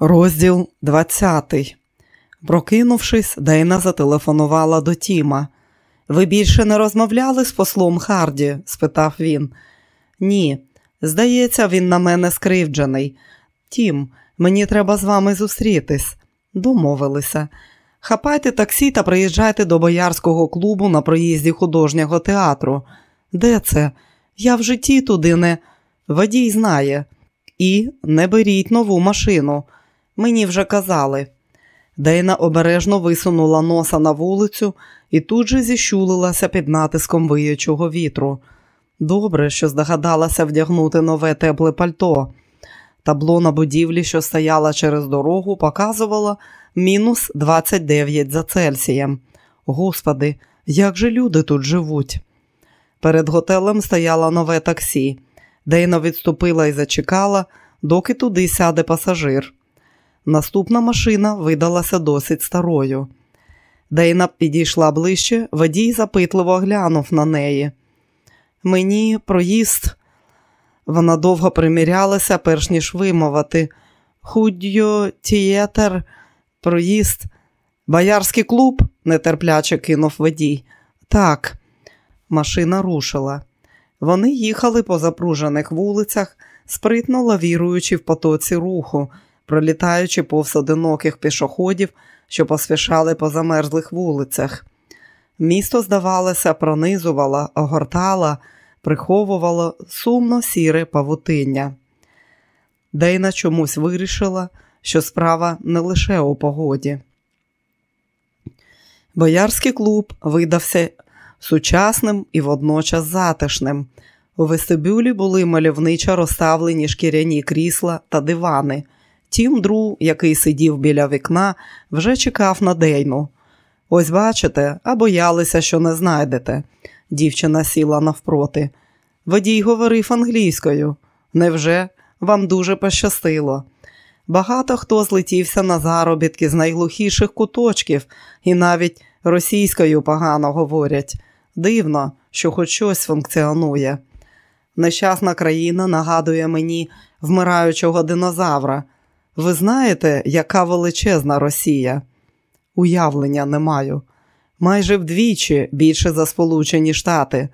Розділ 20 Прокинувшись, Дейна зателефонувала до Тіма. Ви більше не розмовляли з послом Харді? спитав він. Ні, здається, він на мене скривджений. Тім, мені треба з вами зустрітись. Домовилися. Хапайте таксі та приїжджайте до боярського клубу на проїзді художнього театру. Де це? Я в житті туди не водій знає. І не беріть нову машину. Мені вже казали. Дейна обережно висунула носа на вулицю і тут же зіщулилася під натиском виючого вітру. Добре, що здогадалася вдягнути нове тепле пальто. Табло на будівлі, що стояла через дорогу, показувало мінус 29 за Цельсієм. Господи, як же люди тут живуть? Перед готелем стояло нове таксі. Дейна відступила і зачекала, доки туди сяде пасажир. Наступна машина видалася досить старою. Дейна підійшла ближче, водій запитливо глянув на неї. Мені проїзд. Вона довго примірялася, перш ніж вимовити. Худьо тієтер, проїзд. Боярський клуб, нетерпляче кинув водій. Так, машина рушила. Вони їхали по запружених вулицях, спритно лавіруючи в потоці руху пролітаючи повз одиноких пішоходів, що посвішали по замерзлих вулицях. Місто, здавалося, пронизувало, огортало, приховувало сумно сіре павутиння. Дейна чомусь вирішила, що справа не лише у погоді. Боярський клуб видався сучасним і водночас затишним. У вестибюлі були мальовничо розставлені шкіряні крісла та дивани. Тім Дру, який сидів біля вікна, вже чекав на Дейну. Ось бачите, а боялися, що не знайдете. Дівчина сіла навпроти. Водій говорив англійською. Невже вам дуже пощастило? Багато хто злетівся на заробітки з найглухіших куточків і навіть російською погано говорять. Дивно, що хоч щось функціонує. Нещасна країна нагадує мені вмираючого динозавра. Ви знаєте, яка величезна Росія? Уявлення не маю. Майже вдвічі більше за Сполучені Штати,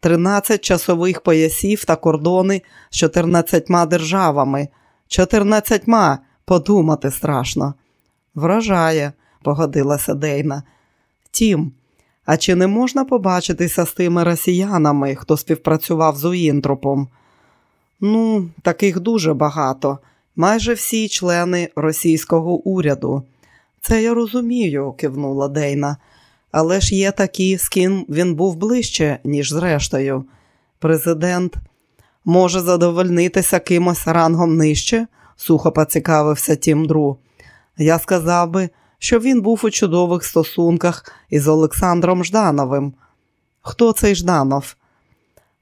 13 часових поясів та кордони з 14 державами. 14 подумати страшно. Вражає, погодилася Дейна. Втім, а чи не можна побачитися з тими росіянами, хто співпрацював з Уінтропом? Ну, таких дуже багато майже всі члени російського уряду. Це я розумію, кивнула Дейна. Але ж є такі, з ким він був ближче, ніж зрештою. Президент може задовольнитися кимось рангом нижче, сухо поцікавився Тім Дру. Я сказав би, що він був у чудових стосунках із Олександром Ждановим. Хто цей Жданов?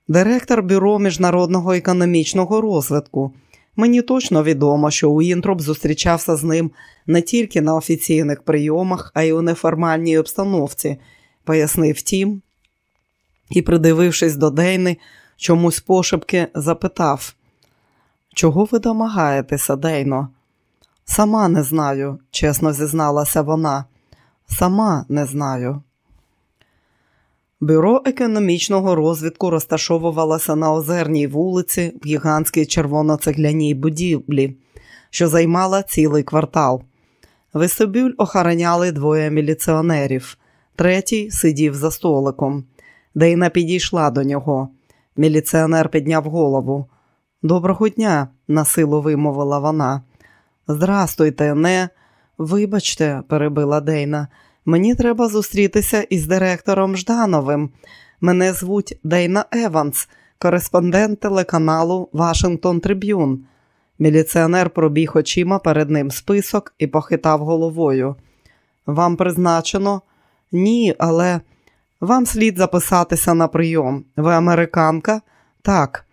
Директор Бюро міжнародного економічного розвитку. Мені точно відомо, що Уінтроп зустрічався з ним не тільки на офіційних прийомах, а й у неформальній обстановці, пояснив Тім і, придивившись до Дейни, чомусь пошепки запитав, чого ви домагаєтеся, Дейно? Сама не знаю, чесно зізналася вона. Сама не знаю. Бюро економічного розвитку розташовувалося на озерній вулиці в гігантській червоно-цегляній будівлі, що займала цілий квартал. Вестибюль охороняли двоє міліціонерів, третій сидів за столиком. Дейна підійшла до нього. Міліціонер підняв голову. Доброго дня, насилу вимовила вона. Здрастуйте, не. Вибачте, перебила Дейна. Мені треба зустрітися із директором Ждановим. Мене звуть Дейна Еванс, кореспондент телеканалу Вашингтон Триб'юн. Міліціонер пробіг очима перед ним список і похитав головою. Вам призначено? Ні, але вам слід записатися на прийом. Ви американка? Так.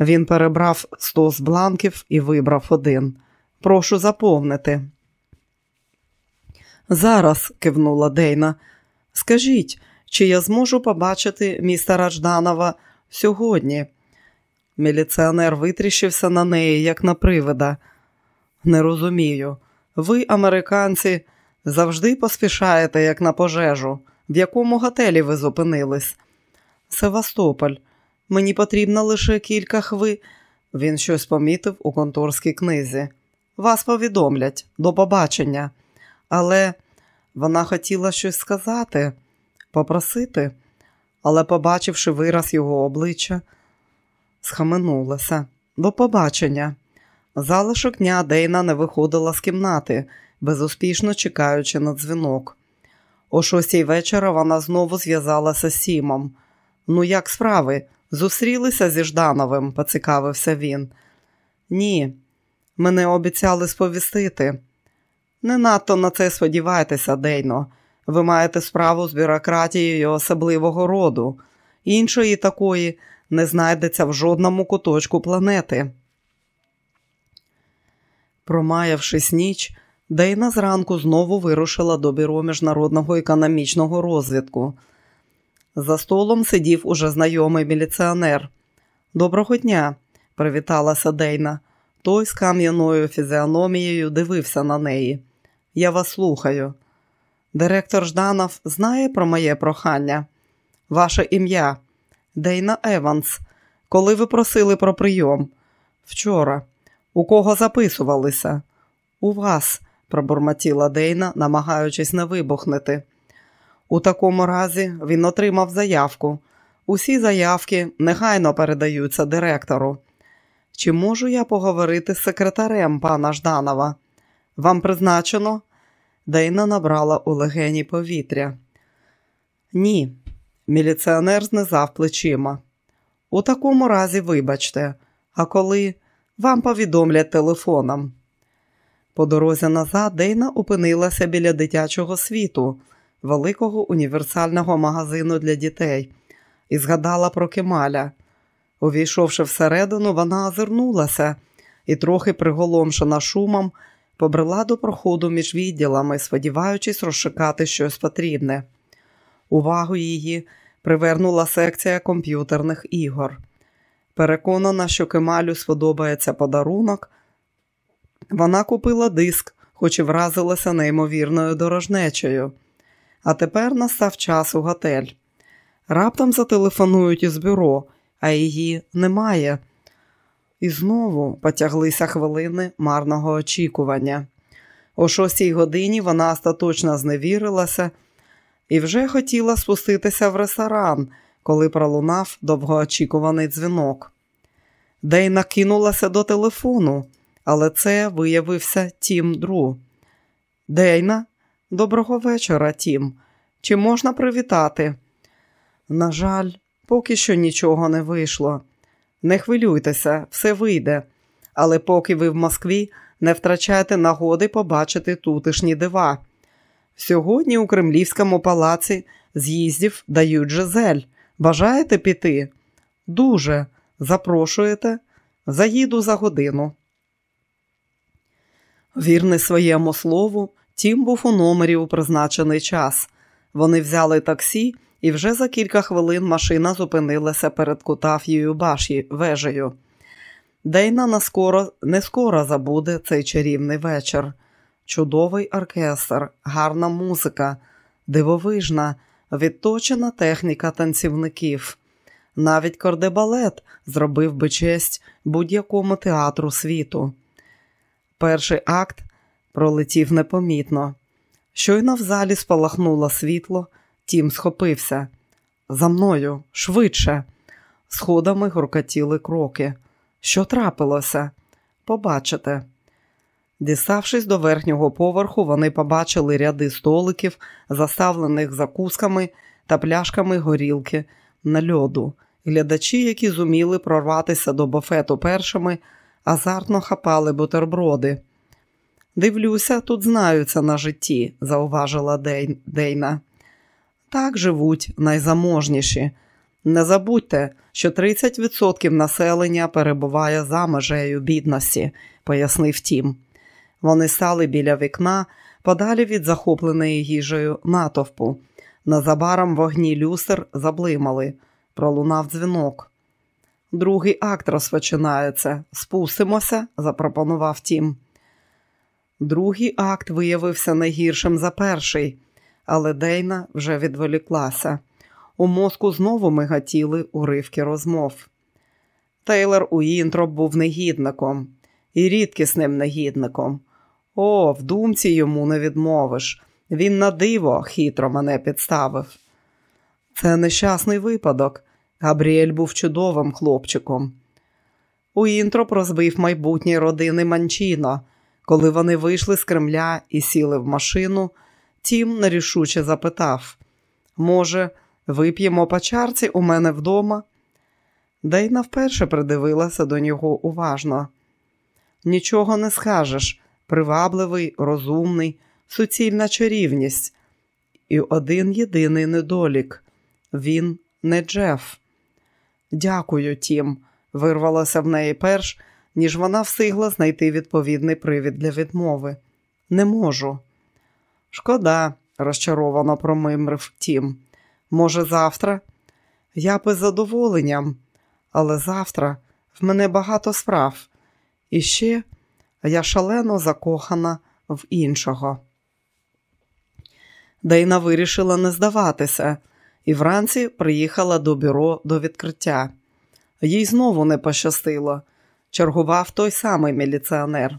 Він перебрав стос бланків і вибрав один. Прошу заповнити. Зараз, кивнула Дейна. Скажіть, чи я зможу побачити містера Жданова сьогодні? Міліціонер витріщився на неї, як на привида. Не розумію. Ви, американці, завжди поспішаєте, як на пожежу. В якому готелі ви зупинились? Севастополь. Мені потрібно лише кілька хви. Він щось помітив у конторській книзі. Вас повідомлять до побачення. Але вона хотіла щось сказати, попросити, але, побачивши вираз його обличчя, схаменулася. До побачення. Залишок дня Дейна не виходила з кімнати, безуспішно чекаючи на дзвінок. О шостій вечора вона знову зв'язалася з Сімом. Ну, як справи? Зустрілися зі Ждановим, поцікавився він. Ні, мене обіцяли сповістити. Не надто на це сподівайтеся, Дейно. Ви маєте справу з бюрократією особливого роду. Іншої такої не знайдеться в жодному куточку планети. Промаявшись ніч, Дейна зранку знову вирушила до бюро міжнародного економічного розвитку. За столом сидів уже знайомий міліціонер. Доброго дня, привіталася Дейна. Той з кам'яною фізіономією дивився на неї. Я вас слухаю. Директор Жданов знає про моє прохання. Ваше ім'я Дейна Еванс. Коли ви просили про прийом? Вчора. У кого записувалися? У вас, пробурмотіла Дейна, намагаючись не вибухнути. У такому разі він отримав заявку. Усі заявки негайно передаються директору. Чи можу я поговорити з секретарем пана Жданова? Вам призначено? Дейна набрала у легені повітря. Ні, міліціонер знизав плечима. У такому разі, вибачте, а коли вам повідомлять телефоном. По дорозі назад Дейна опинилася біля дитячого світу, великого універсального магазину для дітей, і згадала про Кемаля. Увійшовши всередину, вона озирнулася і, трохи приголомшена шумом, побрела до проходу між відділами, сподіваючись розшукати щось потрібне. Увагу її привернула секція комп'ютерних ігор. Переконана, що Кемалю сподобається подарунок, вона купила диск, хоч і вразилася неймовірною дорожнечею. А тепер настав час у готель. Раптом зателефонують із бюро, а її немає. І знову потяглися хвилини марного очікування. О шостій годині вона остаточно зневірилася і вже хотіла спуститися в ресторан, коли пролунав довгоочікуваний дзвінок. Дейна кинулася до телефону, але це виявився Тім Дру. Дейна, доброго вечора, Тім. Чи можна привітати? На жаль, поки що нічого не вийшло. Не хвилюйтеся, все вийде. Але поки ви в Москві, не втрачайте нагоди побачити тутешні дива. Сьогодні у Кремлівському палаці з'їздів дають Жизель. Бажаєте піти? Дуже. Запрошуєте? Заїду за годину. Вірний своєму слову, тім був у номері у призначений час. Вони взяли таксі, і вже за кілька хвилин машина зупинилася перед Кутаф'єю баші вежею. Дейна наскоро, не скоро забуде цей чарівний вечір. Чудовий оркестр, гарна музика, дивовижна, відточена техніка танцівників. Навіть кордебалет зробив би честь будь-якому театру світу. Перший акт пролетів непомітно. Щойно в залі спалахнуло світло, тім схопився. За мною, швидше. Сходами гуркотіли кроки. Що трапилося? Побачите. Діставшись до верхнього поверху, вони побачили ряди столиків, заставлених закусками та пляшками горілки на льоду. Глядачі, які зуміли прорватися до буфету першими, азартно хапали бутерброди. Дивлюся, тут знаються на житті, зауважила Дейна. Так живуть найзаможніші. Не забудьте, що 30% населення перебуває за межею бідності, пояснив Тім. Вони стали біля вікна, подалі від захопленої їжею натовпу. Незабаром вогні люстр заблимали, пролунав дзвінок. Другий акт розпочинається. Спустимося, запропонував Тім. Другий акт виявився найгіршим за перший, але Дейна вже відволіклася. У мозку знову мигатіли уривки розмов. Тейлор Уінтроп був негідником і рідкісним негідником. О, в думці йому не відмовиш. Він на диво хитро мене підставив. Це нещасний випадок. Габріель був чудовим хлопчиком. Уінтроп розбив майбутній родини Манчіно. Коли вони вийшли з Кремля і сіли в машину, Тім нерішуче запитав може, вип'ємо по чарці у мене вдома? Дейна вперше придивилася до нього уважно. Нічого не скажеш, привабливий, розумний, суцільна чарівність. І один єдиний недолік він не Джеф. Дякую, Тім, вирвалося в неї перш, ніж вона встигла знайти відповідний привід для відмови. Не можу. Шкода, розчаровано промимрив Тім. Може, завтра? Я б із задоволенням, але завтра в мене багато справ. І ще я шалено закохана в іншого. Дейна вирішила не здаватися і вранці приїхала до бюро до відкриття. Їй знову не пощастило. Чергував той самий міліціонер.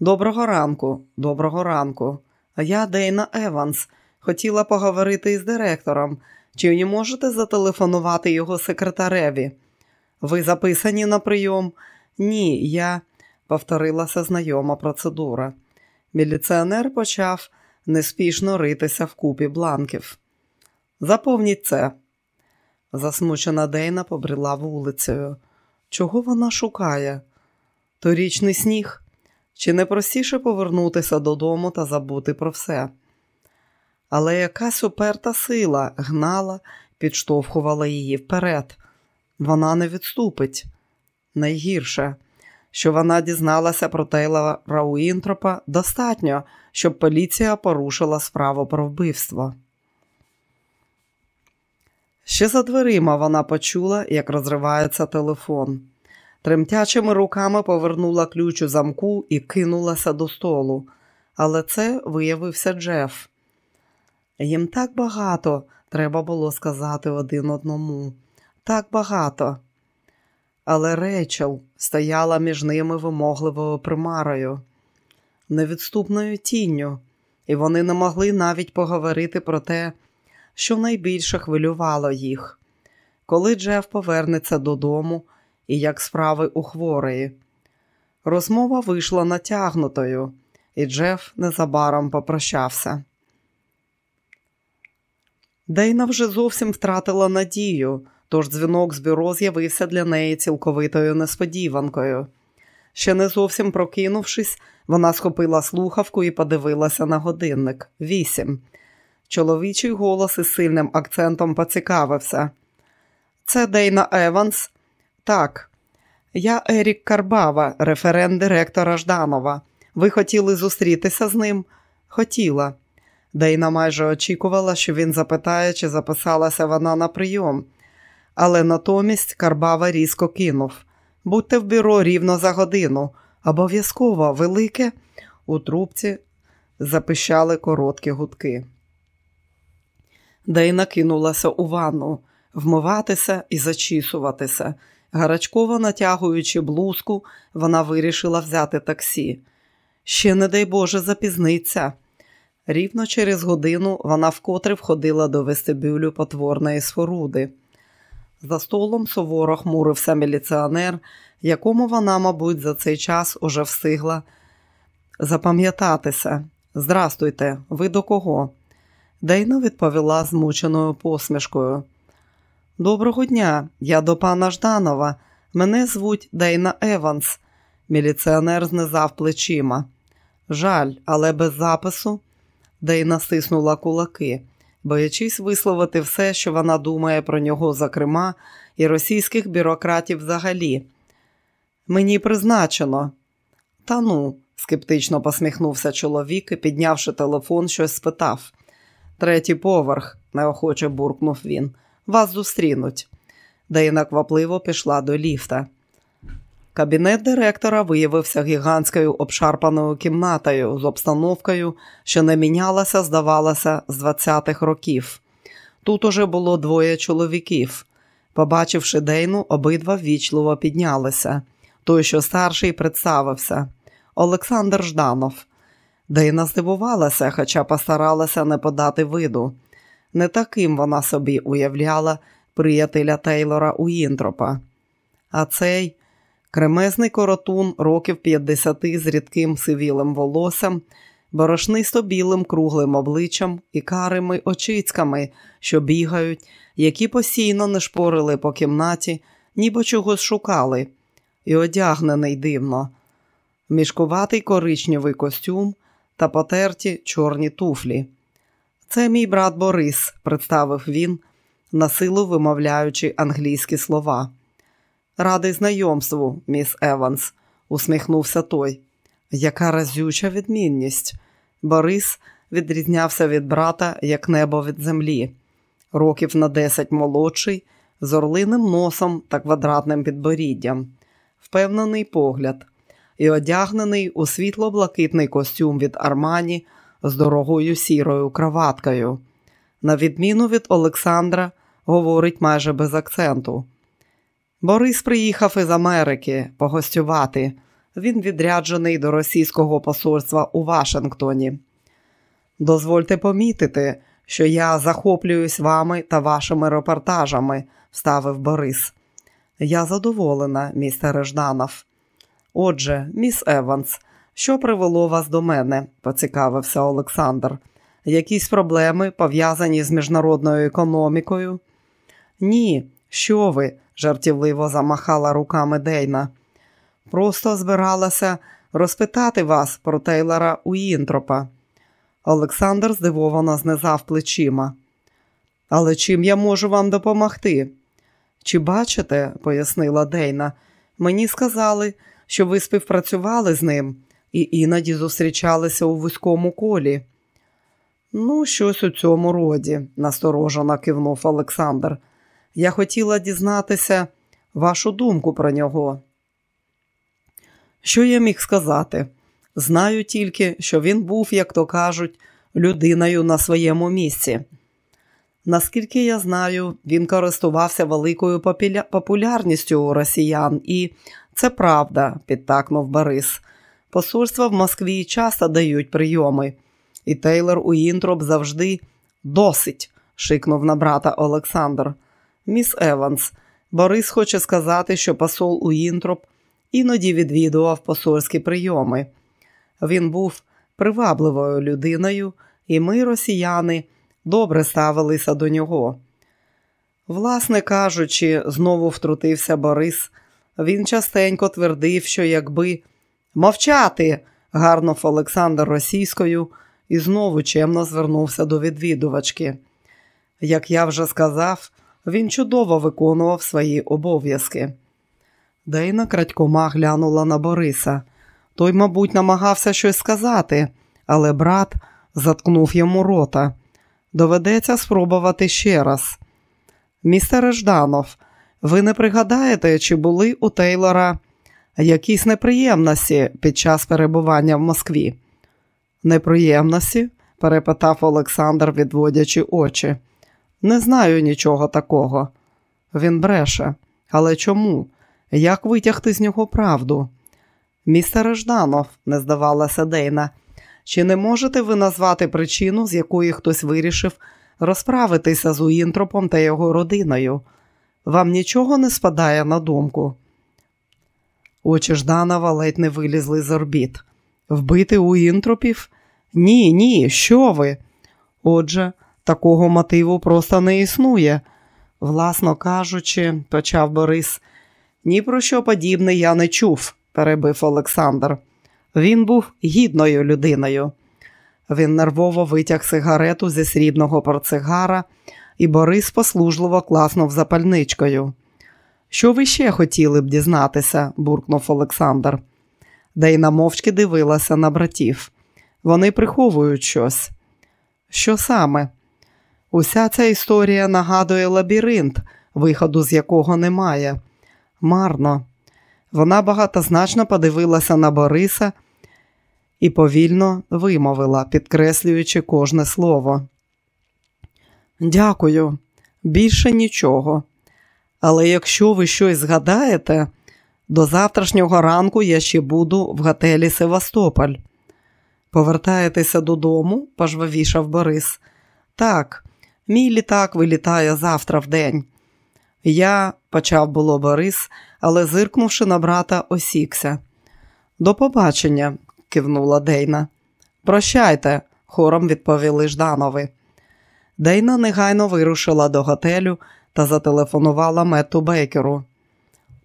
Доброго ранку, доброго ранку. Я Дейна Еванс. Хотіла поговорити із директором. Чи не можете зателефонувати його секретареві? Ви записані на прийом? Ні, я, повторилася знайома процедура. Міліціонер почав неспішно ритися в купі бланків. Заповніть це. Засмучена Дейна побрела вулицею. Чого вона шукає? Торічний сніг? Чи не простіше повернутися додому та забути про все? Але якась уперта сила гнала, підштовхувала її вперед. Вона не відступить. Найгірше, що вона дізналася про Тейлора Рауінтропа, достатньо, щоб поліція порушила справу про вбивство. Ще за дверима вона почула, як розривається телефон. Тремтячими руками повернула ключ у замку і кинулася до столу. Але це виявився Джеф. Їм так багато треба було сказати один одному. Так багато. Але Рейчел стояла між ними вимогливою примарою, невідступною тінню, і вони не могли навіть поговорити про те, що найбільше хвилювало їх, коли Джеф повернеться додому і як справи у хворої. Розмова вийшла натягнутою, і Джеф незабаром попрощався. Дейна вже зовсім втратила надію, тож дзвінок з бюро з'явився для неї цілковитою несподіванкою. Ще не зовсім прокинувшись, вона схопила слухавку і подивилася на годинник вісім. Чоловічий голос із сильним акцентом поцікавився. Це Дейна Еванс? Так. Я Ерік Карбава, референт директора Жданова. Ви хотіли зустрітися з ним? Хотіла. Дейна майже очікувала, що він запитає, чи записалася вона на прийом. Але натомість Карбава різко кинув. Будьте в бюро рівно за годину. Обов'язково велике. У трубці запищали короткі гудки. Дейна кинулася у ванну, вмиватися і зачісуватися. Гарачково натягуючи блузку, вона вирішила взяти таксі. Ще, не дай Боже, запізниться. Рівно через годину вона вкотре входила до вестибюлю потворної сфоруди. За столом суворо хмурився міліціонер, якому вона, мабуть, за цей час уже встигла запам'ятатися. Здрастуйте, ви до кого? Дейна відповіла змученою посмішкою. Доброго дня, я до пана Жданова. Мене звуть Дейна Еванс. Міліціонер знизав плечима. Жаль, але без запису. Дейна стиснула кулаки, боячись висловити все, що вона думає про нього, зокрема, і російських бюрократів взагалі. Мені призначено. Та ну, скептично посміхнувся чоловік і, піднявши телефон, щось спитав. Третій поверх, неохоче буркнув він. Вас зустрінуть. Дейна квапливо пішла до ліфта. Кабінет директора виявився гігантською обшарпаною кімнатою з обстановкою, що не мінялася, здавалося, з 20-х років. Тут уже було двоє чоловіків. Побачивши Дейну, обидва ввічливо піднялися. Той, що старший, представився Олександр Жданов. Дейна здивувалася, хоча постаралася не подати виду. Не таким вона собі уявляла приятеля Тейлора Уінтропа. А цей кремезний коротун років 50 з рідким сивілим волоссям, борошнисто білим круглим обличчям і карими очицьками, що бігають, які постійно не шпорили по кімнаті, ніби чогось шукали, і одягнений дивно. Мішкуватий коричневий костюм та потерті чорні туфлі. Це мій брат Борис, представив він, насилу вимовляючи англійські слова. Радий знайомству, міс Еванс, усміхнувся той. Яка разюча відмінність. Борис відрізнявся від брата, як небо від землі, років на десять молодший, з орлиним носом та квадратним підборіддям, впевнений погляд, і одягнений у світло-блакитний костюм від Армані з дорогою сірою краваткою. На відміну від Олександра, говорить майже без акценту. Борис приїхав із Америки погостювати. Він відряджений до російського посольства у Вашингтоні. Дозвольте помітити, що я захоплююсь вами та вашими репортажами, вставив Борис. Я задоволена, містер Жданов. Отже, міс Еванс, що привело вас до мене? поцікавився Олександр. Якісь проблеми пов'язані з міжнародною економікою? Ні, що ви? жартівливо замахала руками Дейна. Просто збиралася розпитати вас про Тейлора Уінтропа. Олександр здивовано знизав плечима. Але чим я можу вам допомогти? Чи бачите, пояснила Дейна, мені сказали, що ви співпрацювали з ним і іноді зустрічалися у вузькому колі. Ну, щось у цьому роді, насторожено кивнув Олександр. Я хотіла дізнатися вашу думку про нього. Що я міг сказати? Знаю тільки, що він був, як то кажуть, людиною на своєму місці. Наскільки я знаю, він користувався великою популярністю у росіян, і це правда, підтакнув Борис. Посольства в Москві часто дають прийоми, і Тейлор Уінтроп завжди досить, шикнув на брата Олександр. Міс Еванс, Борис хоче сказати, що посол Уінтроп іноді відвідував посольські прийоми. Він був привабливою людиною, і ми, росіяни, добре ставилися до нього. Власне кажучи, знову втрутився Борис. Він частенько твердив, що якби мовчати, гарнув Олександр російською і знову чемно звернувся до відвідувачки. Як я вже сказав, він чудово виконував свої обов'язки. Дейна крадькома глянула на Бориса. Той, мабуть, намагався щось сказати, але брат заткнув йому рота. Доведеться спробувати ще раз. Містере Жданов, ви не пригадаєте, чи були у Тейлора якісь неприємності під час перебування в Москві? Неприємності? перепитав Олександр, відводячи очі. Не знаю нічого такого. Він бреше. Але чому? Як витягти з нього правду? Містер Жданов, не здавалася Дейна, чи не можете ви назвати причину, з якої хтось вирішив розправитися з Уінтропом та його родиною? Вам нічого не спадає на думку? Очі Жданова ледь не вилізли з орбіт. Вбити Уінтропів? Ні, ні, що ви? Отже, такого мотиву просто не існує. Власно кажучи, почав Борис, ні про що подібне я не чув, перебив Олександр. Він був гідною людиною. Він нервово витяг сигарету зі срібного портсигара, і Борис послужливо класнув запальничкою. Що ви ще хотіли б дізнатися? буркнув Олександр. Дейна мовчки дивилася на братів. Вони приховують щось. Що саме? Уся ця історія нагадує лабіринт, виходу з якого немає. Марно. Вона багатозначно подивилася на Бориса і повільно вимовила, підкреслюючи кожне слово. Дякую, більше нічого. Але якщо ви щось згадаєте, до завтрашнього ранку я ще буду в готелі Севастополь. Повертаєтеся додому? пожвавішав Борис. Так, мій літак вилітає завтра в день. Я, почав було Борис, але зиркнувши на брата, осікся. До побачення, кивнула Дейна. Прощайте, хором відповіли Жданови. Дейна негайно вирушила до готелю та зателефонувала Метту Бейкеру.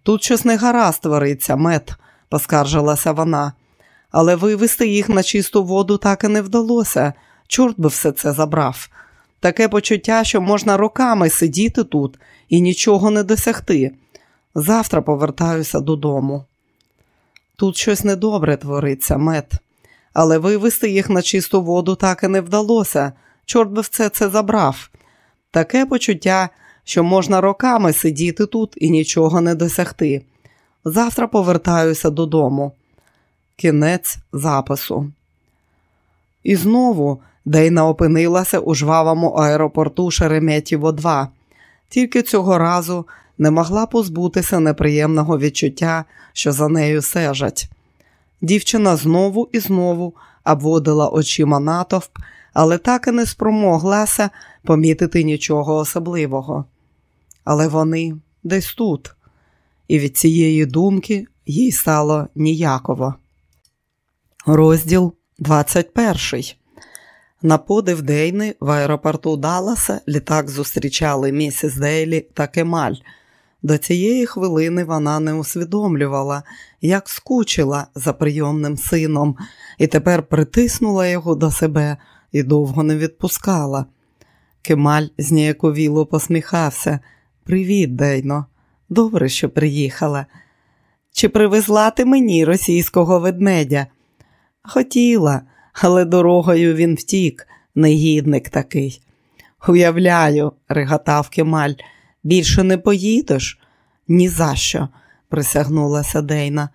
Тут щось не гаразд твориться, мет, поскаржилася вона, але вивести їх на чисту воду так і не вдалося. Чорт би все це забрав. Таке почуття, що можна роками сидіти тут і нічого не досягти. Завтра повертаюся додому. Тут щось недобре твориться, мет, але вивести їх на чисту воду так і не вдалося. Чорт би все це забрав. Таке почуття, що можна роками сидіти тут і нічого не досягти. Завтра повертаюся додому. Кінець запису. І знову Дейна опинилася у жвавому аеропорту Шереметєво 2. Тільки цього разу не могла позбутися неприємного відчуття, що за нею сежать. Дівчина знову і знову обводила очима натовп, але так і не спромоглася помітити нічого особливого. Але вони десь тут, і від цієї думки їй стало ніяково. Розділ 21 На подив Дейни в аеропорту Далласа літак зустрічали місіс Дейлі та Кемаль. До цієї хвилини вона не усвідомлювала, як скучила за прийомним сином, і тепер притиснула його до себе і довго не відпускала. Кемаль зніяковіло посміхався. Привіт, Дейно. Добре, що приїхала. Чи привезла ти мені російського ведмедя? Хотіла, але дорогою він втік, негідник такий. Уявляю, реготав Кемаль, більше не поїдеш? «Ні за що», – присягнулася Дейна.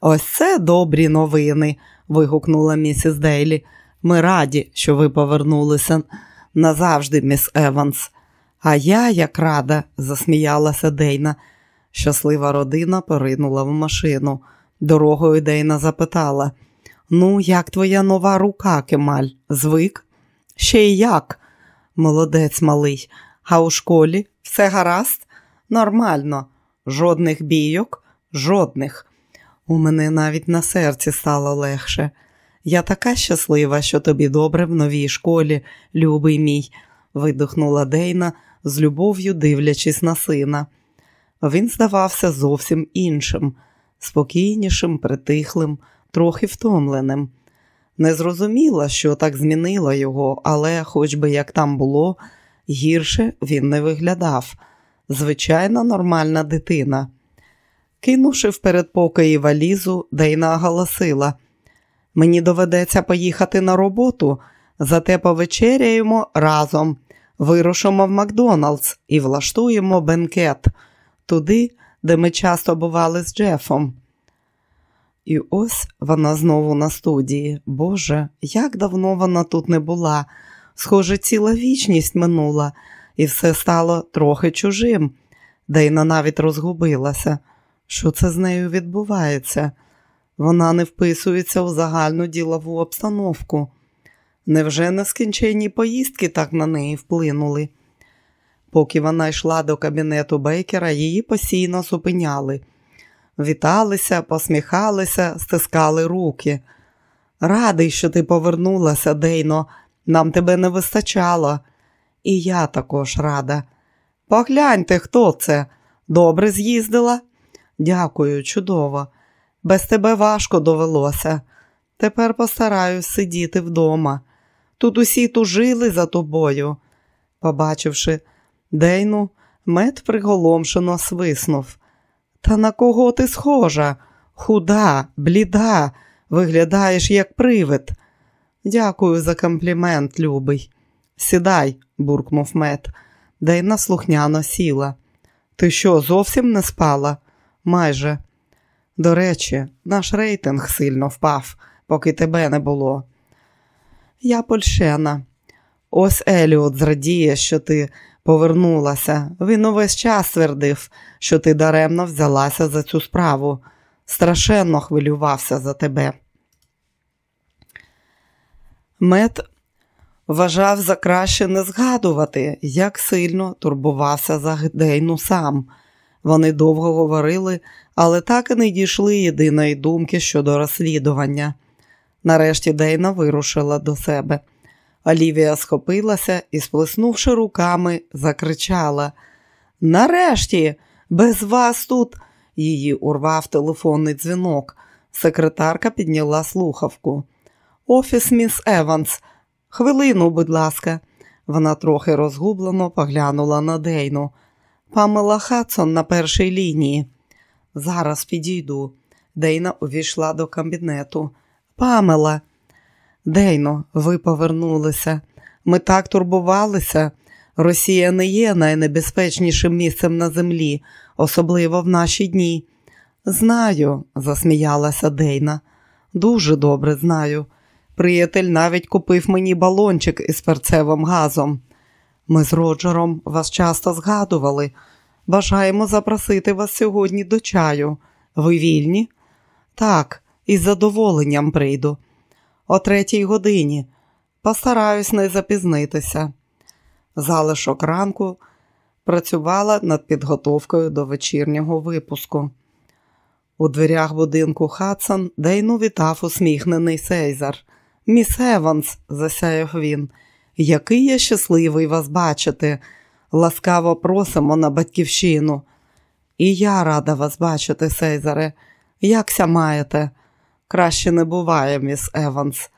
Ось це добрі новини. вигукнула місіс Дейлі. Ми раді, що ви повернулися назавжди, міс Еванс. А я, як рада, засміялася Дейна. Щаслива родина поринула в машину. Дорогою Дейна запитала: Ну, як твоя нова рука, Кемаль? Звик? Ще й як? Молодець малий. А у школі все гаразд? Нормально. Жодних бійок, жодних. У мене навіть на серці стало легше. Я така щаслива, що тобі добре в новій школі, любий мій, видихнула Дейна, з любов'ю дивлячись на сина. Він здавався зовсім іншим, спокійнішим, притихлим, трохи втомленим. Не зрозуміла, що так змінило його, але, хоч би як там було, гірше він не виглядав. Звичайна нормальна дитина. Кинувши в передпокої валізу, Дейна оголосила Мені доведеться поїхати на роботу, зате повечеряємо разом, вирушимо в Макдоналдс і влаштуємо бенкет туди, де ми часто бували з Джефом. І ось вона знову на студії. Боже, як давно вона тут не була. Схоже, ціла вічність минула, і все стало трохи чужим. Дейна навіть розгубилася. Що це з нею відбувається? Вона не вписується у загальну ділову обстановку. Невже нескінченні поїздки так на неї вплинули? Поки вона йшла до кабінету Бейкера, її постійно зупиняли. Віталися, посміхалися, стискали руки. Радий, що ти повернулася, Дейно, нам тебе не вистачало. І я також рада. Погляньте, хто це? Добре з'їздила? Дякую, чудово. Без тебе важко довелося. Тепер постараюсь сидіти вдома. Тут усі тужили за тобою. Побачивши Дейну, мед приголомшено свиснув. Та на кого ти схожа? Худа, бліда, виглядаєш, як привид. Дякую за комплімент, любий. Сідай, буркнув мед. Дейна слухняно сіла. Ти що, зовсім не спала? Майже. До речі, наш рейтинг сильно впав, поки тебе не було. Я польщена. Ось Еліот зрадіє, що ти повернулася. Він увесь час твердив, що ти даремно взялася за цю справу. Страшенно хвилювався за тебе. Мед вважав за краще не згадувати, як сильно турбувався за Дейну сам. Вони довго говорили, але так і не дійшли єдиної думки щодо розслідування. Нарешті Дейна вирушила до себе. Олівія схопилася і, сплеснувши руками, закричала: Нарешті, без вас тут. Її урвав телефонний дзвінок. Секретарка підняла слухавку. Офіс міс Еванс. Хвилину, будь ласка. Вона трохи розгублено поглянула на Дейну. Памела Хадсон на першій лінії. Зараз підійду. Дейна увійшла до кабінету. Памела. Дейно, ви повернулися. Ми так турбувалися. Росія не є найнебезпечнішим місцем на землі, особливо в наші дні. Знаю, засміялася Дейна. Дуже добре знаю. Приятель навіть купив мені балончик із перцевим газом. Ми з Роджером вас часто згадували. Бажаємо запросити вас сьогодні до чаю. Ви вільні? Так, із задоволенням прийду. О третій годині. Постараюсь не запізнитися. Залишок ранку працювала над підготовкою до вечірнього випуску. У дверях будинку Хадсон Дейну вітав усміхнений Сейзар. Міс Еванс, засяяв він, який я щасливий вас бачити. Ласкаво просимо на батьківщину. І я рада вас бачити, Сейзаре. Як ся маєте? Краще не буває, міс Еванс.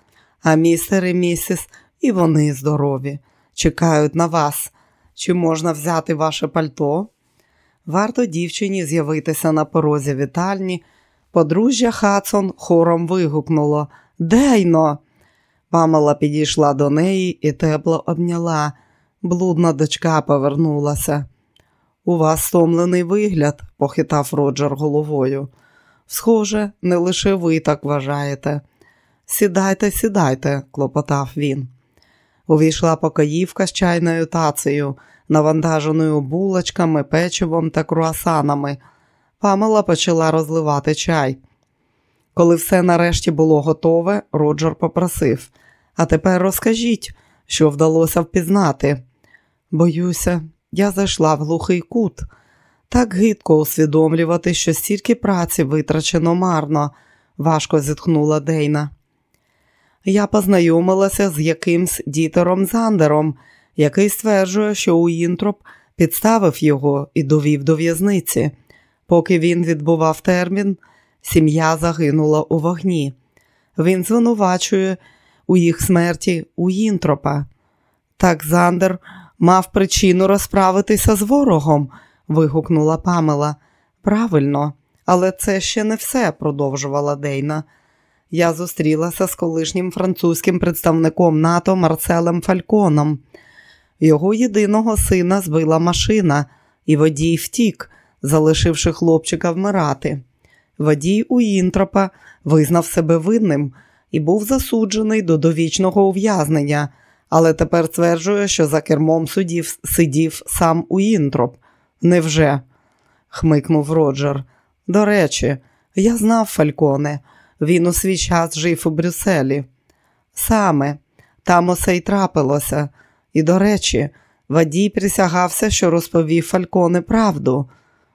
А містер і місіс, і вони здорові. Чекають на вас. Чи можна взяти ваше пальто? Варто дівчині з'явитися на порозі вітальні. Подружжя Хадсон хором вигукнуло Дейно. Памела підійшла до неї і тепло обняла. Блудна дочка повернулася. У вас стомлений вигляд, похитав Роджер головою. Схоже, не лише ви так вважаєте. Сідайте, сідайте, клопотав він. Увійшла покоївка з чайною тацею, навантаженою булочками, печивом та круасанами. Памела почала розливати чай. Коли все нарешті було готове, Роджер попросив А тепер розкажіть, що вдалося впізнати. Боюся, я зайшла в глухий кут. Так гидко усвідомлювати, що стільки праці витрачено марно, важко зітхнула Дейна. Я познайомилася з якимсь дітером Зандером, який стверджує, що Уінтроп підставив його і довів до в'язниці. Поки він відбував термін, сім'я загинула у вогні. Він звинувачує у їх смерті Уінтропа. Так Зандер мав причину розправитися з ворогом, вигукнула Памела. Правильно, але це ще не все, продовжувала Дейна. Я зустрілася з колишнім французьким представником НАТО Марселем Фальконом. Його єдиного сина збила машина, і водій втік, залишивши хлопчика вмирати. Водій у Інтропа визнав себе винним і був засуджений до довічного ув'язнення, але тепер стверджує, що за кермом судів сидів сам Уінтроп. Невже? хмикнув Роджер. До речі, я знав Фальконе. Він у свій час жив у Брюсселі. Саме там усе й трапилося. І, до речі, водій присягався, що розповів Фальконе правду.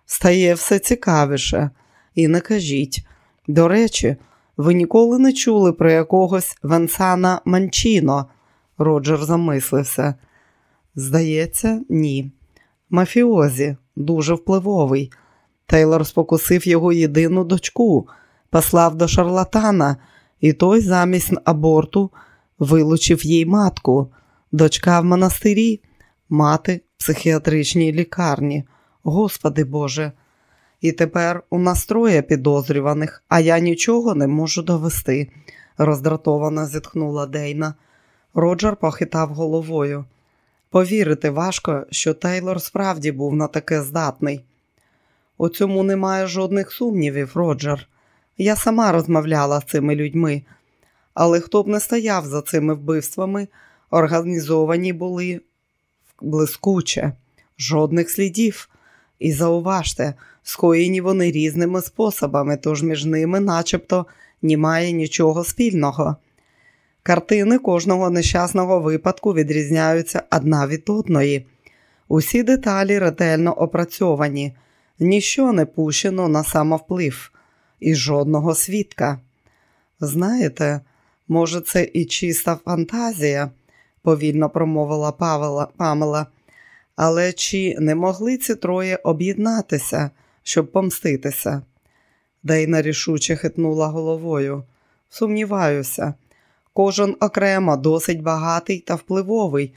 Стає все цікавіше. І не кажіть. До речі, ви ніколи не чули про якогось Венсана Манчіно. Роджер замислився. Здається, ні. Мафіозі, дуже впливовий. Тейлор спокусив його єдину дочку, послав до шарлатана, і той замість аборту вилучив їй матку, дочка в монастирі, мати в психіатричній лікарні. Господи Боже. І тепер у нас троє підозрюваних, а я нічого не можу довести, роздратовано зітхнула Дейна. Роджер похитав головою. Повірити важко, що Тейлор справді був на таке здатний. У цьому немає жодних сумнівів, Роджер. Я сама розмовляла з цими людьми, але хто б не стояв за цими вбивствами, організовані були блискуче, жодних слідів. І зауважте, скоєні вони різними способами, тож між ними начебто немає нічого спільного. Картини кожного нещасного випадку відрізняються одна від одної. Усі деталі ретельно опрацьовані, ніщо не пущено на самовплив і жодного свідка. Знаєте, може, це і чиста фантазія, повільно промовила Павела, Памела, але чи не могли ці троє об'єднатися, щоб помститися? Дейна рішуче хитнула головою. Сумніваюся, кожен окремо досить багатий та впливовий,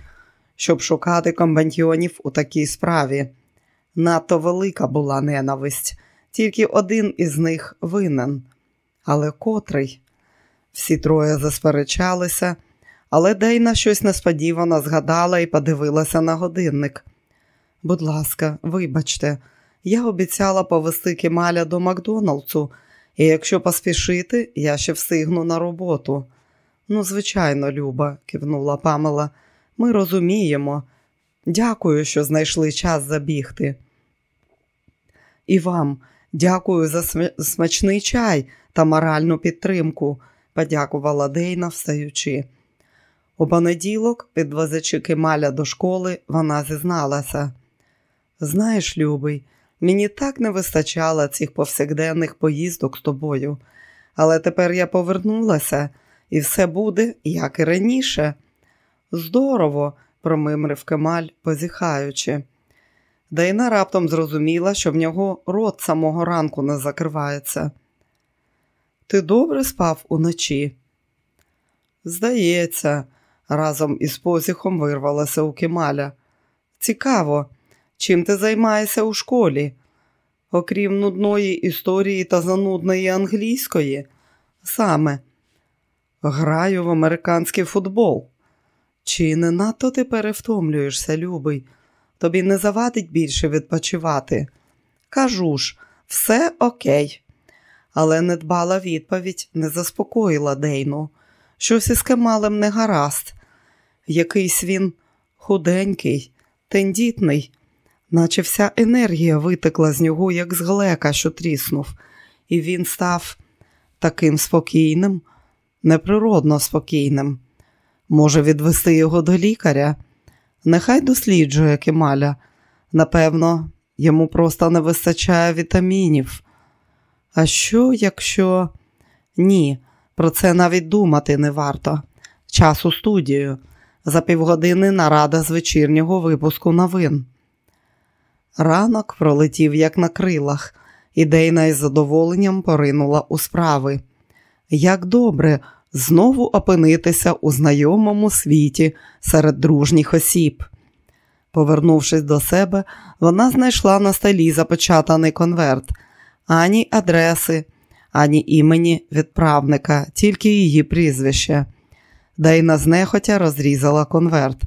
щоб шукати компаньйонів у такій справі. Надто велика була ненависть, тільки один із них винен. Але котрий? Всі троє засперечалися, але Дейна щось несподівано згадала і подивилася на годинник. Будь ласка, вибачте, я обіцяла повести Кемаля до Макдоналдсу, і якщо поспішити, я ще встигну на роботу. Ну, звичайно, Люба, кивнула Памела, ми розуміємо. Дякую, що знайшли час забігти. І вам дякую за смачний чай та моральну підтримку, подякувала Дейна, встаючи. У понеділок, підвозячи Кемаля до школи, вона зізналася. Знаєш, Любий, мені так не вистачало цих повсякденних поїздок з тобою, але тепер я повернулася, і все буде, як і раніше. Здорово, промимрив Кемаль, позіхаючи. Дейна раптом зрозуміла, що в нього рот самого ранку не закривається. Ти добре спав уночі? Здається, разом із позіхом вирвалася у Кемаля. Цікаво, чим ти займаєшся у школі? Окрім нудної історії та занудної англійської, саме граю в американський футбол. Чи не надто ти перевтомлюєшся, любий? Тобі не завадить більше відпочивати. Кажу ж, все окей. Але недбала відповідь не заспокоїла Дейну. Щось із Кемалем не гаразд. Якийсь він худенький, тендітний, наче вся енергія витекла з нього, як з глека, що тріснув, і він став таким спокійним, неприродно спокійним. Може, відвести його до лікаря? Нехай досліджує Кемаля. Напевно, йому просто не вистачає вітамінів. А що, якщо ні, про це навіть думати не варто. Час у студію. За півгодини нарада з вечірнього випуску новин. Ранок пролетів, як на крилах, і Дейна із задоволенням поринула у справи. Як добре знову опинитися у знайомому світі серед дружніх осіб. Повернувшись до себе, вона знайшла на столі запечатаний конверт, ані адреси, ані імені відправника, тільки її прізвище. Дейна знехотя розрізала конверт.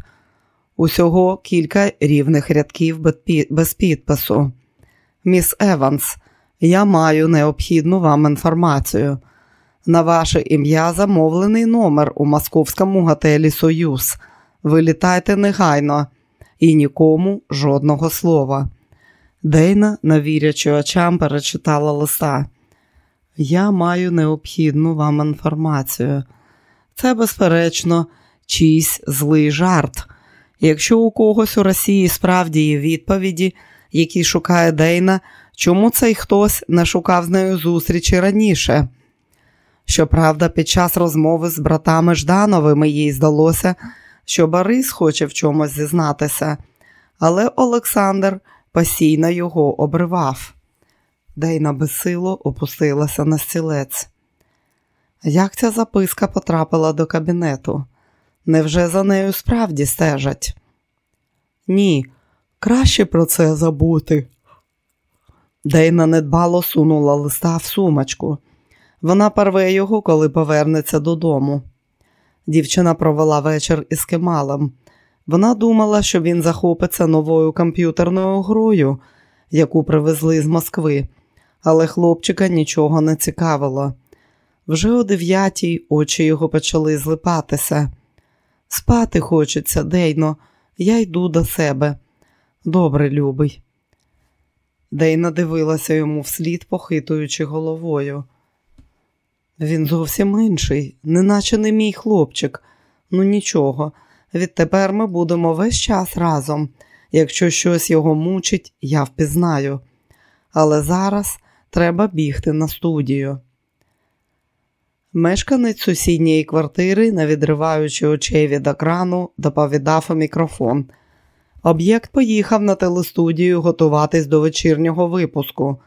Усього кілька рівних рядків без підпису. Міс Еванс, я маю необхідну вам інформацію. На ваше ім'я замовлений номер у московському готелі Союз. Вилітайте негайно і нікому жодного слова. Дейна, навірячи очам, перечитала листа. Я маю необхідну вам інформацію. Це, безперечно, чийсь злий жарт. Якщо у когось у Росії справді є відповіді, які шукає Дейна, чому цей хтось не шукав з нею зустрічі раніше? Щоправда, під час розмови з братами Ждановими їй здалося, що Борис хоче в чомусь зізнатися, але Олександр постійно його обривав. Дейна безсило опустилася на стілець. Як ця записка потрапила до кабінету? Невже за нею справді стежать? Ні, краще про це забути. Дейна недбало сунула листа в сумочку. Вона порве його, коли повернеться додому. Дівчина провела вечір із Кемалом. Вона думала, що він захопиться новою комп'ютерною грою, яку привезли з Москви, але хлопчика нічого не цікавило. Вже о дев'ятій очі його почали злипатися. Спати хочеться, Дейно, я йду до себе. Добре, любий. Дейна дивилася йому вслід, похитуючи головою. Він зовсім інший, неначе не мій хлопчик. Ну нічого, відтепер ми будемо весь час разом. Якщо щось його мучить, я впізнаю. Але зараз треба бігти на студію. Мешканець сусідньої квартири, не відриваючи очей від екрану, доповідав у мікрофон. Об'єкт поїхав на телестудію готуватись до вечірнього випуску.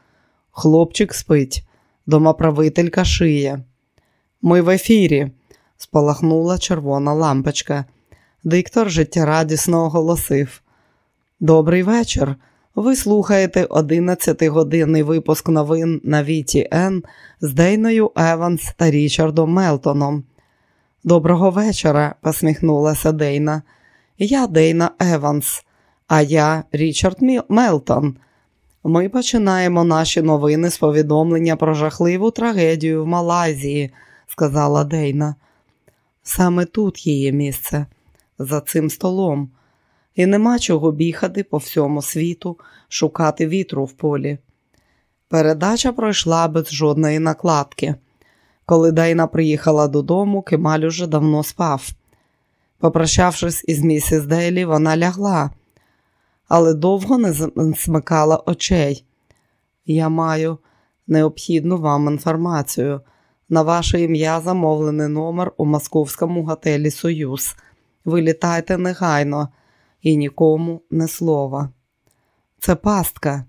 Хлопчик спить, домоправителька шиє. Ми в ефірі, спалахнула червона лампочка. Диктор життєрадісно оголосив. Добрий вечір. Ви слухаєте 11-годинний випуск новин на ВТН з Дейною Еванс та Річардом Мелтоном. Доброго вечора, посміхнулася Дейна. Я Дейна Еванс, а я Річард Мелтон. Ми починаємо наші новини з повідомлення про жахливу трагедію в Малайзії, сказала Дейна. Саме тут її місце, за цим столом і нема чого бігати по всьому світу, шукати вітру в полі. Передача пройшла без жодної накладки. Коли Дайна приїхала додому, Кемаль уже давно спав. Попрощавшись із місіс Дейлі, вона лягла, але довго не смикала очей. Я маю необхідну вам інформацію. На ваше ім'я замовлений номер у московському готелі Союз. Ви літайте негайно і нікому не слова. Це пастка.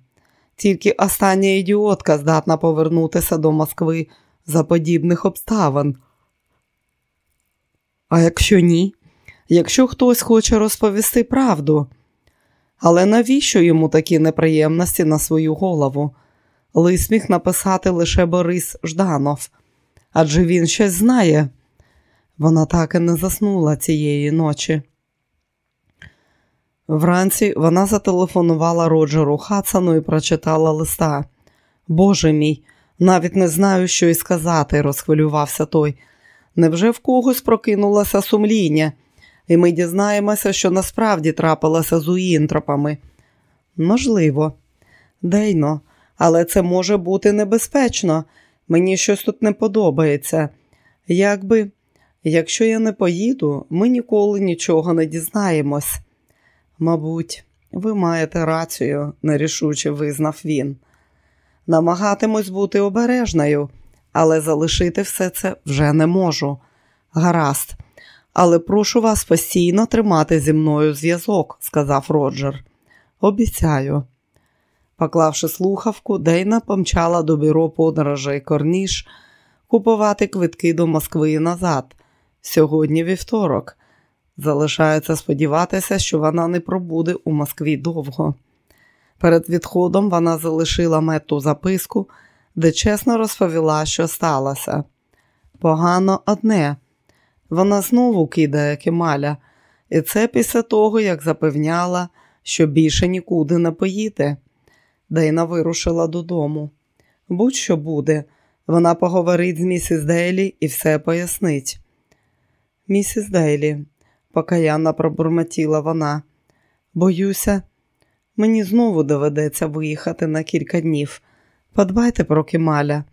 Тільки остання ідіотка здатна повернутися до Москви за подібних обставин. А якщо ні, якщо хтось хоче розповісти правду, але навіщо йому такі неприємності на свою голову? Лис міг написати лише Борис Жданов, адже він щось знає. Вона так і не заснула цієї ночі. Вранці вона зателефонувала Роджеру Хадсону і прочитала листа. Боже мій, навіть не знаю, що й сказати, розхвилювався той. Невже в когось прокинулося сумління, і ми дізнаємося, що насправді трапилося з уінтропами? Можливо, Дейно, але це може бути небезпечно. Мені щось тут не подобається. Якби, якщо я не поїду, ми ніколи нічого не дізнаємось. Мабуть, ви маєте рацію, нерішуче визнав він. Намагатимусь бути обережною, але залишити все це вже не можу. Гаразд, але прошу вас постійно тримати зі мною зв'язок, сказав Роджер. Обіцяю. Поклавши слухавку, Дейна помчала до бюро подорожей Корніш купувати квитки до Москви і назад. Сьогодні вівторок. Залишається сподіватися, що вона не пробуде у Москві довго. Перед відходом вона залишила мету записку, де чесно розповіла, що сталося. Погано одне. Вона знову кидає Кемаля, і це після того, як запевняла, що більше нікуди не поїде. Дейна вирушила додому. Будь-що буде, вона поговорить з місіс Дейлі і все пояснить. Місіс Дейлі, покаянно пробурмотіла вона. Боюся, мені знову доведеться виїхати на кілька днів. Подбайте про Кемаля.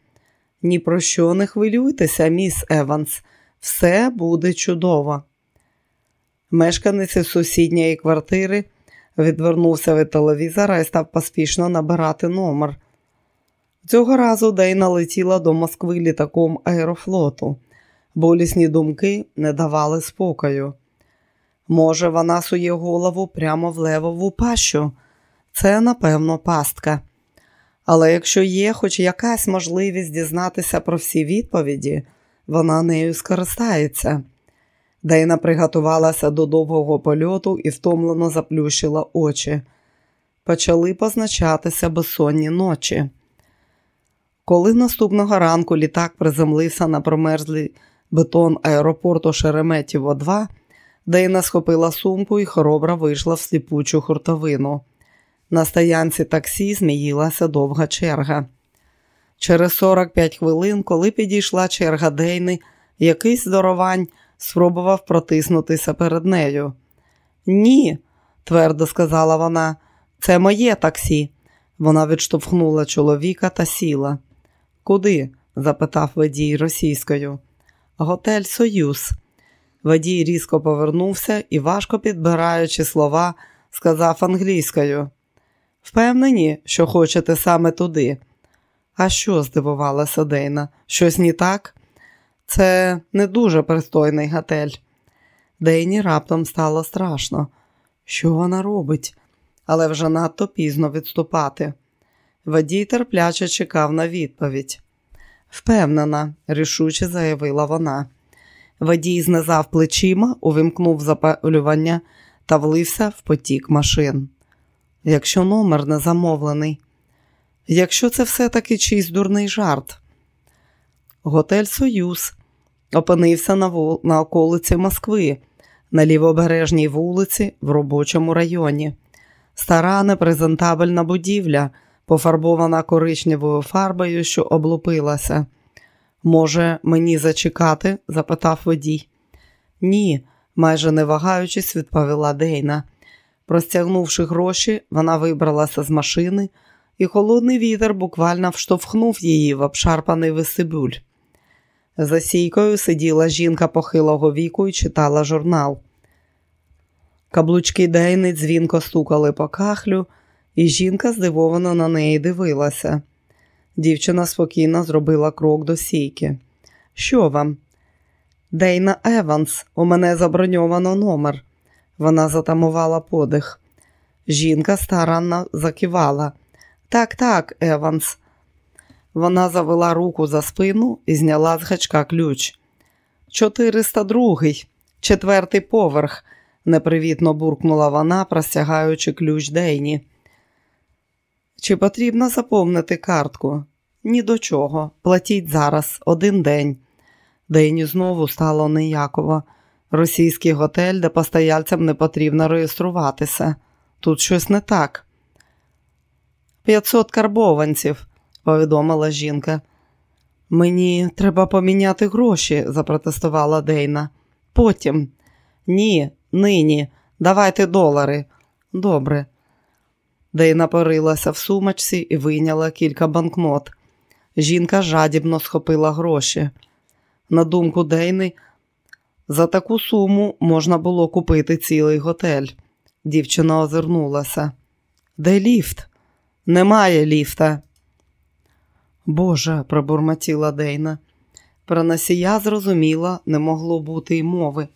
Ні про що не хвилюйтеся, міс Еванс, все буде чудово. Мешканець сусідньої квартири відвернувся від телевізора і став поспішно набирати номер. Цього разу Дейна летіла до Москви літаком аерофлоту. Болісні думки не давали спокою. Може, вона сує голову прямо в левову пащу. Це, напевно, пастка. Але якщо є хоч якась можливість дізнатися про всі відповіді, вона нею скористається. Дейна приготувалася до довгого польоту і втомлено заплющила очі. Почали позначатися безсонні ночі. Коли наступного ранку літак приземлився на промерзлий бетон аеропорту Шереметєво 2 Дейна схопила сумку і хоробра вийшла в сліпучу хуртовину. На стоянці таксі зміїлася довга черга. Через 45 хвилин, коли підійшла черга Дейни, якийсь здоровань спробував протиснутися перед нею. Ні, твердо сказала вона, це моє таксі. Вона відштовхнула чоловіка та сіла. Куди? запитав водій російською. Готель Союз. Водій різко повернувся і, важко підбираючи слова, сказав англійською. Впевнені, що хочете саме туди. А що? здивувалася Дейна, щось не так? Це не дуже пристойний готель. Дейні раптом стало страшно. Що вона робить? Але вже надто пізно відступати. Водій терпляче чекав на відповідь. Впевнена, рішуче заявила вона. Водій знизав плечима, увімкнув запалювання та влився в потік машин. Якщо номер не замовлений, якщо це все-таки чийсь дурний жарт. Готель Союз опинився на, вул... на околиці Москви, на лівобережній вулиці в робочому районі. Стара непрезентабельна будівля, пофарбована коричневою фарбою, що облупилася. Може, мені зачекати? запитав водій. Ні, майже не вагаючись, відповіла Дейна. Простягнувши гроші, вона вибралася з машини, і холодний вітер буквально вштовхнув її в обшарпаний вестибюль. За сійкою сиділа жінка похилого віку і читала журнал. Каблучки Дейни дзвінко стукали по кахлю, і жінка здивовано на неї дивилася. Дівчина спокійно зробила крок до сійки. Що вам? Дейна Еванс, у мене заброньовано номер. Вона затамувала подих. Жінка старанно закивала. Так, так, Еванс. Вона завела руку за спину і зняла з гачка ключ. Чотириста другий, четвертий поверх, непривітно буркнула вона, простягаючи ключ Дейні. Чи потрібно заповнити картку? Ні до чого. Платіть зараз, один день. Дейні знову стало неяково. Російський готель, де постояльцям не потрібно реєструватися. Тут щось не так. П'ятсот карбованців, повідомила жінка. Мені треба поміняти гроші, запротестувала Дейна. Потім. Ні, нині. Давайте долари. Добре. Дейна порилася в сумочці і вийняла кілька банкнот. Жінка жадібно схопила гроші. На думку Дейни, за таку суму можна було купити цілий готель. Дівчина озирнулася. Де ліфт? Немає ліфта. Боже, пробурмотіла Дейна. Про носія зрозуміла, не могло бути й мови.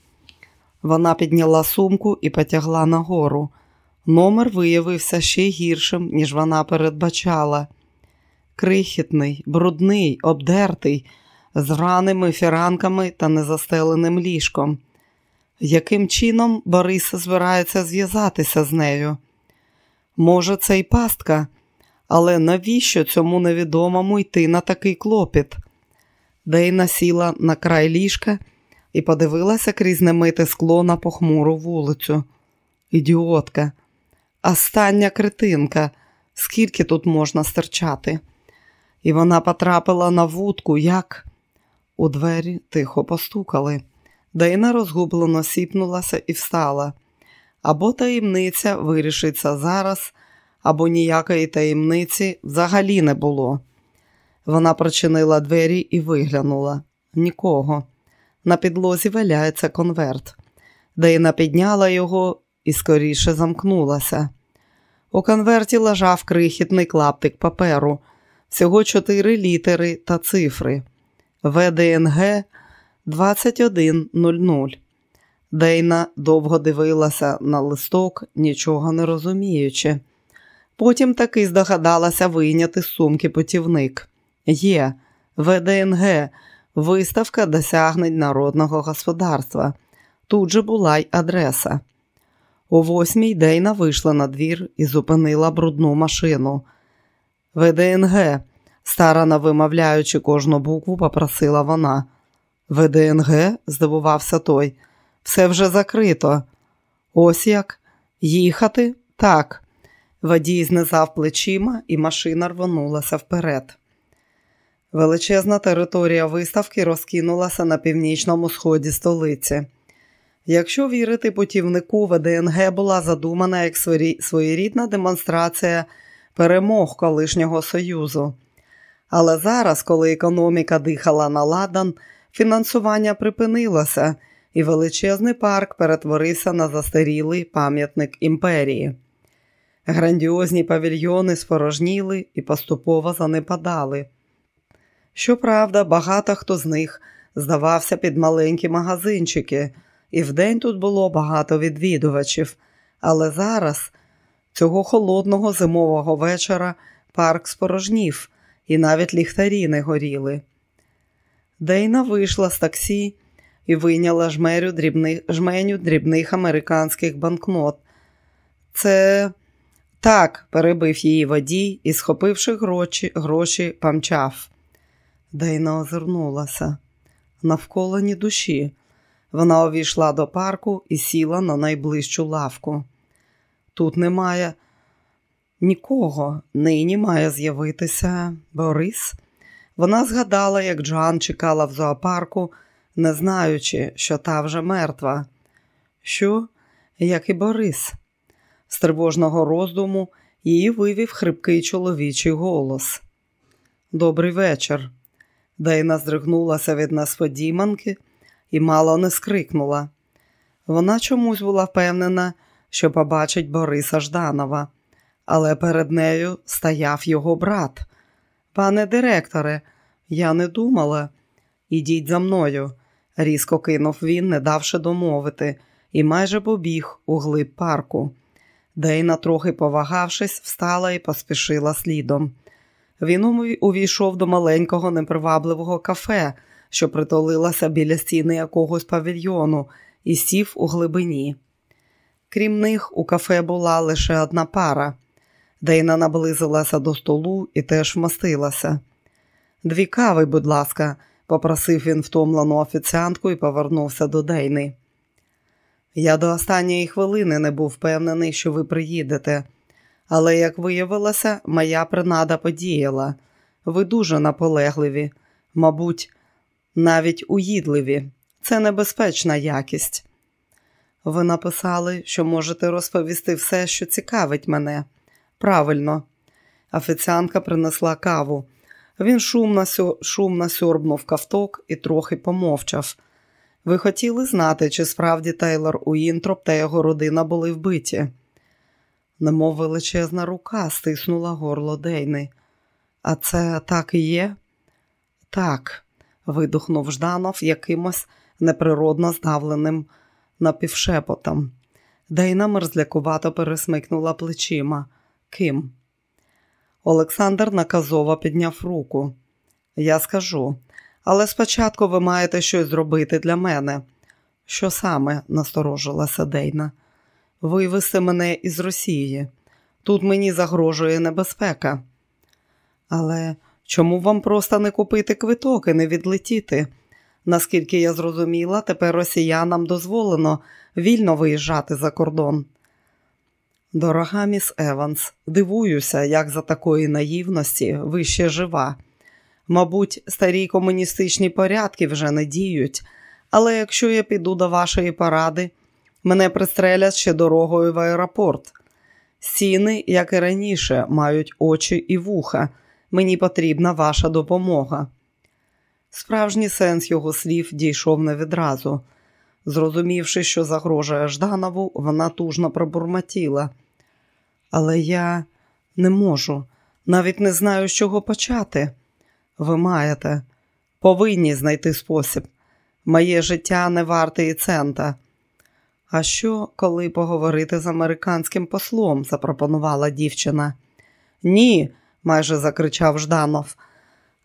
Вона підняла сумку і потягла нагору. Номер виявився ще гіршим, ніж вона передбачала. Крихітний, брудний, обдертий, з раними фіранками та незастеленим ліжком. Яким чином Бориса збирається зв'язатися з нею? Може, це й пастка, але навіщо цьому невідомому йти на такий клопіт? Дейна сіла на край ліжка і подивилася крізь немите скло на похмуру вулицю. Ідіотка, остання критинка, скільки тут можна стерчати? І вона потрапила на вудку, як у двері тихо постукали. Дейна розгублено сіпнулася і встала. Або таємниця вирішиться зараз, або ніякої таємниці взагалі не було. Вона прочинила двері і виглянула. Нікого. На підлозі валяється конверт. Дейна підняла його і скоріше замкнулася. У конверті лежав крихітний клаптик паперу, всього чотири літери та цифри. ВДНГ 2100. Дейна довго дивилася на листок, нічого не розуміючи. Потім таки здогадалася вийняти з сумки путівник. Є ВДНГ, виставка досягнень народного господарства. Тут же була й адреса. О восьмій Дейна вийшла на двір і зупинила брудну машину. ВДНГ, старано вимовляючи кожну букву, попросила вона. ВДНГ, здивувався той, все вже закрито. Ось як? Їхати? Так. Водій знизав плечима, і машина рвонулася вперед. Величезна територія виставки розкинулася на північному сході столиці. Якщо вірити путівнику, ВДНГ була задумана як своєрідна демонстрація перемог колишнього Союзу. Але зараз, коли економіка дихала на ладан, фінансування припинилося, і величезний парк перетворився на застарілий пам'ятник імперії. Грандіозні павільйони спорожніли і поступово занепадали. Щоправда, багато хто з них здавався під маленькі магазинчики, і вдень тут було багато відвідувачів, але зараз, цього холодного зимового вечора, парк спорожнів, і навіть ліхтарі не горіли. Дейна вийшла з таксі і вийняла жменю дрібних, американських банкнот. Це так, перебив її водій і, схопивши гроші, гроші, помчав. Дейна озирнулася. Навколо ні душі. Вона увійшла до парку і сіла на найближчу лавку. Тут немає нікого, нині має з'явитися Борис. Вона згадала, як Джоан чекала в зоопарку, не знаючи, що та вже мертва. Що, як і Борис. З тривожного роздуму її вивів хрипкий чоловічий голос. Добрий вечір. Дейна здригнулася від несподіванки і мало не скрикнула. Вона чомусь була впевнена, що побачить Бориса Жданова, але перед нею стояв його брат. Пане директоре, я не думала. Ідіть за мною, різко кинув він, не давши домовити, і майже побіг у глиб парку. Дейна, трохи повагавшись, встала і поспішила слідом. Він увійшов до маленького непривабливого кафе, що притулилася біля стіни якогось павільйону, і сів у глибині. Крім них, у кафе була лише одна пара. Дейна наблизилася до столу і теж вмостилася. Дві кави, будь ласка, попросив він втомлену офіціантку і повернувся до Дейни. Я до останньої хвилини не був впевнений, що ви приїдете, але, як виявилося, моя принада подіяла. Ви дуже наполегливі, мабуть, навіть уїдливі. Це небезпечна якість. Ви написали, що можете розповісти все, що цікавить мене. Правильно, офіціантка принесла каву. Він шумно шумно сьорбнув кавток і трохи помовчав. Ви хотіли знати, чи справді Тейлор Уінтроп та його родина були вбиті? Немов величезна рука стиснула горло Дейни. А це так і є? Так, видухнув Жданов якимось неприродно здавленим напівшепотом. Дейна мерзлякувато пересмикнула плечима. Ким? Олександр наказово підняв руку. Я скажу, але спочатку ви маєте щось зробити для мене. Що саме? насторожилася Дейна. Вивезти мене із Росії. Тут мені загрожує небезпека. Але чому вам просто не купити квиток і не відлетіти? Наскільки я зрозуміла, тепер росіянам дозволено вільно виїжджати за кордон. Дорога міс Еванс, дивуюся, як за такої наївності ви ще жива. Мабуть, старі комуністичні порядки вже не діють, але якщо я піду до вашої поради, мене пристрелять ще дорогою в аеропорт. Сіни, як і раніше, мають очі і вуха. Мені потрібна ваша допомога. Справжній сенс його слів дійшов не відразу. Зрозумівши, що загрожує Жданову, вона тужно пробурмотіла. Але я не можу, навіть не знаю, з чого почати. Ви маєте, повинні знайти спосіб. Моє життя не варте і цента. А що, коли поговорити з американським послом? запропонувала дівчина. Ні, майже закричав Жданов.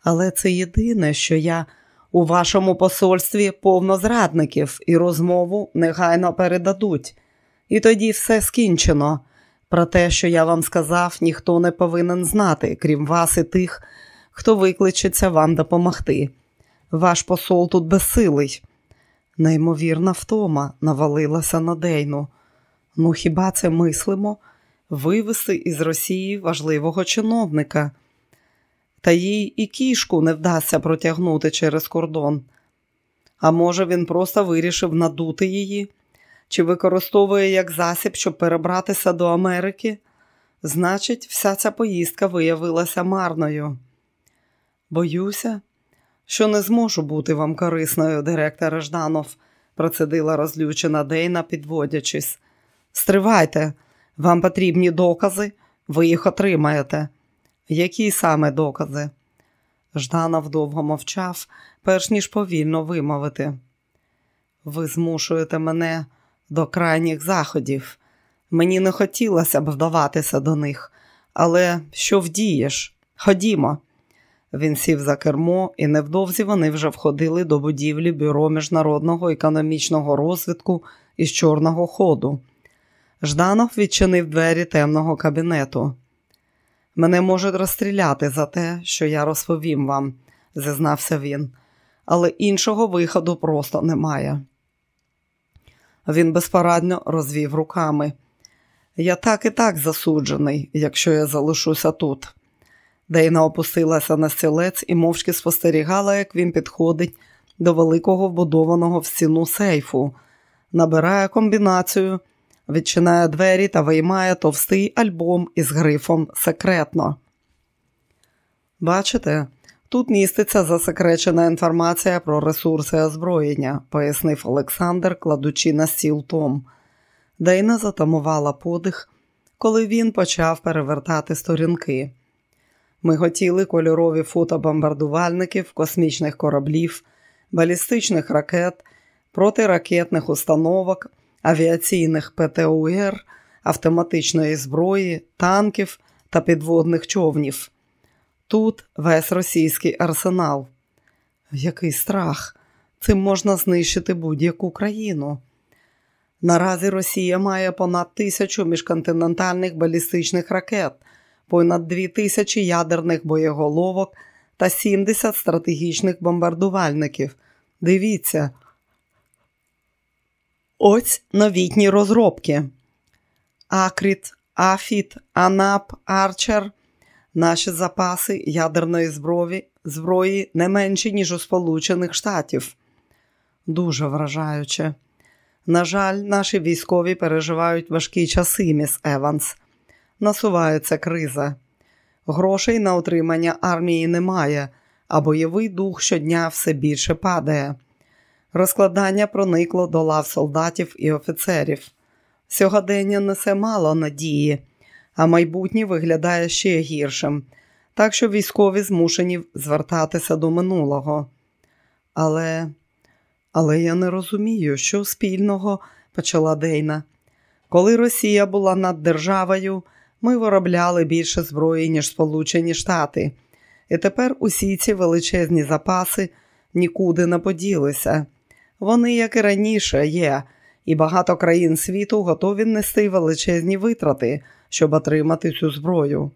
Але це єдине, що я у вашому посольстві повно зрадників і розмову негайно передадуть. І тоді все скінчено. Про те, що я вам сказав, ніхто не повинен знати, крім вас і тих, хто викличеться вам допомогти. Ваш посол тут безсилий. Неймовірна втома навалилася на Дейну. Ну, хіба це мислимо? вивести із Росії важливого чиновника, та їй і кішку не вдасться протягнути через кордон. А може, він просто вирішив надути її чи використовує як засіб, щоб перебратися до Америки? Значить, вся ця поїздка виявилася марною. Боюся, що не зможу бути вам корисною, директор Жданов, процедила розлючена Дейна, підводячись. Стривайте, вам потрібні докази, ви їх отримаєте. Які саме докази? Жданов довго мовчав, перш ніж повільно вимовити. Ви змушуєте мене до крайніх заходів. Мені не хотілося б вдаватися до них, але що вдієш? Ходімо. Він сів за кермо, і невдовзі вони вже входили до будівлі Бюро міжнародного економічного розвитку із чорного ходу. Жданов відчинив двері темного кабінету. Мене можуть розстріляти за те, що я розповім вам, зізнався він, але іншого виходу просто немає. Він безпорадно розвів руками. Я так і так засуджений, якщо я залишуся тут. Дейна опустилася на стілець і мовчки спостерігала, як він підходить до великого вбудованого в стіну сейфу, набирає комбінацію, відчинає двері та виймає товстий альбом із грифом секретно. Бачите, тут міститься засекречена інформація про ресурси озброєння, пояснив Олександр, кладучи на стіл Том. Дейна затамувала подих, коли він почав перевертати сторінки. Ми хотіли кольорові фотобомбардувальників, космічних кораблів, балістичних ракет, протиракетних установок, авіаційних ПТУР, автоматичної зброї, танків та підводних човнів. Тут весь російський арсенал. Який страх! Цим можна знищити будь-яку країну. Наразі Росія має понад тисячу міжконтинентальних балістичних ракет, понад дві тисячі ядерних боєголовок та 70 стратегічних бомбардувальників. Дивіться. Ось новітні розробки. Акріт, Афіт, Анап, Арчер. Наші запаси ядерної зброї, зброї не менші, ніж у Сполучених Штатів. Дуже вражаюче. На жаль, наші військові переживають важкі часи, міс Еванс. Насувається криза. Грошей на утримання армії немає, а бойовий дух щодня все більше падає. Розкладання проникло до лав солдатів і офіцерів. Сьогодення несе мало надії, а майбутнє виглядає ще гіршим, так що військові змушені звертатися до минулого. Але але я не розумію, що спільного, почала Дейна. Коли Росія була над державою, ми виробляли більше зброї, ніж Сполучені Штати, і тепер усі ці величезні запаси нікуди не поділися. Вони, як і раніше, є, і багато країн світу готові нести величезні витрати, щоб отримати цю зброю,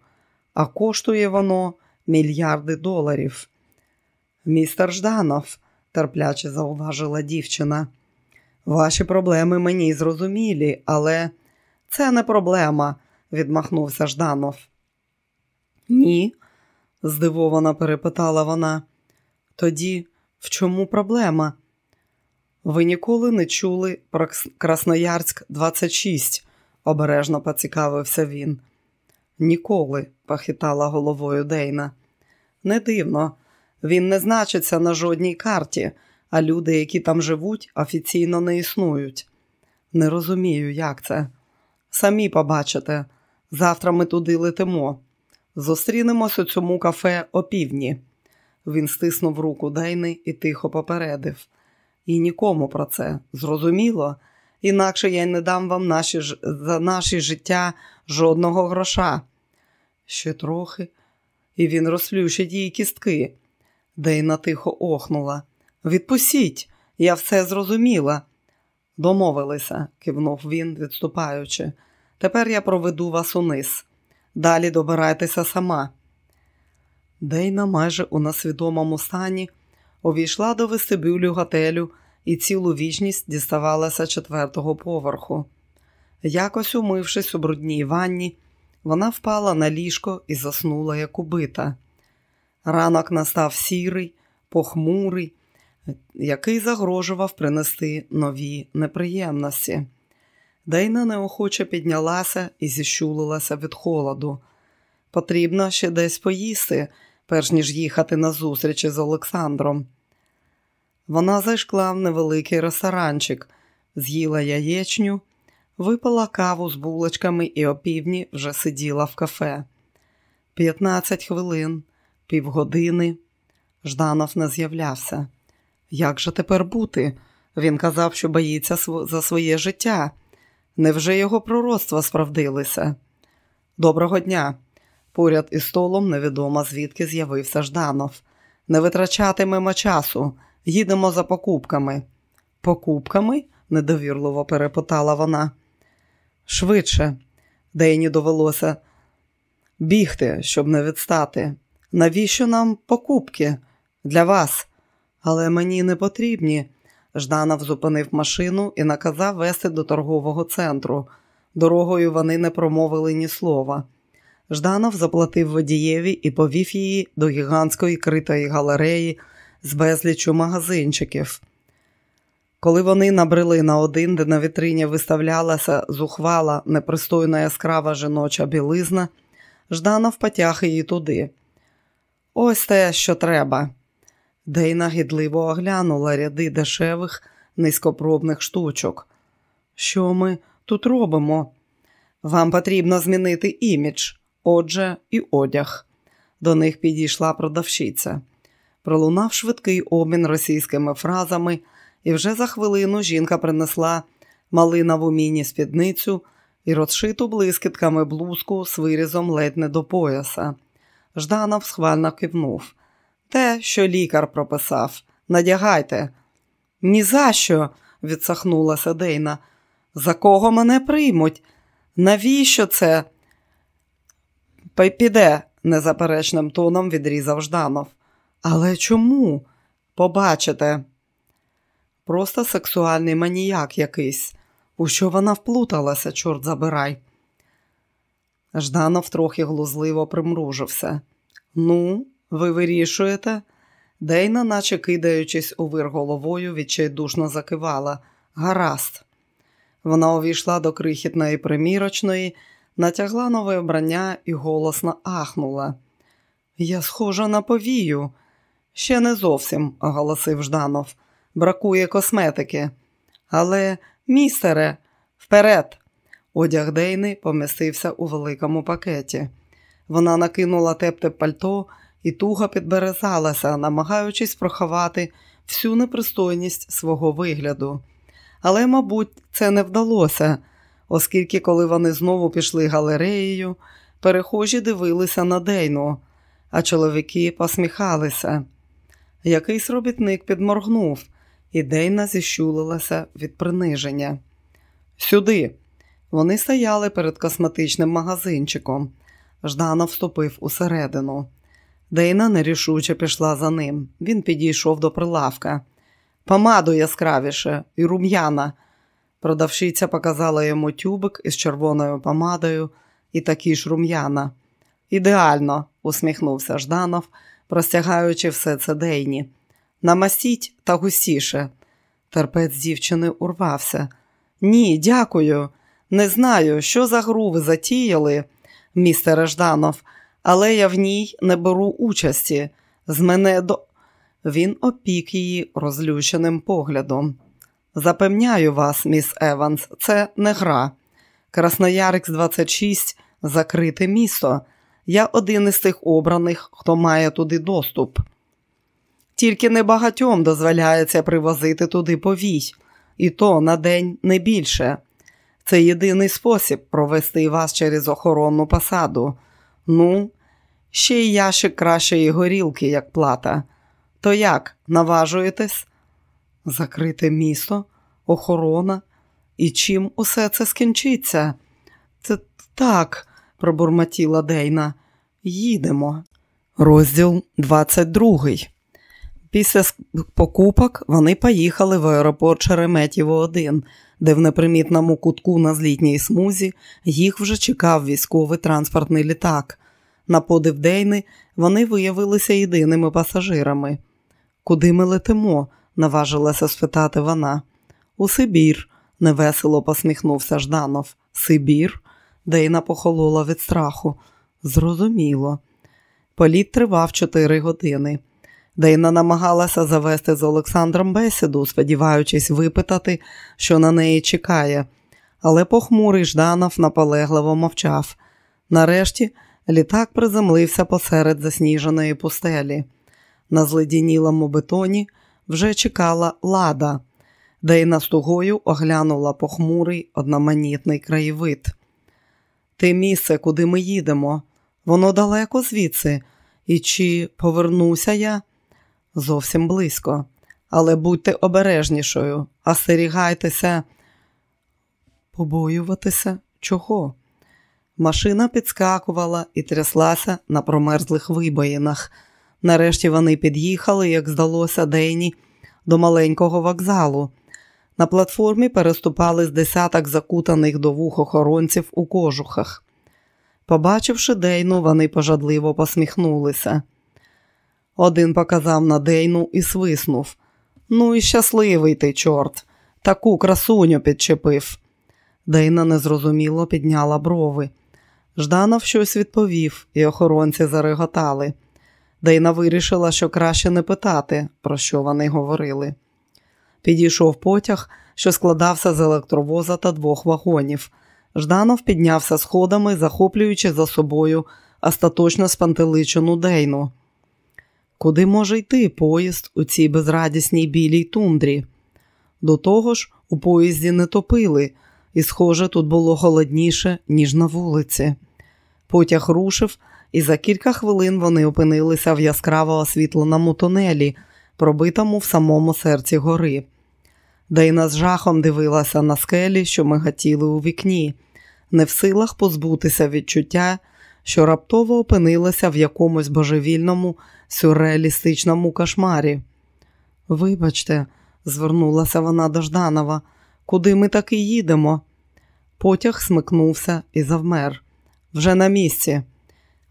а коштує воно мільярди доларів. Містер Жданов терпляче зауважила дівчина. Ваші проблеми мені зрозумілі, але це не проблема, відмахнувся Жданов. Ні, здивовано перепитала вона. Тоді в чому проблема? Ви ніколи не чули про Красноярськ 26, обережно поцікавився він. Ніколи, похитала головою Дейна. Не дивно, він не значиться на жодній карті, а люди, які там живуть, офіційно не існують. Не розумію, як це. Самі побачите, завтра ми туди летимо. Зустрінемось у цьому кафе опівдні. Він стиснув руку Дейни і тихо попередив. І нікому про це зрозуміло, інакше я не дам вам наші, за наші життя жодного гроша. Ще трохи, і він розплющить її кістки. Дейна тихо охнула. Відпустіть, я все зрозуміла. Домовилися, кивнув він, відступаючи. Тепер я проведу вас униз. Далі добирайтеся сама. Дейна майже у несвідомому стані увійшла до вестибюлю готелю і цілу вічність діставалася четвертого поверху. Якось умившись у брудній ванні, вона впала на ліжко і заснула, як убита. Ранок настав сірий, похмурий, який загрожував принести нові неприємності. Дейна неохоче піднялася і зіщулилася від холоду. Потрібно ще десь поїсти, перш ніж їхати на зустрічі з Олександром. Вона зайшла в невеликий ресторанчик, з'їла яєчню, випила каву з булочками і опівдні вже сиділа в кафе. П'ятнадцять хвилин, півгодини. Жданов не з'являвся. Як же тепер бути? Він казав, що боїться за своє життя. Невже його пророцтва справдилися? Доброго дня! Поряд із столом невідомо звідки з'явився Жданов. Не витрачатимемо часу, їдемо за покупками. Покупками? недовірливо перепитала вона. Швидше, Дейні довелося бігти, щоб не відстати. Навіщо нам покупки? Для вас? Але мені не потрібні. Жданов зупинив машину і наказав вести до торгового центру. Дорогою вони не промовили ні слова. Жданов заплатив водієві і повів її до гігантської критої галереї з безлічу магазинчиків. Коли вони набрели на один, де на вітрині виставлялася зухвала, непристойна яскрава жіноча білизна, Жданов потяг її туди. Ось те, що треба. Дейна гідливо оглянула ряди дешевих, низькопробних штучок. Що ми тут робимо? Вам потрібно змінити імідж, отже, і одяг. До них підійшла продавщиця. Пролунав швидкий обмін російськими фразами, і вже за хвилину жінка принесла малинову міні-спідницю і розшиту блискітками блузку з вирізом ледь не до пояса. Жданов схвально кивнув. Те, що лікар прописав. Надягайте. «Ні за що!» – відсахнулася Дейна. За кого мене приймуть? Навіщо це? Піде, незаперечним тоном відрізав Жданов. Але чому? Побачите. Просто сексуальний маніяк якийсь. У що вона вплуталася, чорт забирай. Жданов трохи глузливо примружився. Ну, ви вирішуєте? Дейна, наче кидаючись у вир головою, відчайдушно закивала. Гаразд. Вона увійшла до крихітної примірочної, натягла нове вбрання і голосно ахнула. Я схожа на повію. Ще не зовсім, оголосив Жданов. Бракує косметики. Але, містере, вперед! Одяг Дейни помістився у великому пакеті. Вона накинула тепте пальто і туго підберезалася, намагаючись проховати всю непристойність свого вигляду. Але, мабуть, це не вдалося, оскільки, коли вони знову пішли галереєю, перехожі дивилися на Дейну, а чоловіки посміхалися. Якийсь робітник підморгнув, і Дейна зіщулилася від приниження. Сюди. Вони стояли перед косметичним магазинчиком. Ждана вступив усередину. Дейна нерішуче пішла за ним. Він підійшов до прилавка. Помаду яскравіше і рум'яна. Продавщиця показала йому тюбик із червоною помадою і такі ж рум'яна. Ідеально, усміхнувся Жданов, простягаючи все це Дейні. Намастіть та густіше. Терпець дівчини урвався. Ні, дякую. Не знаю, що за гру ви затіяли, містере Жданов але я в ній не беру участі. З мене до. Він опік її розлюченим поглядом. Запевняю вас, міс Еванс, це не гра. Красноярикс 26 закрите місто. Я один із тих обраних, хто має туди доступ. Тільки небагатьом дозволяється привозити туди повій, і то на день не більше. Це єдиний спосіб провести вас через охоронну посаду. Ну, ще й ящик кращої горілки, як плата. То як, наважуєтесь? Закрите місто, охорона. І чим усе це скінчиться? Це так, пробурмотіла Дейна. Їдемо. Розділ 22. Після покупок вони поїхали в аеропорт Шереметєво 1, де в непримітному кутку на злітній смузі їх вже чекав військовий транспортний літак. На подив Дейни вони виявилися єдиними пасажирами. Куди ми летимо? наважилася спитати вона. У Сибір, невесело посміхнувся Жданов. Сибір? Дейна похолола від страху. Зрозуміло. Політ тривав чотири години. Дейна намагалася завести з Олександром бесіду, сподіваючись випитати, що на неї чекає, але похмурий Жданов наполегливо мовчав. Нарешті літак приземлився посеред засніженої пустелі. На зледінілому бетоні вже чекала лада, Дейна з тугою оглянула похмурий одноманітний краєвид. Те місце, куди ми їдемо, воно далеко звідси, і чи повернуся я? Зовсім близько. Але будьте обережнішою, остерігайтеся, побоюватися чого? Машина підскакувала і тряслася на промерзлих вибоїнах. Нарешті вони під'їхали, як здалося, Дейні, до маленького вокзалу. На платформі переступали з десяток закутаних до вух охоронців у кожухах. Побачивши Дейну, вони пожадливо посміхнулися. Один показав на Дейну і свиснув. Ну і щасливий ти, чорт, таку красуню підчепив. Дейна незрозуміло підняла брови. Жданов щось відповів, і охоронці зареготали. Дейна вирішила, що краще не питати, про що вони говорили. Підійшов потяг, що складався з електровоза та двох вагонів. Жданов піднявся сходами, захоплюючи за собою остаточно спантеличену Дейну. Куди може йти поїзд у цій безрадісній білій тундрі? До того ж, у поїзді не топили, і, схоже, тут було холодніше, ніж на вулиці. Потяг рушив, і за кілька хвилин вони опинилися в яскраво освітленому тунелі, пробитому в самому серці гори. Дейна з жахом дивилася на скелі, що мигатіли у вікні, не в силах позбутися відчуття, що раптово опинилася в якомусь божевільному, сюрреалістичному кошмарі. Вибачте, звернулася вона до Жданова, куди ми таки їдемо? Потяг смикнувся і завмер. Вже на місці.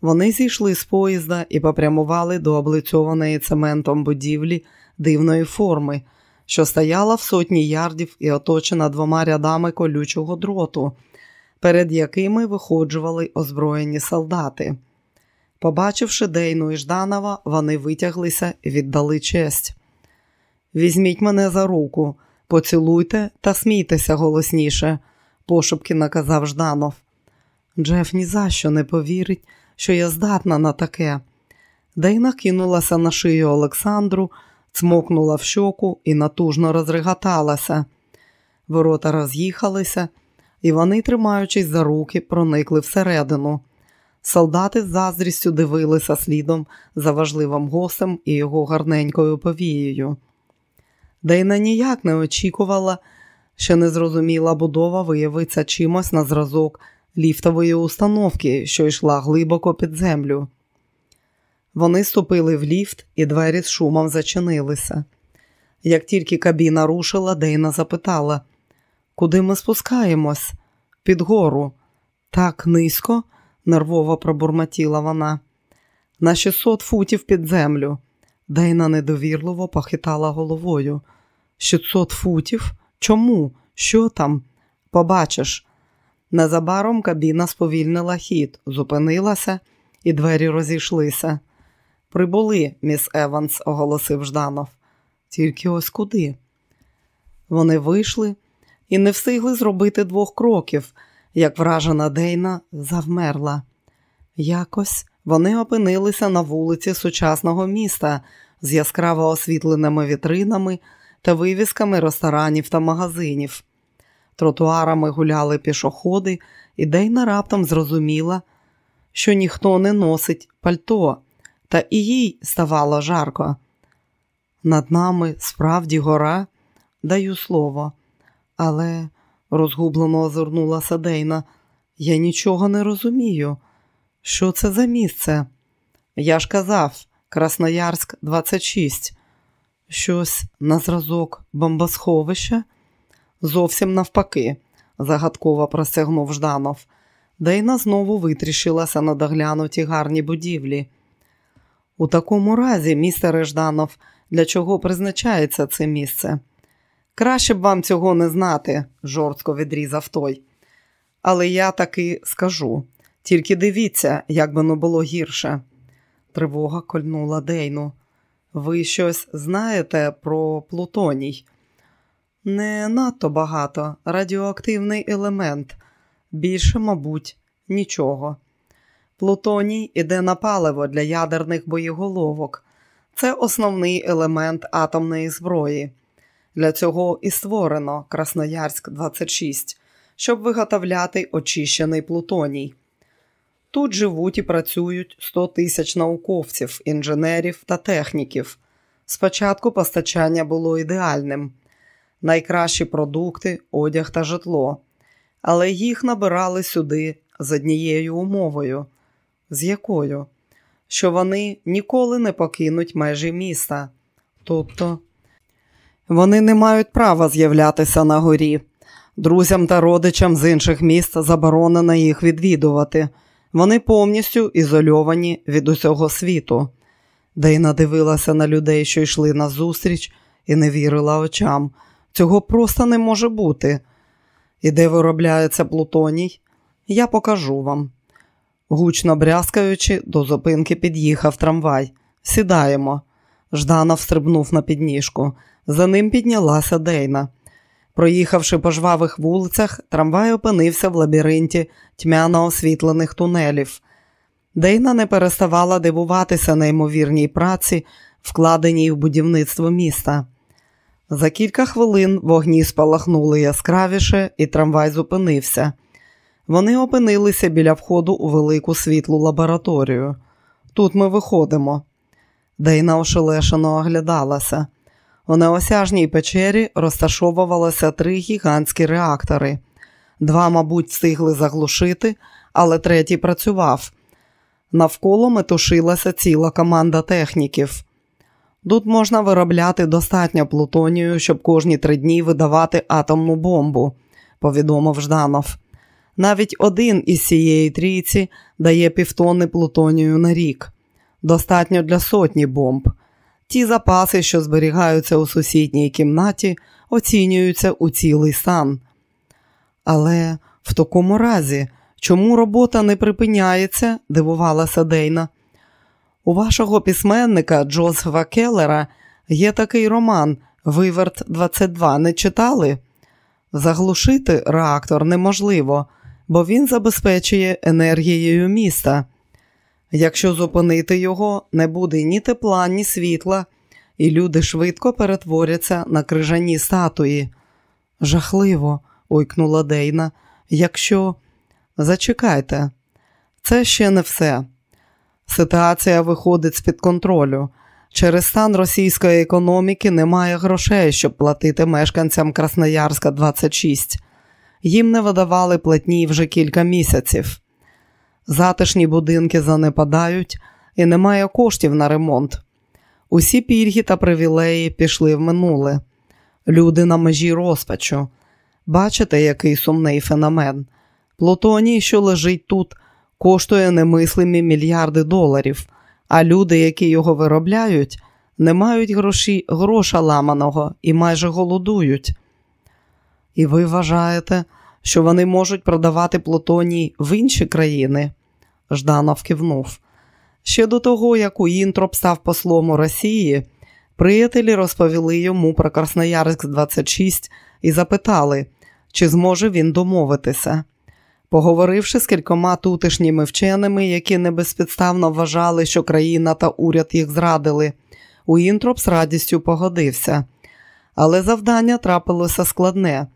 Вони зійшли з поїзда і попрямували до облицьованої цементом будівлі дивної форми, що стояла в сотні ярдів і оточена двома рядами колючого дроту, перед якими виходжували озброєні солдати. Побачивши Дейну і Жданова, вони витяглися і віддали честь. Візьміть мене за руку, поцілуйте та смійтеся голосніше, пошепки наказав Жданов. Джеф ні за що не повірить, що я здатна на таке. Дейна кинулася на шию Олександру, цмокнула в щоку і натужно розрегаталася. Ворота роз'їхалися, і вони, тримаючись за руки, проникли всередину. Солдати з заздрістю дивилися слідом за важливим гостем і його гарненькою повією. Дейна ніяк не очікувала, що незрозуміла будова виявиться чимось на зразок ліфтової установки, що йшла глибоко під землю. Вони ступили в ліфт, і двері з шумом зачинилися. Як тільки кабіна рушила, Дейна запитала, куди ми спускаємось? Під гору. Так низько, нервово пробурмотіла вона. На 600 футів під землю. Дейна недовірливо похитала головою. 600 футів? Чому? Що там? Побачиш. Незабаром кабіна сповільнила хід, зупинилася, і двері розійшлися. Прибули, міс Еванс, оголосив Жданов. Тільки ось куди. Вони вийшли і не встигли зробити двох кроків, як вражена Дейна завмерла. Якось вони опинилися на вулиці сучасного міста з яскраво освітленими вітринами та вивісками ресторанів та магазинів. Тротуарами гуляли пішоходи, і Дейна раптом зрозуміла, що ніхто не носить пальто та і їй ставало жарко. Над нами справді гора, даю слово, але розгублено озирнулася Дейна. Я нічого не розумію. Що це за місце? Я ж казав, Красноярськ, 26. Щось на зразок бомбосховища? Зовсім навпаки, загадково простягнув Жданов. Дейна знову витріщилася на доглянуті гарні будівлі. У такому разі, містере Жданов, для чого призначається це місце? Краще б вам цього не знати, жорстко відрізав той. Але я таки скажу. Тільки дивіться, як би не було гірше. Тривога кольнула Дейну. Ви щось знаєте про Плутоній? Не надто багато, радіоактивний елемент. Більше, мабуть, нічого. Плутоній іде на паливо для ядерних боєголовок. Це основний елемент атомної зброї. Для цього і створено Красноярськ 26, щоб виготовляти очищений плутоній. Тут живуть і працюють 100 тисяч науковців, інженерів та техніків. Спочатку постачання було ідеальним, найкращі продукти, одяг та житло, але їх набирали сюди з однією умовою, з якою? Що вони ніколи не покинуть межі міста. Тобто вони не мають права з'являтися на горі. Друзям та родичам з інших міст заборонено їх відвідувати. Вони повністю ізольовані від усього світу. Дейна дивилася на людей, що йшли назустріч, і не вірила очам. Цього просто не може бути. І де виробляється плутоній? Я покажу вам. Гучно брязкаючи, до зупинки під'їхав трамвай. Сідаємо. Жданов стрибнув на підніжку. За ним піднялася Дейна. Проїхавши по жвавих вулицях, трамвай опинився в лабіринті тьмяно освітлених тунелів. Дейна не переставала дивуватися неймовірній праці, вкладеній в будівництво міста. За кілька хвилин вогні спалахнули яскравіше, і трамвай зупинився. Вони опинилися біля входу у велику світлу лабораторію. Тут ми виходимо. Дейна ошелешено оглядалася. У неосяжній печері розташовувалося три гігантські реактори. Два, мабуть, встигли заглушити, але третій працював. Навколо метушилася ціла команда техніків. Тут можна виробляти достатньо плутонію, щоб кожні три дні видавати атомну бомбу, повідомив Жданов. Навіть один із цієї трійці дає півтони плутонію на рік. Достатньо для сотні бомб. Ті запаси, що зберігаються у сусідній кімнаті, оцінюються у цілий стан. Але в такому разі, чому робота не припиняється? дивувалася Дейна. У вашого письменника Джозефа Келлера є такий роман Виверт 22 не читали? Заглушити реактор неможливо, бо він забезпечує енергією міста. Якщо зупинити його, не буде ні тепла, ні світла, і люди швидко перетворяться на крижані статуї. Жахливо, ойкнула Дейна. Якщо зачекайте, це ще не все. Ситуація виходить з-під контролю. Через стан російської економіки немає грошей, щоб платити мешканцям Красноярська 26. Їм не видавали платні вже кілька місяців. Затишні будинки занепадають і немає коштів на ремонт. Усі пільги та привілеї пішли в минуле. Люди на межі розпачу. Бачите, який сумний феномен. Плутоній, що лежить тут, коштує немислимі мільярди доларів, а люди, які його виробляють, не мають гроші, гроша ламаного і майже голодують. І ви вважаєте, що вони можуть продавати плутоній в інші країни? Жданов кивнув. Ще до того, як Уінтроп став послом у Росії, приятелі розповіли йому про Красноярськ 26 і запитали, чи зможе він домовитися. Поговоривши з кількома тутешніми вченими, які небезпідставно вважали, що країна та уряд їх зрадили, Уінтроп з радістю погодився. Але завдання трапилося складне,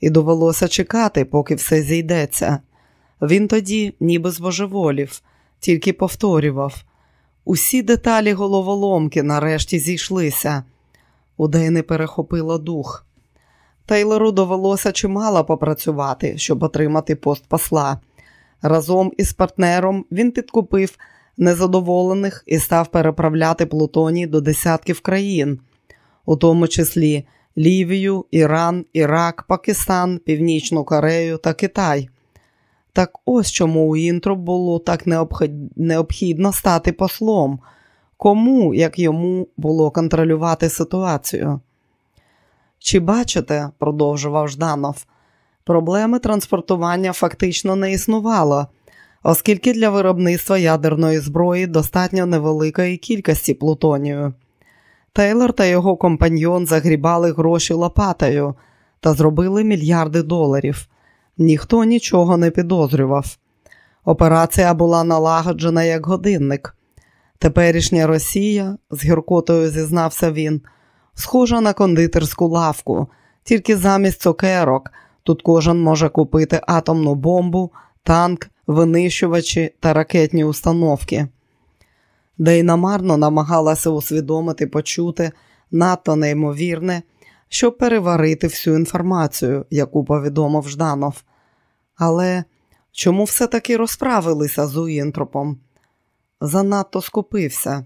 і довелося чекати, поки все зійдеться. Він тоді, ніби збожеволів, тільки повторював. Усі деталі головоломки нарешті зійшлися. У Дейни перехопило дух. Тейлору довелося чимало попрацювати, щоб отримати пост посла. Разом із партнером він підкупив незадоволених і став переправляти Плутоній до десятків країн, у тому числі Лівію, Іран, Ірак, Пакистан, Північну Корею та Китай. Так ось чому у інтро було так необхідно стати послом. Кому, як йому, було контролювати ситуацію? Чи бачите, продовжував Жданов, проблеми транспортування фактично не існувало, оскільки для виробництва ядерної зброї достатньо невеликої кількості плутонію. Тейлор та його компаньйон загрібали гроші лопатою та зробили мільярди доларів. Ніхто нічого не підозрював. Операція була налагоджена як годинник. Теперішня Росія, з гіркотою зізнався він, схожа на кондитерську лавку, тільки замість цукерок тут кожен може купити атомну бомбу, танк, винищувачі та ракетні установки. Дейна марно намагалася усвідомити почути надто неймовірне, щоб переварити всю інформацію, яку повідомив Жданов. Але чому все-таки розправилися з Уінтропом? Занадто скупився,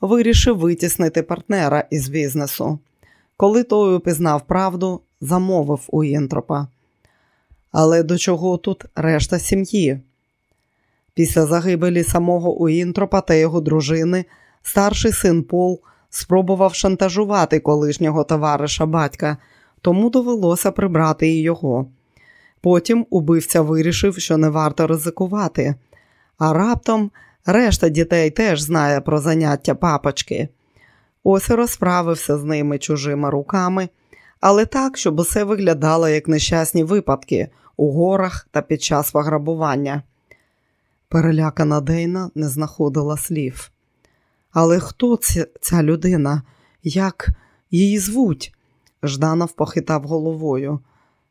вирішив витіснити партнера із бізнесу. Коли той упізнав правду, замовив Уінтропа. Але до чого тут решта сім'ї? Після загибелі самого Уінтропа та його дружини старший син Пол спробував шантажувати колишнього товариша батька, тому довелося прибрати і його. Потім убивця вирішив, що не варто ризикувати, а раптом решта дітей теж знає про заняття папочки. Ось і розправився з ними чужими руками, але так, щоб усе виглядало як нещасні випадки у горах та під час пограбування. Перелякана Дейна не знаходила слів. Але хто ця, ця людина? Як її звуть? Жданов похитав головою.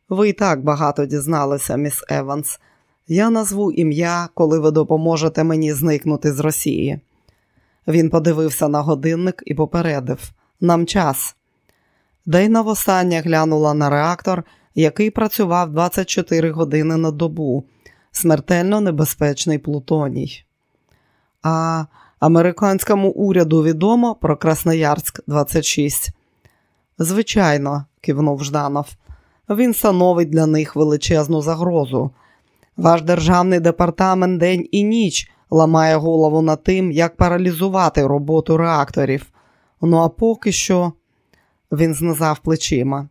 Ви і так багато дізналися, міс Еванс. Я назву ім'я, коли ви допоможете мені зникнути з Росії. Він подивився на годинник і попередив нам час. Дейна востаннє глянула на реактор, який працював 24 години на добу, смертельно небезпечний плутоній. А американському уряду відомо про Красноярськ 26. Звичайно, кивнув Жданов. Він становить для них величезну загрозу. Ваш державний департамент день і ніч ламає голову над тим, як паралізувати роботу реакторів. Ну а поки що він знизав плечима.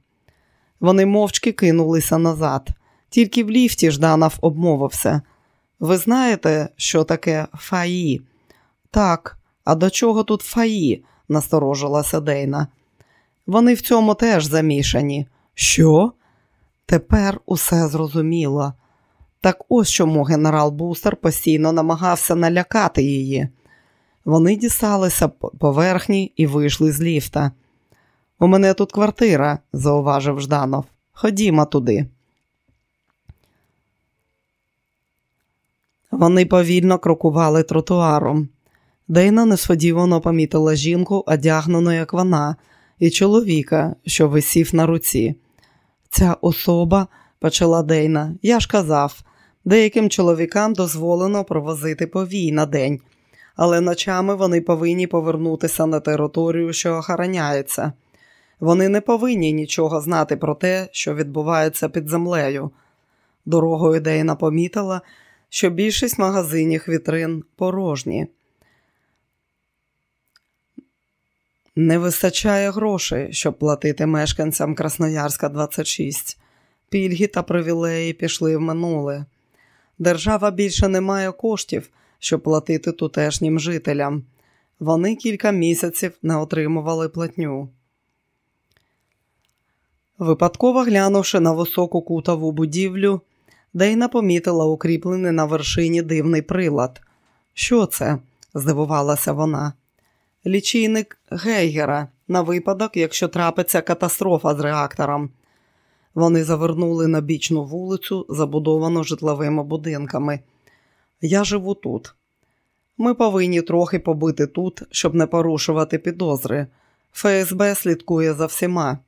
Вони мовчки кинулися назад. Тільки в ліфті Жданов обмовився. Ви знаєте, що таке фаї? Так, а до чого тут фаї? насторожилася Дейна. Вони в цьому теж замішані. Що? Тепер усе зрозуміло. Так ось чому генерал Бустер постійно намагався налякати її. Вони дісталися поверхні і вийшли з ліфта. У мене тут квартира, зауважив Жданов. Ходімо туди. Вони повільно крокували тротуаром. Дейна несподівано помітила жінку, одягнену, як вона, і чоловіка, що висів на руці. Ця особа, почала Дейна, я ж казав, деяким чоловікам дозволено провозити повій на день, але ночами вони повинні повернутися на територію, що охороняється. Вони не повинні нічого знати про те, що відбувається під землею. Дорогою Дейна помітила, що більшість магазинів вітрин порожні. Не вистачає грошей, щоб платити мешканцям Красноярська 26. Пільги та привілеї пішли в минуле. Держава більше не має коштів, щоб платити тутешнім жителям. Вони кілька місяців не отримували платню. Випадково глянувши на високу кутову будівлю, Дейна помітила укріплений на вершині дивний прилад. Що це? здивувалася вона. Лічильник Гейгера на випадок, якщо трапиться катастрофа з реактором. Вони завернули на бічну вулицю, забудовану житловими будинками. Я живу тут. Ми повинні трохи побити тут, щоб не порушувати підозри. ФСБ слідкує за всіма.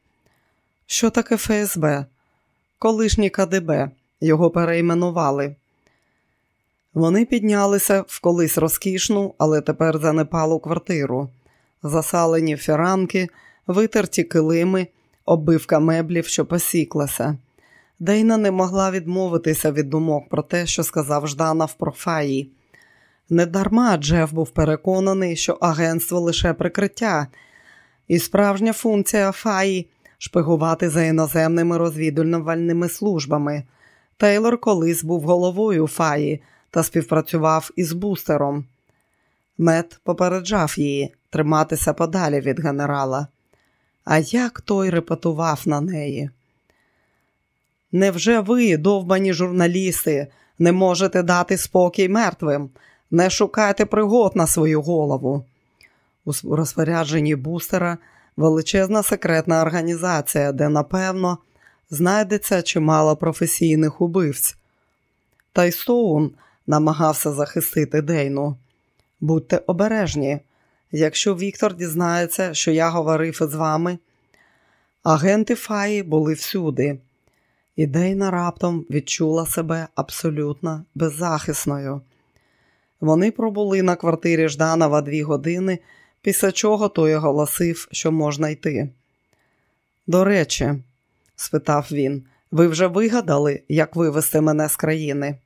Що таке ФСБ? Колишній КДБ. Його перейменували. Вони піднялися в колись розкішну, але тепер занепалу квартиру. Засалені фіранки, витерті килими, оббивка меблів, що посіклася. Дейна не могла відмовитися від думок про те, що сказав Жданов про Фаї. Недарма Джеф був переконаний, що агентство лише прикриття, і справжня функція Фаї шпигувати за іноземними розвідувальними службами. Тейлор колись був головою Фаї та співпрацював із бустером. Мет попереджав її триматися подалі від генерала. А як той репетував на неї? Невже ви, довбані журналісти, не можете дати спокій мертвим? Не шукайте пригод на свою голову. У розпорядженні бустера величезна секретна організація, де, напевно, знайдеться чимало професійних убивць. Тайстоун намагався захистити Дейну. Будьте обережні, якщо Віктор дізнається, що я говорив із вами. Агенти Фаї були всюди, і Дейна раптом відчула себе абсолютно беззахисною. Вони пробули на квартирі Жданова дві години, після чого той оголосив, що можна йти. До речі, спитав він, ви вже вигадали, як вивести мене з країни?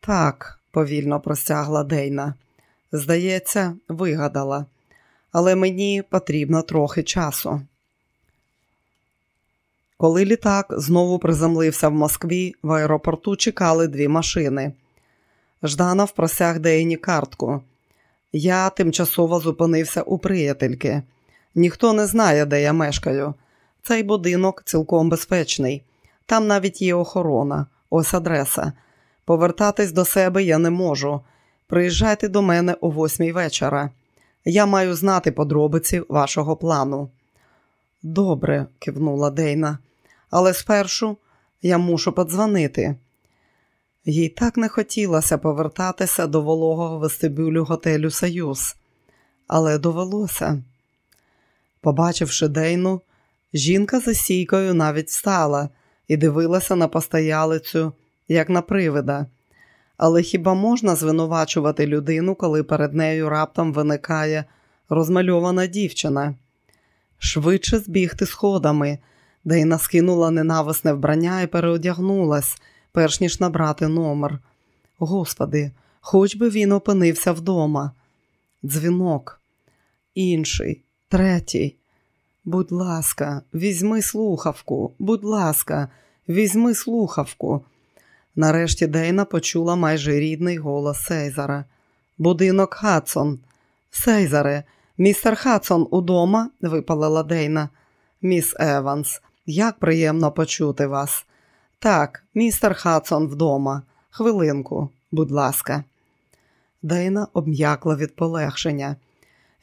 Так, повільно простягла Дейна. Здається, вигадала, але мені потрібно трохи часу. Коли літак знову приземлився в Москві, в аеропорту чекали дві машини. Жданов просяг Дейні картку. Я тимчасово зупинився у приятельки. Ніхто не знає, де я мешкаю. Цей будинок цілком безпечний. Там навіть є охорона, ось адреса. Повертатись до себе я не можу. Приїжджайте до мене о восьмій вечора. Я маю знати подробиці вашого плану. Добре, кивнула Дейна, але спершу я мушу подзвонити. Їй так не хотілося повертатися до вологого вестибюлю готелю Союз, але довелося. Побачивши Дейну, жінка за сійкою навіть встала і дивилася на постоялицю, як на привида. Але хіба можна звинувачувати людину, коли перед нею раптом виникає розмальована дівчина? Швидше збігти сходами, Дейна скинула ненависне вбрання і переодягнулась перш ніж набрати номер. Господи, хоч би він опинився вдома. Дзвінок, інший, третій. Будь ласка, візьми слухавку, будь ласка, візьми слухавку. Нарешті Дейна почула майже рідний голос Сейзара. Будинок Хадсон. Сейзаре, містер Хадсон удома? випалила Дейна. Міс Еванс, як приємно почути вас. Так, містер Хадсон вдома. Хвилинку, будь ласка. Дейна обм'якла від полегшення.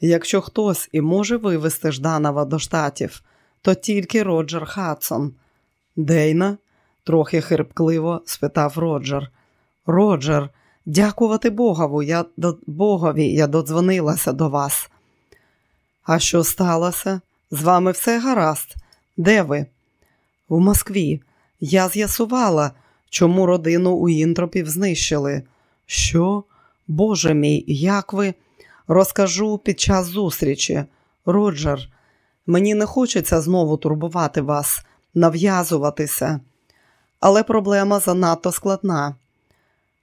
Якщо хтось і може вивезти Жданова до штатів, то тільки Роджер Хадсон. Дейна? Трохи хрипливо спитав Роджер. Роджер, дякувати Богові, я до Богові я додзвонилася до вас. А що сталося? З вами все гаразд? Де ви? У Москві. Я з'ясувала, чому родину у інтропів знищили. Що? Боже мій, як ви? Розкажу під час зустрічі. Роджер, мені не хочеться знову турбувати вас, нав'язуватися. Але проблема занадто складна.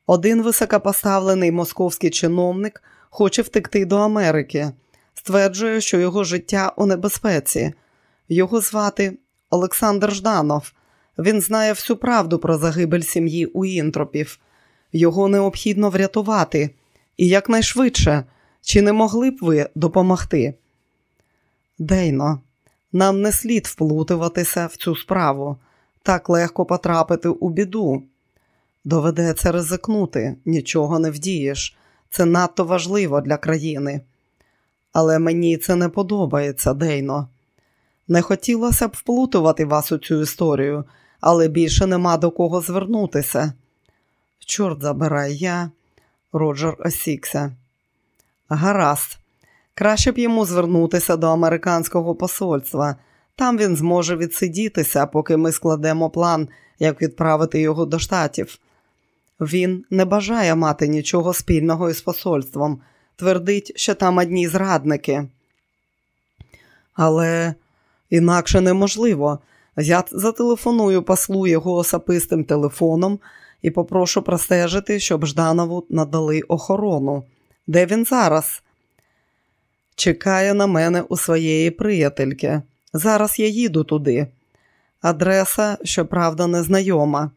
Один високопоставлений московський чиновник хоче втекти до Америки, стверджує, що його життя у небезпеці. Його звати Олександр Жданов. Він знає всю правду про загибель сім'ї у інтропів. Його необхідно врятувати. І якнайшвидше, чи не могли б ви допомогти? Дейно, нам не слід вплутуватися в цю справу. Так легко потрапити у біду. Доведеться ризикнути, нічого не вдієш. Це надто важливо для країни. Але мені це не подобається, Дейно. Не хотілося б вплутувати вас у цю історію, але більше нема до кого звернутися. Чорт забирай я, Роджер осікся. Гаразд, краще б йому звернутися до американського посольства. Там він зможе відсидітися, поки ми складемо план, як відправити його до штатів. Він не бажає мати нічого спільного із посольством, твердить, що там одні зрадники. Але Інакше неможливо. Я зателефоную послу його особистим телефоном і попрошу простежити, щоб Жданову надали охорону. Де він зараз? Чекає на мене у своєї приятельки. Зараз я їду туди. Адреса, щоправда, незнайома.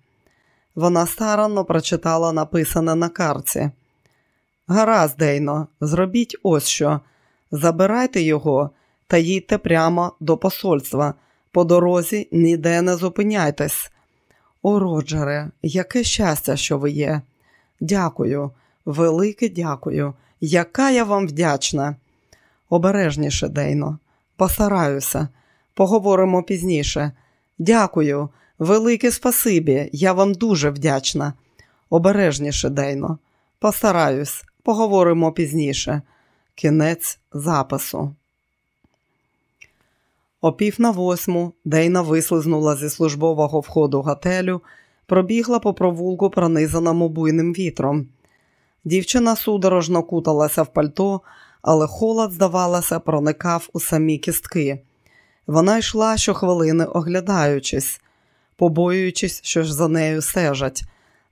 Вона старанно прочитала написане на карці. Гаразд, Дейно, зробіть ось що. Забирайте його та їдьте прямо до посольства. По дорозі ніде не зупиняйтесь. О, Роджере, яке щастя, що ви є. Дякую, велике дякую. Яка я вам вдячна. Обережніше, Дейно, постараюся. Поговоримо пізніше. Дякую, велике спасибі, я вам дуже вдячна. Обережніше, Дейно. Постараюсь, поговоримо пізніше. Кінець запису. О пів на восьму Дейна вислизнула зі службового входу готелю, пробігла по провулку, пронизаному буйним вітром. Дівчина судорожно куталася в пальто, але холод, здавалося, проникав у самі кістки. Вона йшла щохвилини, оглядаючись, побоюючись, що ж за нею стежать.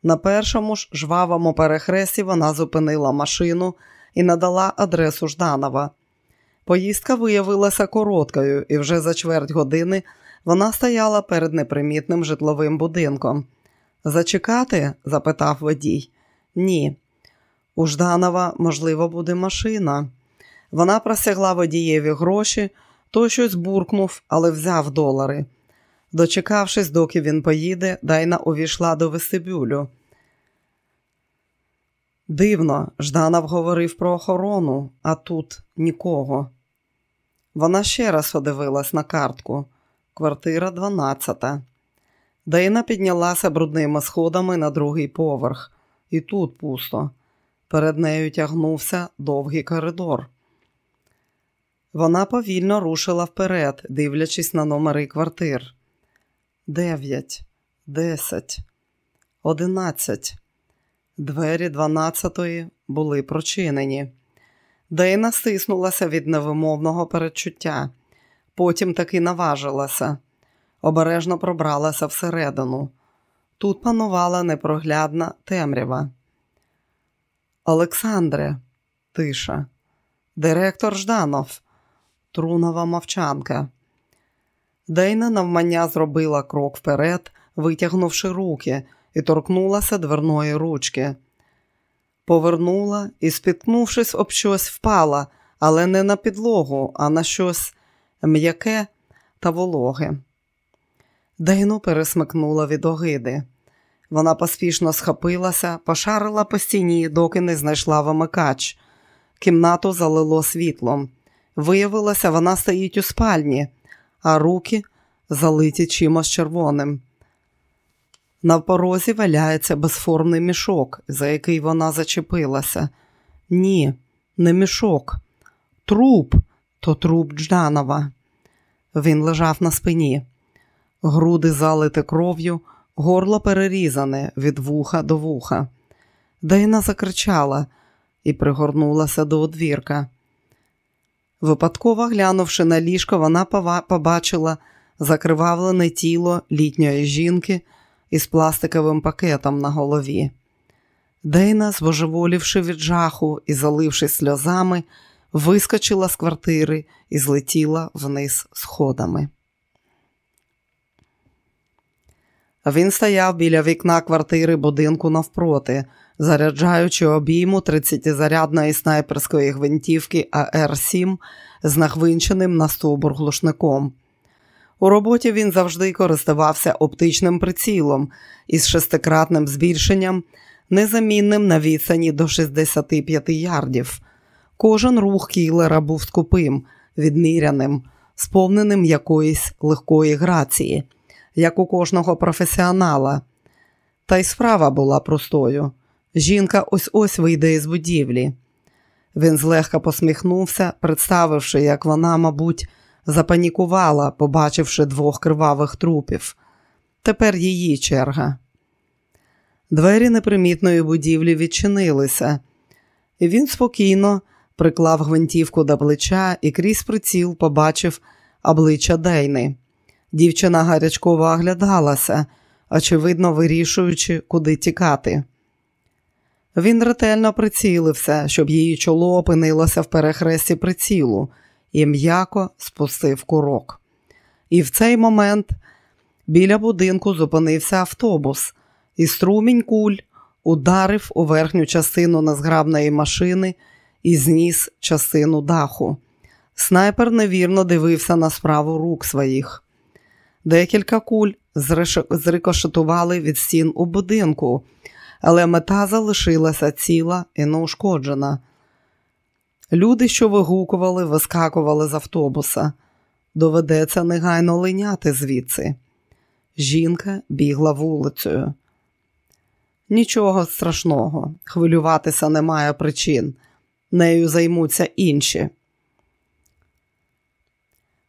На першому ж жвавому перехресті вона зупинила машину і надала адресу Жданова. Поїздка виявилася короткою, і вже за чверть години вона стояла перед непримітним житловим будинком. Зачекати? запитав водій. Ні. У Жданова, можливо, буде машина. Вона просягла водієві гроші, той щось буркнув, але взяв долари. Дочекавшись, доки він поїде, Дайна увійшла до вестибюлю. Дивно, Жданов говорив про охорону, а тут нікого. Вона ще раз подивилась на картку. Квартира 12. Дайна піднялася брудними сходами на другий поверх, і тут пусто. Перед нею тягнувся довгий коридор. Вона повільно рушила вперед, дивлячись на номери квартир. Дев'ять, десять, одинадцять. Двері дванадцятої були прочинені. Дейна стиснулася від невимовного передчуття, потім таки наважилася, обережно пробралася всередину. Тут панувала непроглядна темрява. Олександре, тиша, директор Жданов, трунова мовчанка. Дейна навмання зробила крок вперед, витягнувши руки, і торкнулася дверної ручки. Повернула і, спіткнувшись об щось, впала, але не на підлогу, а на щось м'яке та вологе. Дейну пересмикнула від огиди. Вона поспішно схопилася, пошарила по стіні, доки не знайшла вимикач. Кімнату залило світлом. Виявилося, вона стоїть у спальні, а руки залиті чимось червоним. На порозі валяється безформний мішок, за який вона зачепилася. Ні, не мішок. Труп то труп Джанова. Він лежав на спині, груди залити кров'ю, горло перерізане від вуха до вуха. Дейна закричала і пригорнулася до одвірка. Випадково глянувши на ліжко, вона побачила закривавлене тіло літньої жінки із пластиковим пакетом на голові. Дейна, збожеволівши від жаху і залившись сльозами, вискочила з квартири і злетіла вниз сходами. Він стояв біля вікна квартири будинку навпроти, заряджаючи обійму 30-зарядної снайперської гвинтівки АР-7 з нахвинченим на стовбур глушником. У роботі він завжди користувався оптичним прицілом із шестикратним збільшенням, незамінним на відстані до 65 ярдів. Кожен рух кілера був скупим, відміряним, сповненим якоїсь легкої грації, як у кожного професіонала. Та й справа була простою. Жінка ось ось вийде із будівлі. Він злегка посміхнувся, представивши, як вона, мабуть, запанікувала, побачивши двох кривавих трупів. Тепер її черга. Двері непримітної будівлі відчинилися, і він спокійно приклав гвинтівку до плеча і крізь приціл побачив обличчя Дейни. Дівчина гарячково оглядалася, очевидно вирішуючи, куди тікати. Він ретельно прицілився, щоб її чоло опинилося в перехресті прицілу, і м'яко спустив курок. І в цей момент біля будинку зупинився автобус, і струмінь куль ударив у верхню частину незграбної машини і зніс частину даху. Снайпер невірно дивився на справу рук своїх. Декілька куль зрикошетували від стін у будинку, але мета залишилася ціла і неушкоджена. Люди, що вигукували, вискакували з автобуса. Доведеться негайно линяти звідси. Жінка бігла вулицею. Нічого страшного, хвилюватися немає причин. Нею займуться інші.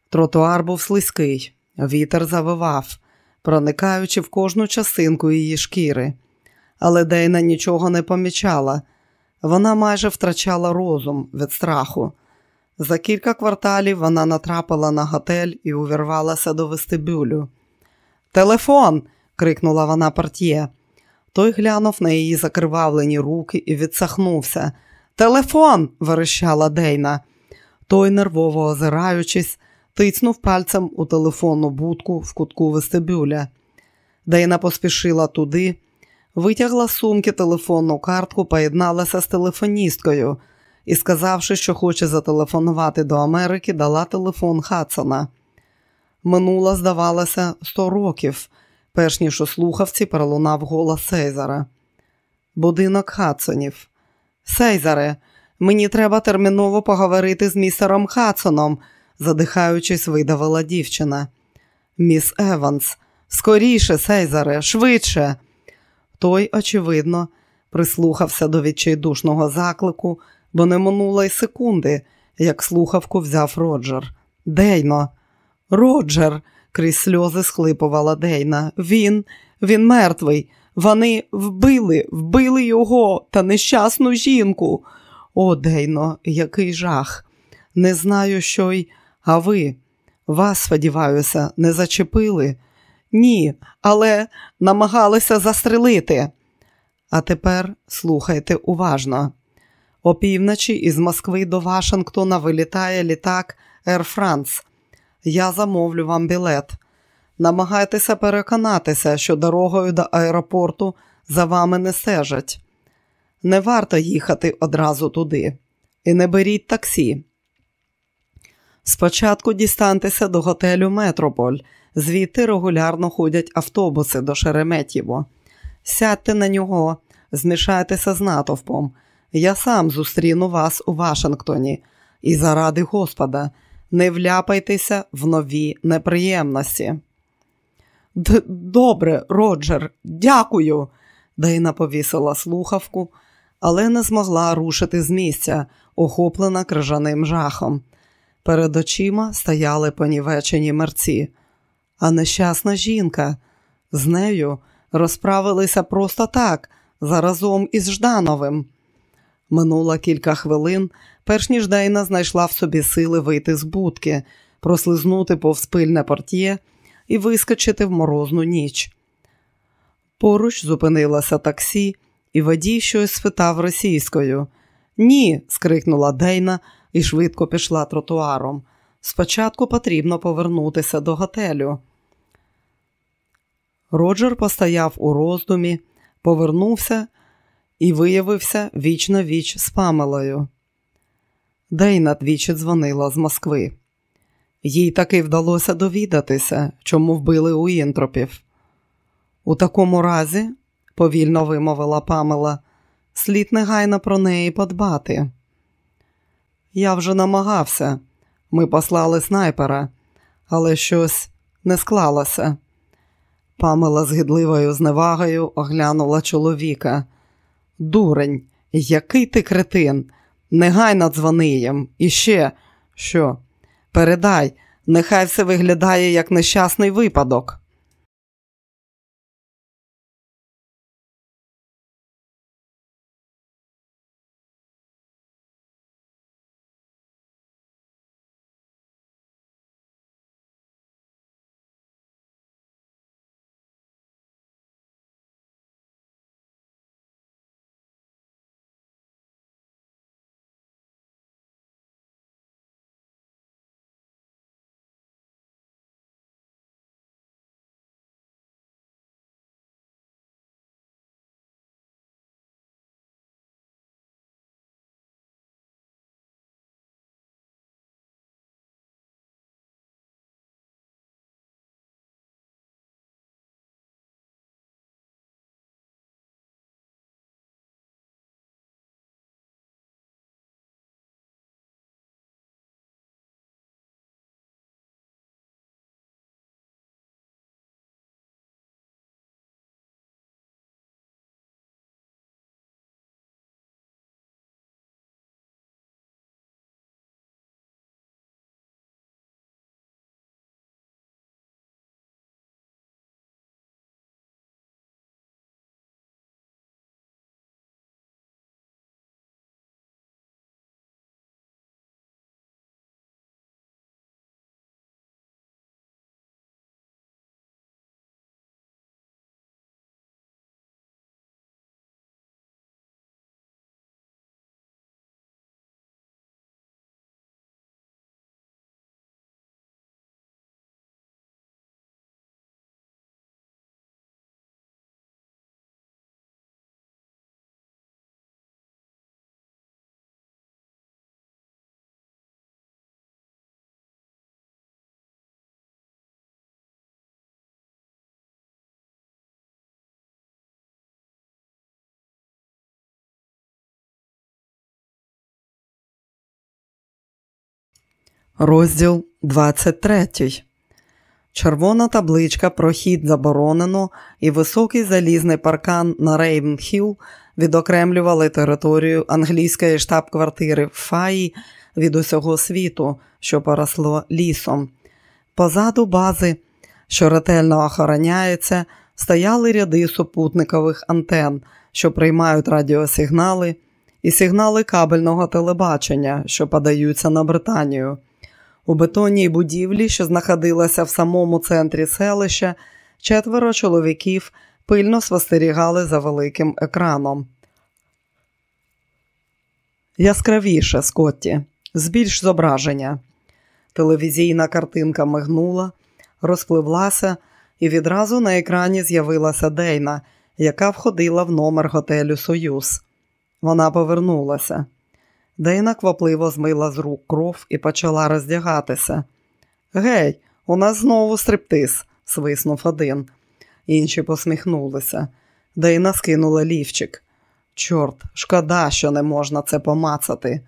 Тротуар був слизький, вітер завивав, проникаючи в кожну частинку її шкіри, але Дейна нічого не помічала. Вона майже втрачала розум від страху. За кілька кварталів вона натрапила на готель і увірвалася до вестибюлю. Телефон. крикнула вона портьє. Той глянув на її закривавлені руки і відсахнувся. Телефон. верещала Дейна. Той, нервово озираючись, тицнув пальцем у телефонну будку в кутку вестибюля. Дейна поспішила туди, витягла з сумки телефонну картку, поєдналася з телефоністкою і, сказавши, що хоче зателефонувати до Америки, дала телефон Хадсона. Минуло, здавалося, сто років, перш ніж у слухавці пролунав голос Сейзара. Будинок Хадсонів. Сейзаре, мені треба терміново поговорити з містером Хадсоном, задихаючись, видавила дівчина. Міс Еванс, скоріше, Сейзаре, швидше. Той, очевидно, прислухався до відчайдушного заклику, бо не минуло й секунди, як слухавку взяв Роджер. Дейно, Роджер, крізь сльози схлипувала Дейна. Він, він мертвий. Вони вбили, вбили його та нещасну жінку. О, Дейно, який жах. Не знаю, що й. А ви, вас, сподіваюся, не зачепили? Ні, але намагалися застрелити. А тепер слухайте уважно. Опівночі із Москви до Вашингтона вилітає літак Air France. Я замовлю вам білет. Намагайтеся переконатися, що дорогою до аеропорту за вами не стежать. Не варто їхати одразу туди. І не беріть таксі. Спочатку дістаньтеся до готелю Метрополь, звідти регулярно ходять автобуси до Шереметєво. Сядьте на нього, змішайтеся з натовпом. Я сам зустріну вас у Вашингтоні. І заради Господа, не вляпайтеся в нові неприємності. Д Добре, Роджер, дякую. Дейна повісила слухавку, але не змогла рушити з місця, охоплена крижаним жахом. Перед очима стояли понівечені мерці, а нещасна жінка. З нею розправилися просто так, заразом із Ждановим. Минуло кілька хвилин, перш ніж Дейна знайшла в собі сили вийти з будки, прослизнути повз пильне портє і вискочити в морозну ніч. Поруч зупинилося таксі, і водій щось спитав російською. Ні, скрикнула Дейна і швидко пішла тротуаром. Спочатку потрібно повернутися до готелю. Роджер постояв у роздумі, повернувся і виявився віч на віч з Памелою. Дейна двічі дзвонила з Москви. Їй таки вдалося довідатися, чому вбили Уінтропів. У такому разі, повільно вимовила Памела, слід негайно про неї подбати. Я вже намагався. Ми послали снайпера, але щось не склалося. Памела з гидливою зневагою оглянула чоловіка. Дурень, який ти кретин, негайно дзвони їм. І ще що? Передай, нехай все виглядає як нещасний випадок. Розділ 23. Червона табличка про хід заборонено і високий залізний паркан на Рейвенхіл відокремлювали територію англійської штаб-квартири Фаї від усього світу, що поросло лісом. Позаду бази, що ретельно охороняється, стояли ряди супутникових антен, що приймають радіосигнали, і сигнали кабельного телебачення, що подаються на Британію. У бетонній будівлі, що знаходилася в самому центрі селища, четверо чоловіків пильно спостерігали за великим екраном. Яскравіше, Скотті, збільш зображення. Телевізійна картинка мигнула, розпливлася, і відразу на екрані з'явилася Дейна, яка входила в номер готелю Союз. Вона повернулася. Дейна квапливо змила з рук кров і почала роздягатися. Гей, у нас знову стриптиз, свиснув один. Інші посміхнулися. Дейна скинула лівчик. Чорт, шкода, що не можна це помацати.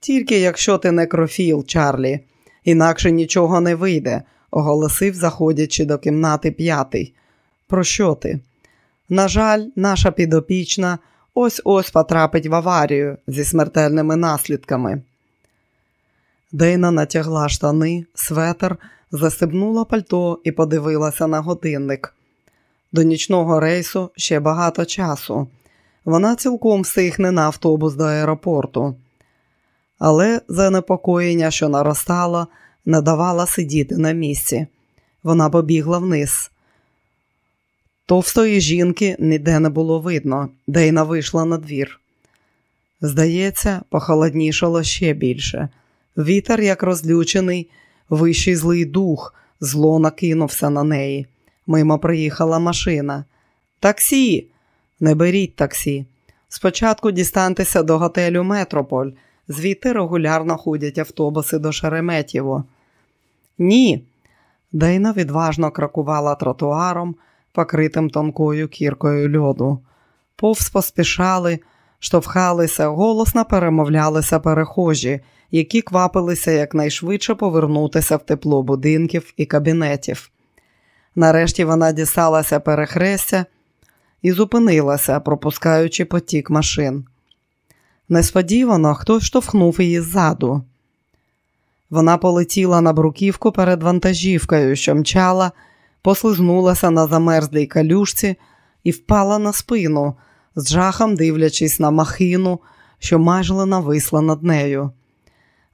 Тільки якщо ти некрофіл, Чарлі, інакше нічого не вийде, оголосив, заходячи до кімнати п'ятий. Про що ти? На жаль, наша підопічна ось ось потрапить в аварію зі смертельними наслідками. Дейна натягла штани, светер, застебнула пальто і подивилася на годинник. До нічного рейсу ще багато часу. Вона цілком встигне на автобус до аеропорту. Але занепокоєння, що наростало, не давала сидіти на місці. Вона побігла вниз. Товстої жінки ніде не було видно, Дейна вийшла на двір. Здається, похолоднішало ще більше. Вітер, як розлючений, вищий злий дух, зло накинувся на неї. Мимо приїхала машина. Таксі, не беріть таксі. Спочатку дістаньтеся до готелю Метрополь, звідти регулярно ходять автобуси до Шереметєво. Ні. Дейна відважно крокувала тротуаром, покритим тонкою кіркою льоду. Повз поспішали, штовхалися, голосно перемовлялися перехожі, які квапилися якнайшвидше повернутися в тепло будинків і кабінетів. Нарешті вона дісталася перехрестя і зупинилася, пропускаючи потік машин. Несподівано хтось штовхнув її ззаду. Вона полетіла на бруківку перед вантажівкою, що мчала, послизнулася на замерзлій калюшці і впала на спину, з жахом дивлячись на махину, що майже нависла над нею.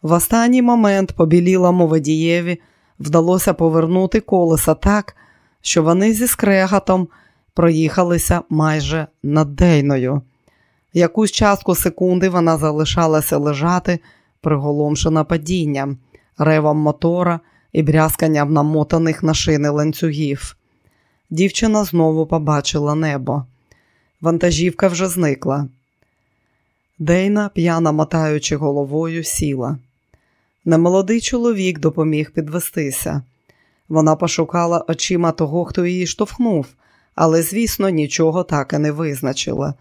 В останній момент побілілому водієві вдалося повернути колеса так, що вони зі скрегатом проїхалися майже над Дейною. Якусь частку секунди вона залишалася лежати, приголомшена падінням, ревом мотора і брязканням намотаних на шини ланцюгів. Дівчина знову побачила небо. Вантажівка вже зникла. Дейна, п'яно мотаючи головою, сіла. Немолодий чоловік допоміг підвестися. Вона пошукала очима того, хто її штовхнув, але, звісно, нічого так і не визначила.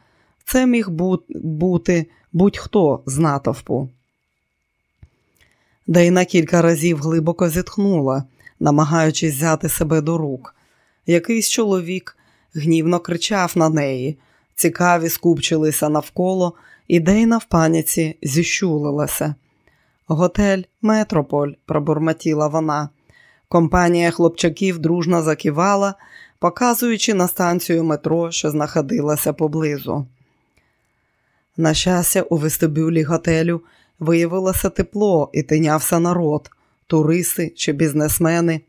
Це міг бути будь-хто з натовпу. Дейна кілька разів глибоко зітхнула, намагаючись взяти себе до рук. Якийсь чоловік гнівно кричав на неї, цікаві скупчилися навколо, і Дейна в паніці зіщулилася. Готель Метрополь, пробурмотіла вона. Компанія хлопчаків дружно закивала, показуючи на станцію метро, що знаходилася поблизу. На щастя, у вестибюлі готелю виявилося тепло і тинявся народ, туристи чи бізнесмени.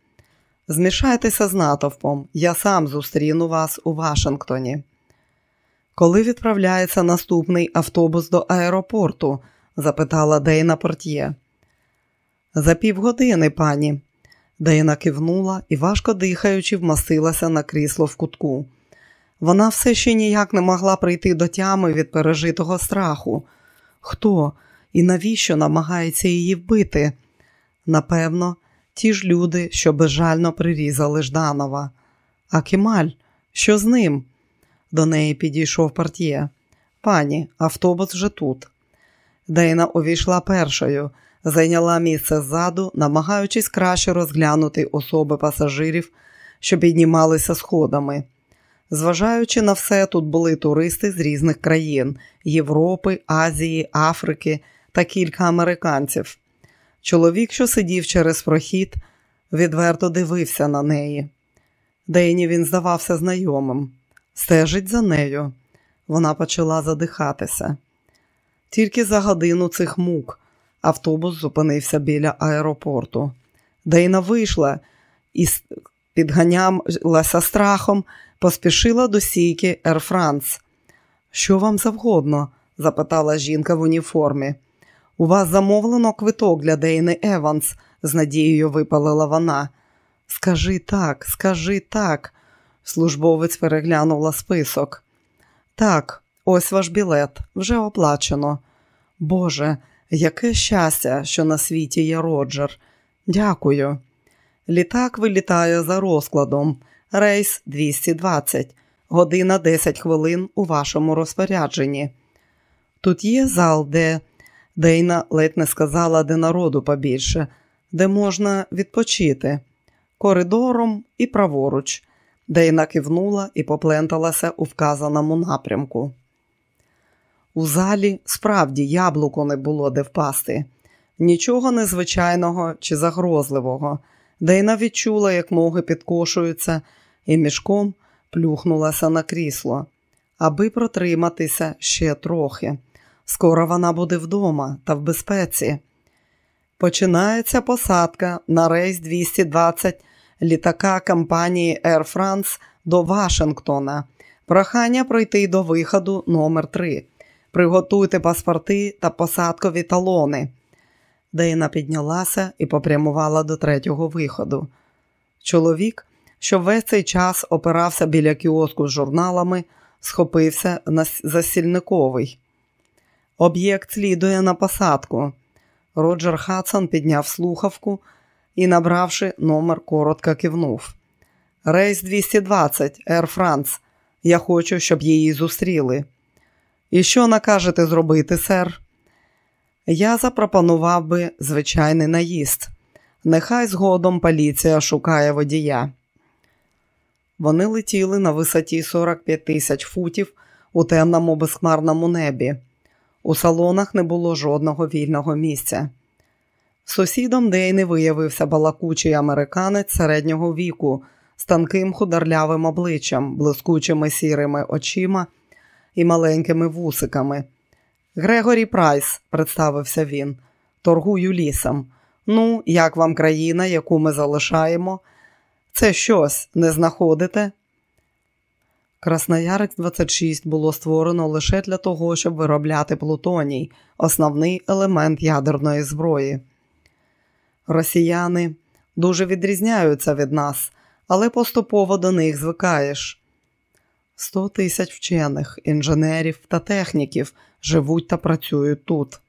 Змішайтеся з натовпом, я сам зустріну вас у Вашингтоні. Коли відправляється наступний автобус до аеропорту? запитала Дейна портьє. За півгодини, пані. Дейна кивнула і, важко дихаючи, вмастилася на крісло в кутку. Вона все ще ніяк не могла прийти до тями від пережитого страху. Хто і навіщо намагається її вбити? Напевно, ті ж люди, що безжально прирізали Жданова. А Кемаль, що з ним? До неї підійшов портьє. Пані, автобус вже тут. Дейна увійшла першою, зайняла місце ззаду, намагаючись краще розглянути особи пасажирів, що піднімалися сходами. Зважаючи на все, тут були туристи з різних країн Європи, Азії, Африки та кілька американців. Чоловік, що сидів через прохід, відверто дивився на неї. Дейні він здавався знайомим, стежить за нею. Вона почала задихатися. Тільки за годину цих мук автобус зупинився біля аеропорту. Дейна вийшла і підганялася страхом, поспішила до сійки Air France. Що вам завгодно? запитала жінка в уніформі. У вас замовлено квиток для Дейни Еванс, з надією випалила вона. Скажи так, скажи так. Службовець переглянула список. Так, ось ваш білет, вже оплачено. Боже, яке щастя, що на світі є Роджер. Дякую. Літак вилітає за розкладом. Рейс 220, година 10 хвилин у вашому розпорядженні. Тут є зал, де Дейна ледь не сказала, де народу побільше, де можна відпочити коридором і праворуч. Дейна кивнула і попленталася у вказаному напрямку. У залі справді яблуко не було де впасти, нічого незвичайного чи загрозливого. Дейна відчула, як ноги підкошуються, і мішком плюхнулася на крісло, аби протриматися ще трохи. Скоро вона буде вдома та в безпеці. Починається посадка на рейс 220 літака компанії Air France до Вашингтона. Прохання пройти до виходу номер 3 Приготуйте паспорти та посадкові талони. Дейна піднялася і попрямувала до третього виходу. Чоловік, що весь цей час опирався біля кіоску з журналами, схопився на за стільниковий. Об'єкт слідує на посадку. Роджер Хадсон підняв слухавку і, набравши номер, коротко кивнув. Рейс 220, Air France. Я хочу, щоб її зустріли. І що накажете зробити, сер? Я запропонував би звичайний наїзд. Нехай згодом поліція шукає водія. Вони летіли на висоті 45 тисяч футів у темному безхмарному небі. У салонах не було жодного вільного місця. Сусідом Дейни виявився балакучий американець середнього віку з тонким хударлявим обличчям, блискучими сірими очима і маленькими вусиками. Грегорі Прайс, представився він, торгую лісом. Ну, як вам країна, яку ми залишаємо? Це щось не знаходите? Красноярець 26 було створено лише для того, щоб виробляти плутоній, основний елемент ядерної зброї. Росіяни дуже відрізняються від нас, але поступово до них звикаєш. Сто тисяч вчених, інженерів та техніків живуть та працюють тут.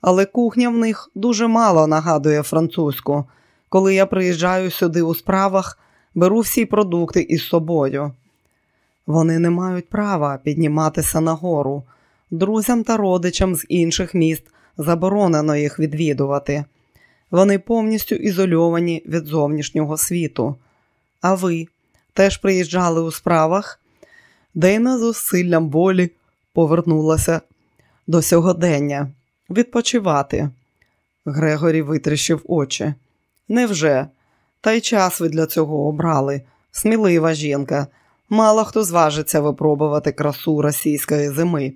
Але кухня в них дуже мало нагадує французьку. Коли я приїжджаю сюди у справах, беру всі продукти із собою. Вони не мають права підніматися нагору. Друзям та родичам з інших міст заборонено їх відвідувати. Вони повністю ізольовані від зовнішнього світу. А ви теж приїжджали у справах? Дейна з зусиллям болі повернулася до сьогодення відпочивати. Грегорі витріщив очі. Невже? Та й час ви для цього обрали. Смілива жінка. Мало хто зважиться випробувати красу російської зими.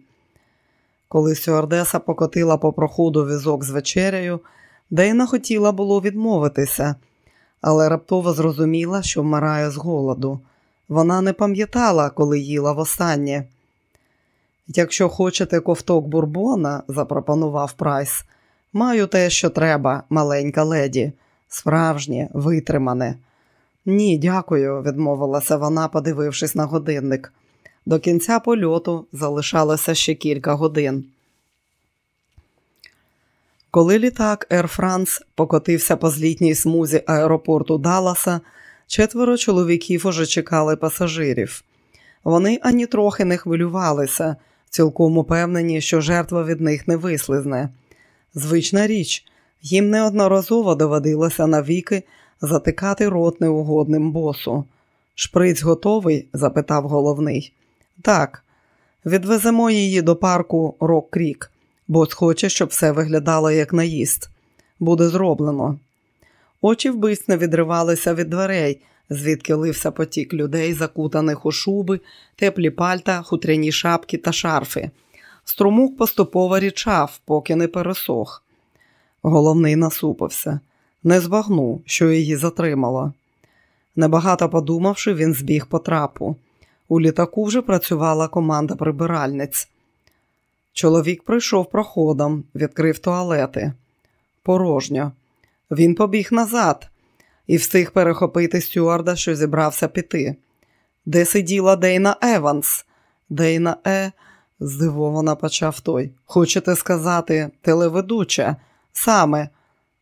Коли Сюардеса покотила по проходу візок з вечерею, Дейна хотіла було відмовитися, але раптово зрозуміла, що вмирає з голоду. Вона не пам'ятала, коли їла востаннє. Якщо хочете ковток бурбона, запропонував Прайс, маю те, що треба, маленька леді, справжнє, витримане. Ні, дякую, відмовилася вона, подивившись на годинник. До кінця польоту залишалося ще кілька годин. Коли літак Air France покотився по злітній смузі аеропорту Далласа, четверо чоловіків уже чекали пасажирів. Вони ані трохи не хвилювалися, цілком упевнені, що жертва від них не вислизне. Звична річ, Їм неодноразово доводилося навіки затикати рот неугодним босу. Шприць готовий? запитав головний. Так, відвеземо її до парку Рок Крік. Бос хоче, щоб все виглядало як наїзд. Буде зроблено. Очі вбивць не відривалися від дверей, звідки лився потік людей, закутаних у шуби, теплі пальта, хутряні шапки та шарфи. Струмок поступово річав, поки не пересох. Головний насупився, не збагнув, що її затримало. Небагато подумавши, він збіг по трапу. У літаку вже працювала команда прибиральниць. Чоловік прийшов проходом, відкрив туалети. Порожньо. Він побіг назад і встиг перехопити стюарда, що зібрався піти. Де сиділа Дейна Еванс? Дейна Е, здивовано почав той. Хочете сказати, телеведуча? Саме,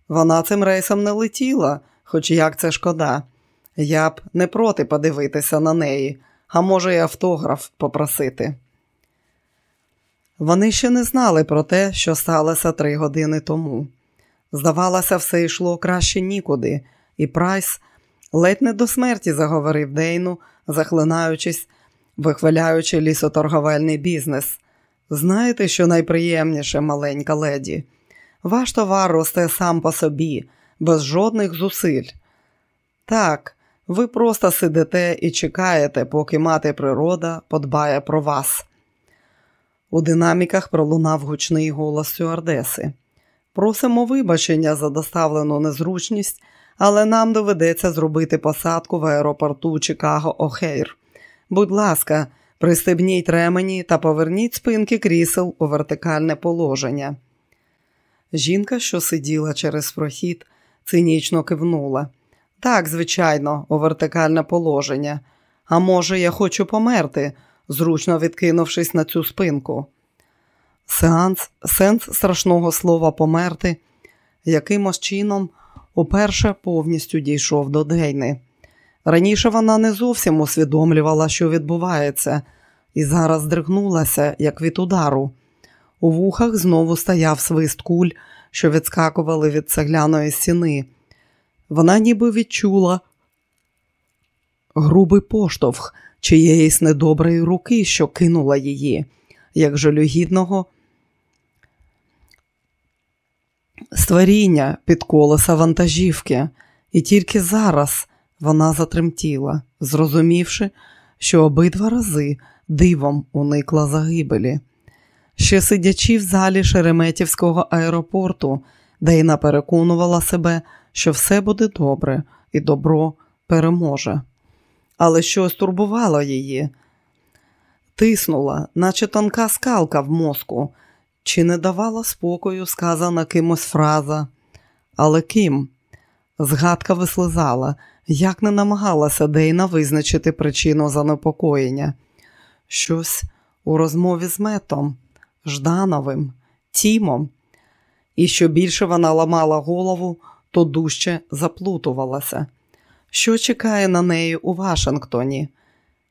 вона цим рейсом не летіла, хоч як це шкода. Я б не проти подивитися на неї, а може, й автограф попросити. Вони ще не знали про те, що сталося три години тому. Здавалося, все йшло краще нікуди, і Прайс ледь не до смерті заговорив Дейну, захлинаючись, вихваляючи лісоторговельний бізнес. Знаєте, що найприємніше, маленька леді? Ваш товар росте сам по собі, без жодних зусиль. Так, ви просто сидите і чекаєте, поки мати природа подбає про вас. У динаміках пролунав гучний голос стюардеси. Просимо вибачення за доставлену незручність, але нам доведеться зробити посадку в аеропорту Чикаго Охейр. Будь ласка, пристебніть ремені та поверніть спинки крісел у вертикальне положення. Жінка, що сиділа через прохід, цинічно кивнула. Так, звичайно, у вертикальне положення. А може, я хочу померти, зручно відкинувшись на цю спинку. Сеанс, сенс страшного слова померти якимось чином уперше повністю дійшов до Дейни. Раніше вона не зовсім усвідомлювала, що відбувається, і зараз здригнулася, як від удару. У вухах знову стояв свист куль, що відскакували від цегляної стіни. Вона ніби відчула грубий поштовх чиєїсь недоброї руки, що кинула її, як жалюгідного створіння під колеса вантажівки, і тільки зараз вона затремтіла, зрозумівши, що обидва рази дивом уникла загибелі. Ще сидячи в залі Шереметівського аеропорту, Дейна переконувала себе, що все буде добре і добро переможе. Але щось турбувало її, тиснула, наче тонка скалка в мозку, чи не давала спокою сказана кимось фраза. Але ким? Згадка вислизала, як не намагалася Дейна визначити причину занепокоєння. Щось у розмові з метом. Ждановим, Тімом. І що більше вона ламала голову, то дужче заплутувалася. Що чекає на неї у Вашингтоні?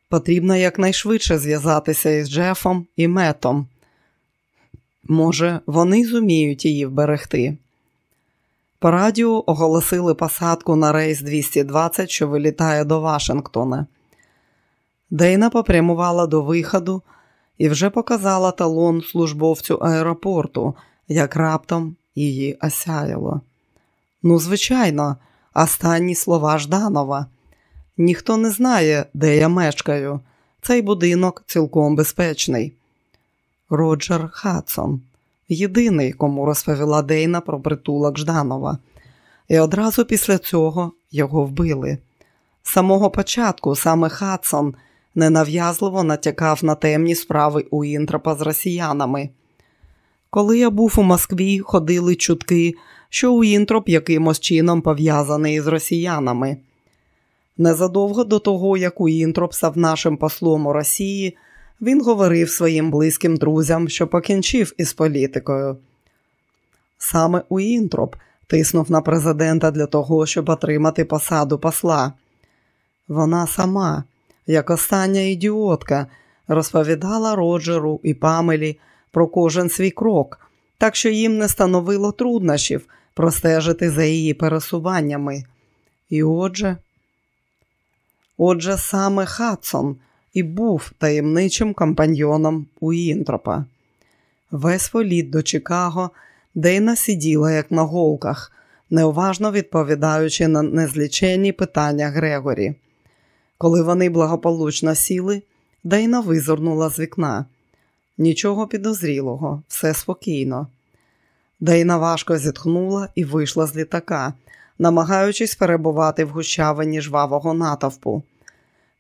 Потрібно якнайшвидше зв'язатися із Джефом і Метом. Може, вони зуміють її вберегти. По радіо оголосили посадку на рейс 220, що вилітає до Вашингтона. Дейна попрямувала до виходу і вже показала талон службовцю аеропорту, як раптом її осяяло. Ну, звичайно, останні слова Жданова. Ніхто не знає, де я мешкаю. Цей будинок цілком безпечний. Роджер Хадсон, єдиний, кому розповіла Дейна про притулок Жданова. І одразу після цього його вбили. З самого початку саме Хадсон – ненав'язливо натякав на темні справи Уінтропа з росіянами. Коли я був у Москві, ходили чутки, що Уінтроп якимось чином пов'язаний з росіянами. Незадовго до того, як Уінтроп став нашим послом у Росії, він говорив своїм близьким друзям, що покінчив із політикою. Саме Уінтроп тиснув на президента для того, щоб отримати посаду посла. Вона сама, як остання ідіотка, розповідала Роджеру і Памелі про кожен свій крок, так що їм не становило труднощів простежити за її пересуваннями. І отже, отже, саме Хадсон і був таємничим компаньйоном Уінтропа. Весь політ до Чикаго Дейна сиділа, як на голках, неуважно відповідаючи на незліченні питання Грегорі. Коли вони благополучно сіли, Дейна визирнула з вікна. Нічого підозрілого, все спокійно. Дейна важко зітхнула і вийшла з літака, намагаючись перебувати в гущавині жвавого натовпу.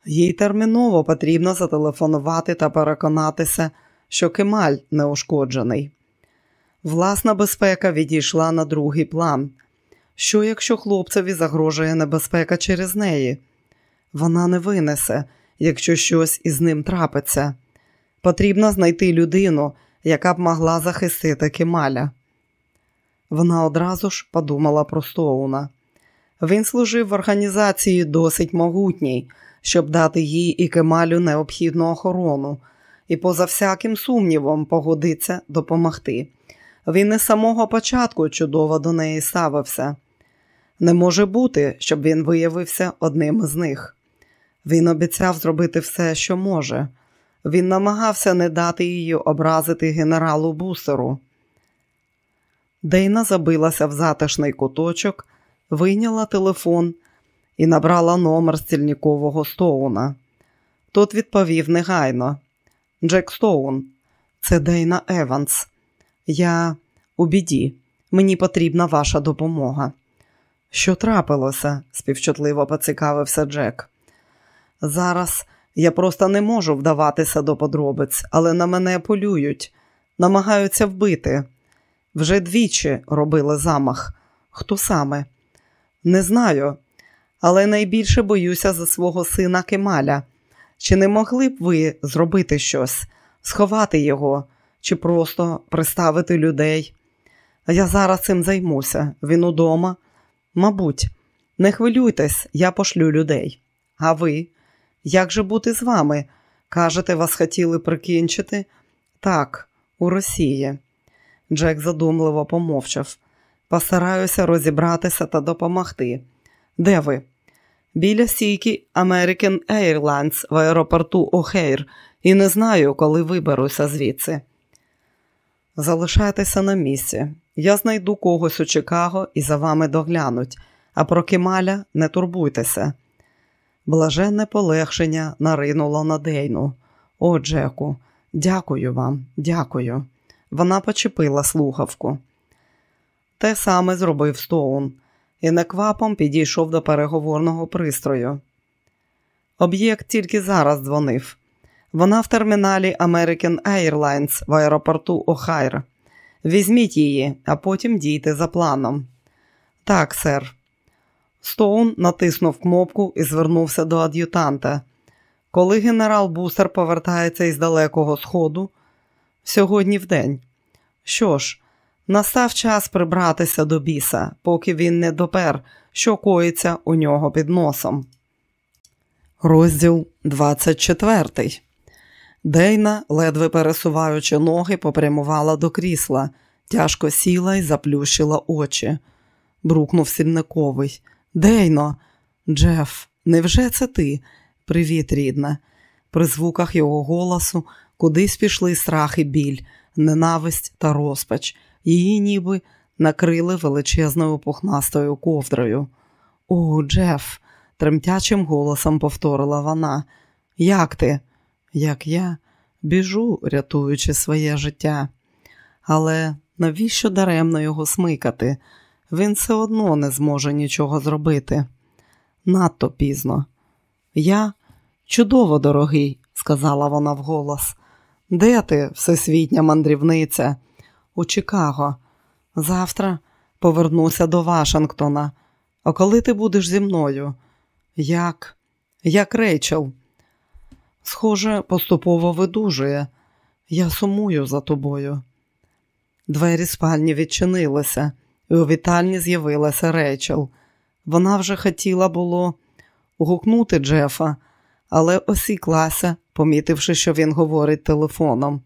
Їй терміново потрібно зателефонувати та переконатися, що Кемаль неушкоджений. Власна безпека відійшла на другий план. Що, якщо хлопцеві загрожує небезпека через неї? Вона не винесе, якщо щось із ним трапиться. Потрібно знайти людину, яка б могла захистити Кемаля. Вона одразу ж подумала про Стоуна. Він служив в організації досить могутній, щоб дати їй і Кемалю необхідну охорону, і, поза всяким сумнівом, погодиться допомогти. Він із самого початку чудово до неї ставився. Не може бути, щоб він виявився одним із них. Він обіцяв зробити все, що може. Він намагався не дати її образити генералу бусеру. Дейна забилася в затишний куточок, вийняла телефон і набрала номер стільникового Стоуна. Тот відповів негайно: Джек Стоун, це Дейна Еванс. Я у біді, мені потрібна ваша допомога. Що трапилося? співчутливо поцікавився Джек. Зараз я просто не можу вдаватися до подробиць, але на мене полюють, намагаються вбити. Вже двічі робили замах. Хто саме? Не знаю, але найбільше боюся за свого сина Кемаля. Чи не могли б ви зробити щось, сховати його, чи просто приставити людей? Я зараз цим займуся. Він удома. Мабуть, не хвилюйтесь, я пошлю людей. А ви? Як же бути з вами? Кажете, вас хотіли прикінчити? Так, у Росії. Джек задумливо помовчав. Постараюся розібратися та допомогти. Де ви? Біля стійки American Airlines в аеропорту О'Хейр і не знаю, коли виберуся звідси. Залишайтеся на місці. Я знайду когось у Чикаго і за вами доглянуть, а про Кемаля не турбуйтеся. Блаженне полегшення наринуло на Дейну. О, Джеку, дякую вам, дякую. Вона почепила слухавку. Те саме зробив Стоун і неквапом підійшов до переговорного пристрою. Об'єкт тільки зараз дзвонив. Вона в терміналі American Airlines в аеропорту Охайр. Візьміть її, а потім дійте за планом. Так, сер. Стоун натиснув кнопку і звернувся до ад'ютанта. Коли генерал Бусер повертається із далекого сходу, сьогодні в день. Що ж, настав час прибратися до біса, поки він не допер, що коїться у нього під носом. Розділ 24 Дейна, ледве пересуваючи ноги, попрямувала до крісла, тяжко сіла і заплющила очі. Брукнув сільниковий. Дейно, Джеф, невже це ти? Привіт, рідна. При звуках його голосу кудись пішли страх і біль, ненависть та розпач. Її ніби накрили величезною пухнастою ковдрою. О, Джеф, тремтячим голосом повторила вона. Як ти? Як я біжу, рятуючи своє життя. Але навіщо даремно його смикати? Він все одно не зможе нічого зробити. Надто пізно. Я чудово дорогий, сказала вона вголос. Де ти, всесвітня мандрівниця? У Чикаго. Завтра повернуся до Вашингтона. А коли ти будеш зі мною? Як? Як Рейчел? Схоже, поступово видужує. Я сумую за тобою. Двері спальні відчинилися, і у вітальні з'явилася Рейчел. Вона вже хотіла було гукнути Джефа, але осіклася, помітивши, що він говорить телефоном.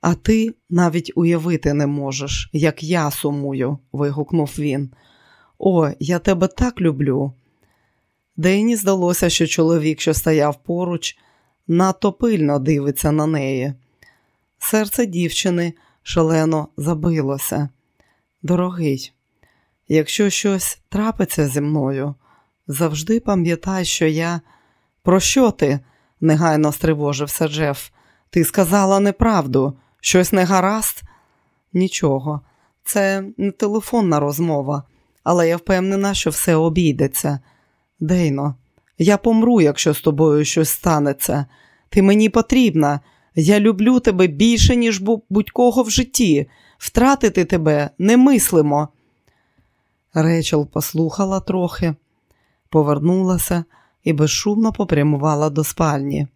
А ти навіть уявити не можеш, як я сумую, вигукнув він. О, я тебе так люблю. Дейні здалося, що чоловік, що стояв поруч, надто пильно дивиться на неї. Серце дівчини шалено забилося. Дорогий, якщо щось трапиться зі мною, завжди пам'ятай, що я. Про що ти? негайно стривожився Джеф. Ти сказала неправду, щось не гаразд? Нічого, це не телефонна розмова, але я впевнена, що все обійдеться. Дейно, я помру, якщо з тобою щось станеться. Ти мені потрібна. Я люблю тебе більше, ніж будь-кого в житті. Втратити тебе немислимо. Речел послухала трохи, повернулася і безшумно попрямувала до спальні.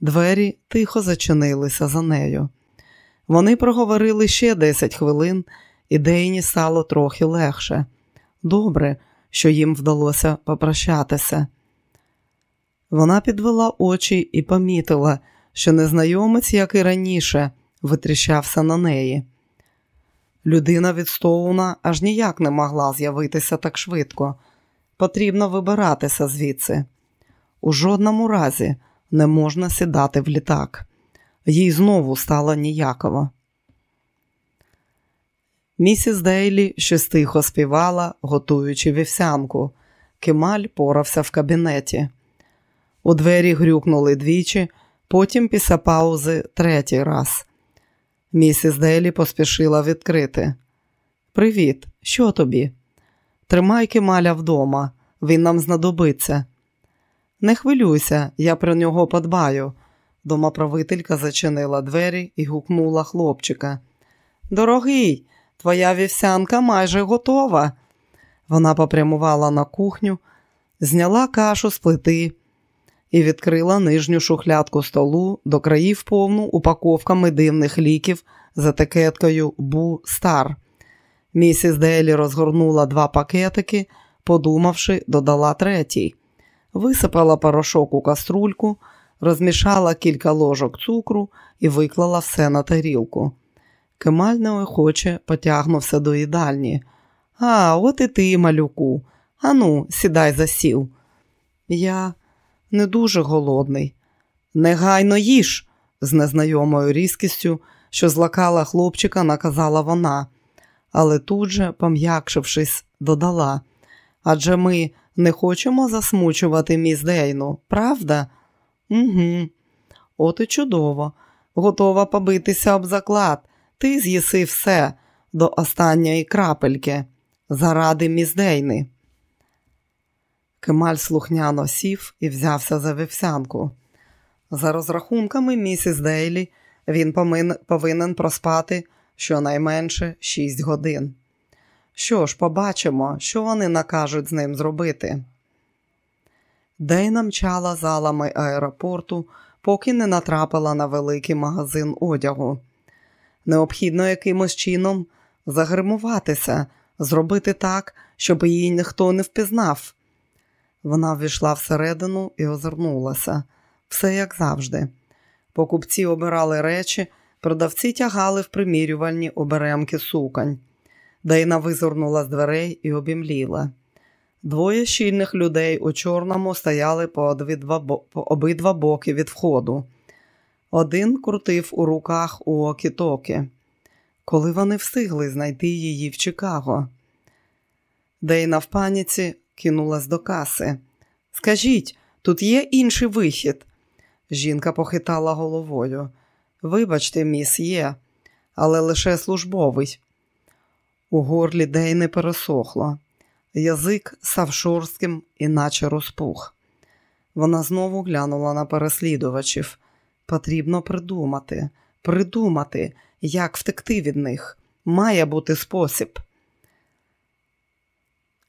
Двері тихо зачинилися за нею. Вони проговорили ще 10 хвилин, і Дейні стало трохи легше. Добре, що їм вдалося попрощатися. Вона підвела очі і помітила, що незнайомець, як і раніше, витріщався на неї. Людина від Стоуна аж ніяк не могла з'явитися так швидко. Потрібно вибиратися звідси. У жодному разі не можна сідати в літак. Їй знову стало ніяково. Місіс Дейлі щось тихо співала, готуючи вівсянку. Кемаль порався в кабінеті. У двері грюкнули двічі, потім після паузи третій раз. Місіс Дейлі поспішила відкрити. Привіт, що тобі? Тримай Кемаля вдома, він нам знадобиться. Не хвилюйся, я про нього подбаю. Домоправителька зачинила двері і гукнула хлопчика. Дорогий, твоя вівсянка майже готова. Вона попрямувала на кухню, зняла кашу з плити і відкрила нижню шухлядку столу до країв повну упаковками дивних ліків з етикеткою Бу Стар. Місіс Делі розгорнула два пакетики, подумавши, додала третій. Висипала порошок у каструльку, розмішала кілька ложок цукру і виклала все на тарілку. Кемаль неохоче потягнувся до їдальні. А, от і ти, малюку. Ану, сідай за сіл. Я не дуже голодний. Негайно їж, з незнайомою різкістю, що злакала хлопчика, наказала вона, але тут же, пом'якшившись, додала. Адже ми не хочемо засмучувати міс Дейну, правда? Угу. От і чудово. Готова побитися об заклад. Ти з'їси все до останньої крапельки заради міздейни. Кемаль слухняно сів і взявся за вівсянку. За розрахунками місіс Дейлі, він повинен проспати щонайменше шість годин. Що ж, побачимо, що вони накажуть з ним зробити. Дейна мчала залами аеропорту, поки не натрапила на великий магазин одягу. Необхідно якимось чином загримуватися, зробити так, щоб її ніхто не впізнав. Вона ввійшла всередину і озирнулася. Все як завжди. Покупці обирали речі, продавці тягали в примірювальні оберемки суконь. Дейна визирнула з дверей і обімліла. Двоє щільних людей у чорному стояли по обидва, боки від входу. Один крутив у руках у окі-токи. Коли вони встигли знайти її в Чикаго. Дейна в паніці кинулась до каси. Скажіть, тут є інший вихід? Жінка похитала головою. Вибачте, міс, є, але лише службовий. У горлі Дейни пересохло. Язик став шорстким і наче розпух. Вона знову глянула на переслідувачів. Потрібно придумати, придумати, як втекти від них. Має бути спосіб.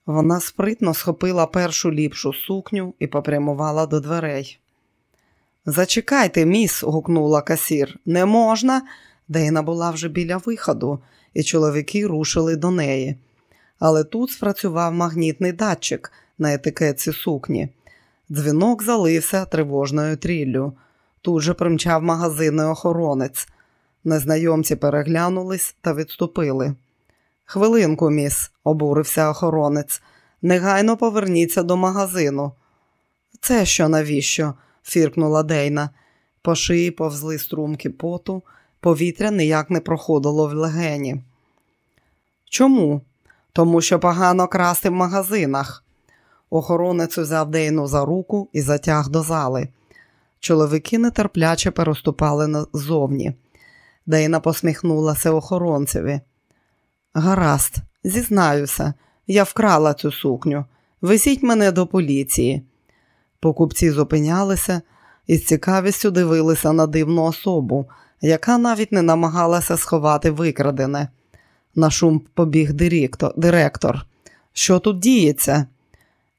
Вона спритно схопила першу ліпшу сукню і попрямувала до дверей. Зачекайте, міс, гукнула касір. Не можна. Дейна була вже біля виходу, і чоловіки рушили до неї. Але тут спрацював магнітний датчик на етикетці сукні. Дзвінок залився тривожною тріллю. Тут же примчав магазинний охоронець. Незнайомці переглянулись та відступили. Хвилинку, міс, обурився охоронець. Негайно поверніться до магазину. Це що навіщо? фіркнула Дейна. По шиї повзли струмки поту, повітря ніяк не проходило в легені. Чому? Тому що погано красти в магазинах. Охоронець узяв Дейну за руку і затяг до зали. Чоловіки нетерпляче переступали назовні. Дейна посміхнулася охоронцеві. Гаразд, зізнаюся, я вкрала цю сукню. Везіть мене до поліції. Покупці зупинялися і з цікавістю дивилися на дивну особу, яка навіть не намагалася сховати викрадене. На шум побіг директор. Що тут діється?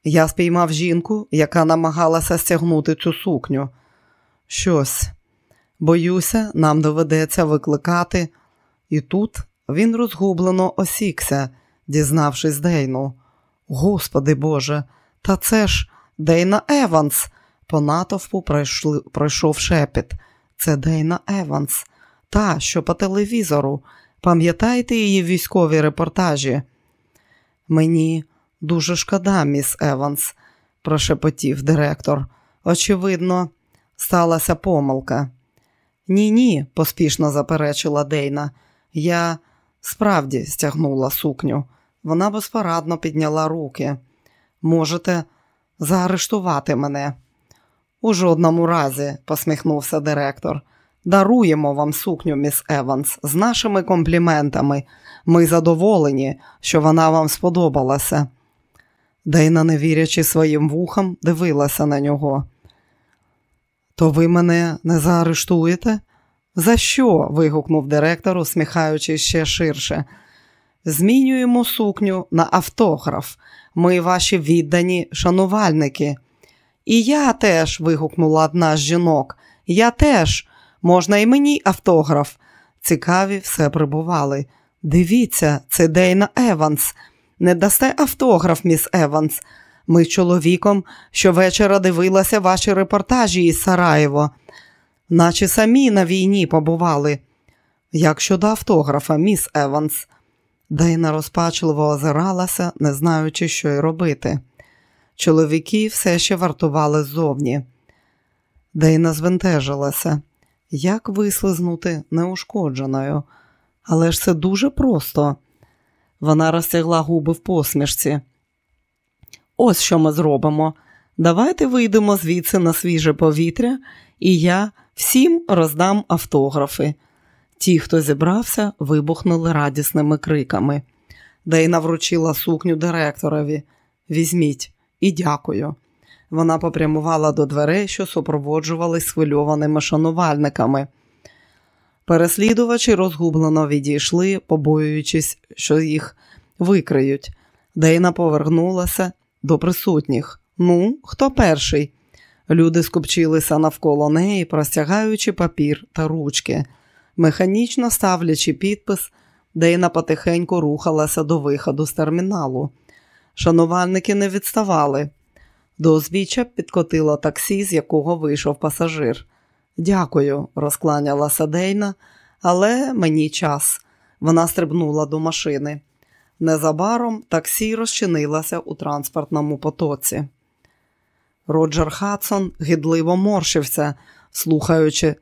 Я спіймав жінку, яка намагалася стягнути цю сукню. Щось. Боюся, нам доведеться викликати. І тут він розгублено осікся, дізнавшись Дейну. Господи Боже, та це ж Дейна Еванс. По натовпу пройшли, пройшов шепіт. Це Дейна Еванс, та, що по телевізору. Пам'ятаєте її військові репортажі? Мені дуже шкода, міс Еванс, прошепотів директор. Очевидно, сталася помилка. Ні, ні, поспішно заперечила Дейна. Я справді стягнула сукню. Вона безпорадно підняла руки. Можете заарештувати мене. У жодному разі, посміхнувся директор. Даруємо вам сукню, міс Еванс, з нашими компліментами. Ми задоволені, що вона вам сподобалася. Дейна, не вірячи своїм вухам, дивилася на нього. То ви мене не заарештуєте? За що? вигукнув директор, усміхаючись ще ширше. Змінюємо сукню на автограф. Ми ваші віддані шанувальники. І я теж. вигукнула одна з жінок. Я теж. Можна і мені автограф. Цікаві все прибували. Дивіться, це Дейна Еванс. Не дасте автограф, міс Еванс. Ми з чоловіком щовечора дивилися ваші репортажі із Сараєво, наче самі на війні побували. Як щодо автографа, міс Еванс. Дейна розпачливо озиралася, не знаючи, що й робити. Чоловіки все ще вартували ззовні. Дейна звентежилася. Як вислизнути неушкодженою? Але ж це дуже просто. Вона розтягла губи в посмішці. Ось що ми зробимо. Давайте вийдемо звідси на свіже повітря, і я всім роздам автографи. Ті, хто зібрався, вибухнули радісними криками. Дейна вручила сукню директорові. Візьміть і дякую. Вона попрямувала до дверей, що супроводжували схвильованими шанувальниками. Переслідувачі розгублено відійшли, побоюючись, що їх викриють. Дейна повернулася до присутніх. Ну, хто перший? Люди скупчилися навколо неї, простягаючи папір та ручки. Механічно ставлячи підпис, Дейна потихеньку рухалася до виходу з терміналу. Шанувальники не відставали. До узбіччя підкотило таксі, з якого вийшов пасажир. Дякую, розкланялася Дейна, але мені час. Вона стрибнула до машини. Незабаром таксі розчинилося у транспортному потоці. Роджер Хадсон гидливо морщився, слухаючи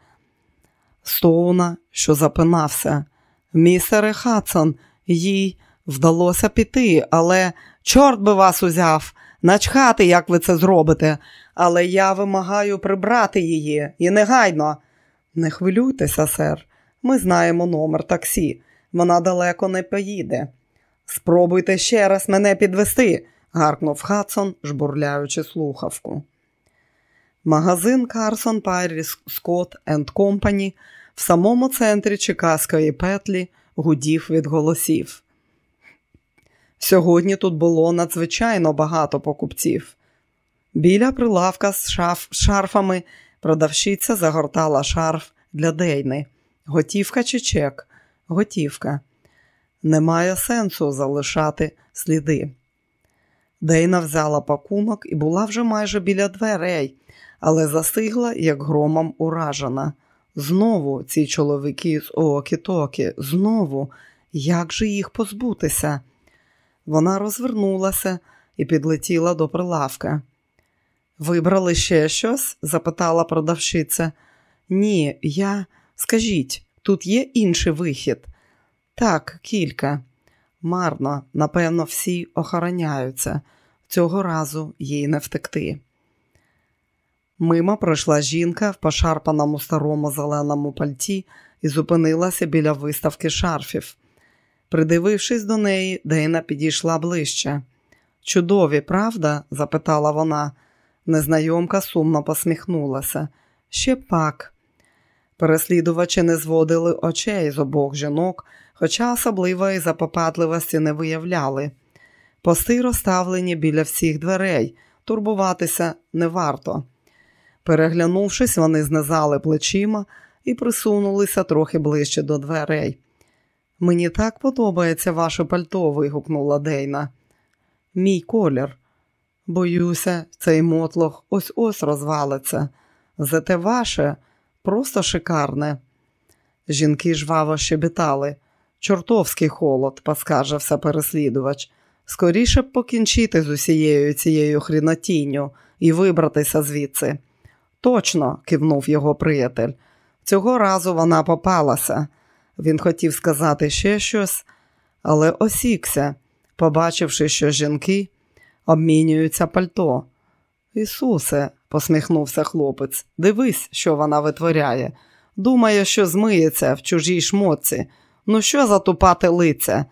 Стоуна, що запинався. Містере Хадсон, їй вдалося піти, але чорт би вас узяв, начхати, як ви це зробите, але я вимагаю прибрати її і негайно. Не хвилюйтеся, сер, ми знаємо номер таксі. Вона далеко не поїде. Спробуйте ще раз мене підвести, гаркнув Хадсон, жбурляючи слухавку. Магазин Карсон Пайрі Скотт енд Компані в самому центрі Чикаської петлі гудів від голосів. Сьогодні тут було надзвичайно багато покупців. Біля прилавка з шаф, шарфами продавщиця загортала шарф для Дейни. Готівка чи чек? Готівка. Немає сенсу залишати сліди. Дейна взяла пакунок і була вже майже біля дверей, але застигла, як громом уражена. Знову ці чоловіки з Оокітокі, знову, як же їх позбутися? Вона розвернулася і підлетіла до прилавка. Вибрали ще щось? запитала продавщиця. Ні, я. Скажіть, тут є інший вихід? Так, кілька. Марно, напевно, всі охороняються. Цього разу їй не втекти. Мимо пройшла жінка в пошарпаному старому зеленому пальті і зупинилася біля виставки шарфів. Придивившись до неї, Дейна підійшла ближче. Чудові, правда? запитала вона. Незнайомка сумно посміхнулася. Ще пак. Переслідувачі не зводили очей з обох жінок, хоча особливої запопадливості не виявляли. Пости розставлені біля всіх дверей, турбуватися не варто. Переглянувшись, вони знизали плечима і присунулися трохи ближче до дверей. Мені так подобається ваше пальто, вигукнула Дейна. Мій колір. Боюся, цей мотлох ось ось розвалиться. Зате ваше просто шикарне. Жінки жваво щебетали. Чортовський холод, поскаржився переслідувач. Скоріше б покінчити з усією цією хрінотінню і вибратися звідси. Точно, кивнув його приятель. Цього разу вона попалася. Він хотів сказати ще щось, але осікся, побачивши, що жінки обмінюються пальто. Ісусе, посміхнувся хлопець, дивись, що вона витворяє. Думає, що змиється в чужій шмотці. Ну, що за тупати лиця?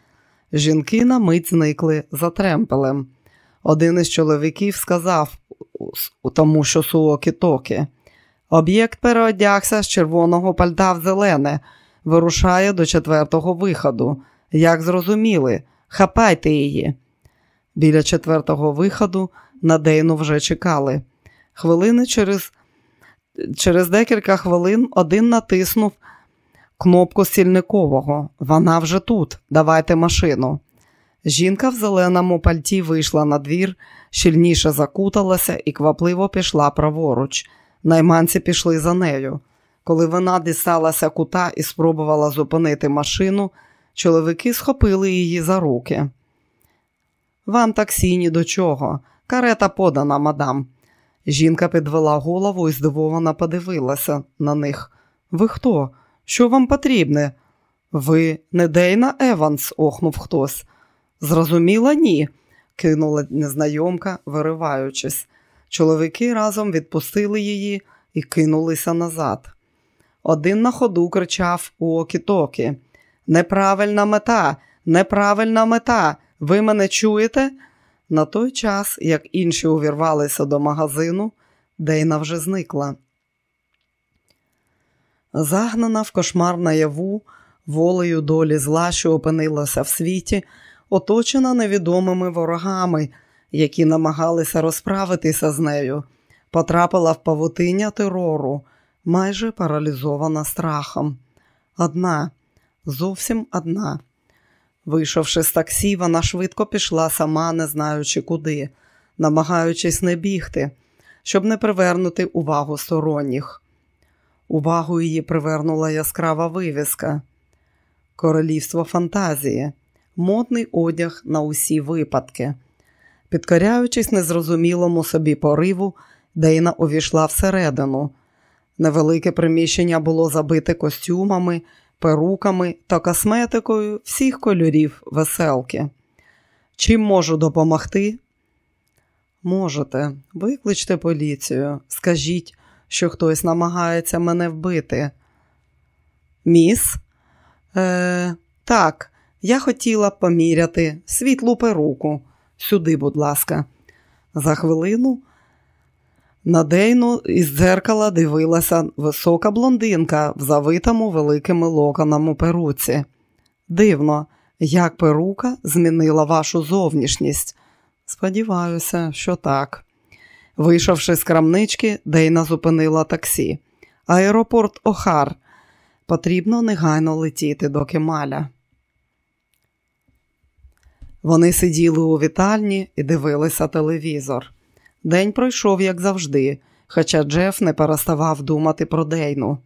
Жінки на мить зникли за тремпелем. Один із чоловіків сказав тому, що суокі токи. Об'єкт переодягся з червоного пальта в зелене, вирушає до четвертого виходу. Як зрозуміли, хапайте її. Біля четвертого виходу на Дейну вже чекали. Хвилини через через декілька хвилин один натиснув кнопку стільникового. Вона вже тут. Давайте машину. Жінка в зеленому пальті вийшла на двір, щільніше закуталася і квапливо пішла праворуч. Найманці пішли за нею. Коли вона дісталася кута і спробувала зупинити машину, чоловіки схопили її за руки. Вам таксі ні до чого. Карета подана, мадам. Жінка підвела голову і здивовано подивилася на них. Ви хто? Що вам потрібне? Ви не Дейна Еванс, охнув хтось. Зрозуміла, ні, кинула незнайомка, вириваючись. Чоловіки разом відпустили її і кинулися назад. Один на ходу кричав у окі-токі. Неправильна мета, неправильна мета. Ви мене чуєте? На той час, як інші увірвалися до магазину, Дейна вже зникла. Загнана в кошмар наяву, волею долі зла, що опинилася в світі, оточена невідомими ворогами, які намагалися розправитися з нею, потрапила в павутиння терору, майже паралізована страхом. Одна, зовсім одна. Вийшовши з таксі, вона швидко пішла сама, не знаючи куди, намагаючись не бігти, щоб не привернути увагу сторонніх. Увагу її привернула яскрава вивіска. Королівство фантазії, модний одяг на усі випадки. Підкоряючись незрозумілому собі пориву, Дейна увійшла всередину. Невелике приміщення було забите костюмами, перуками та косметикою всіх кольорів веселки. Чим можу допомогти? Можете, викличте поліцію, скажіть, що хтось намагається мене вбити. Міс? Е, Так, я хотіла поміряти світлу перуку. Сюди, будь ласка. За хвилину на із дзеркала дивилася висока блондинка в завитому великими локонами перуці. Дивно, як перука змінила вашу зовнішність. Сподіваюся, що так. Вийшовши з крамнички, Дейна зупинила таксі. Аеропорт Охар. Потрібно негайно летіти до Кемаля. Вони сиділи у вітальні і дивилися телевізор. День пройшов, як завжди, хоча Джеф не переставав думати про Дейну.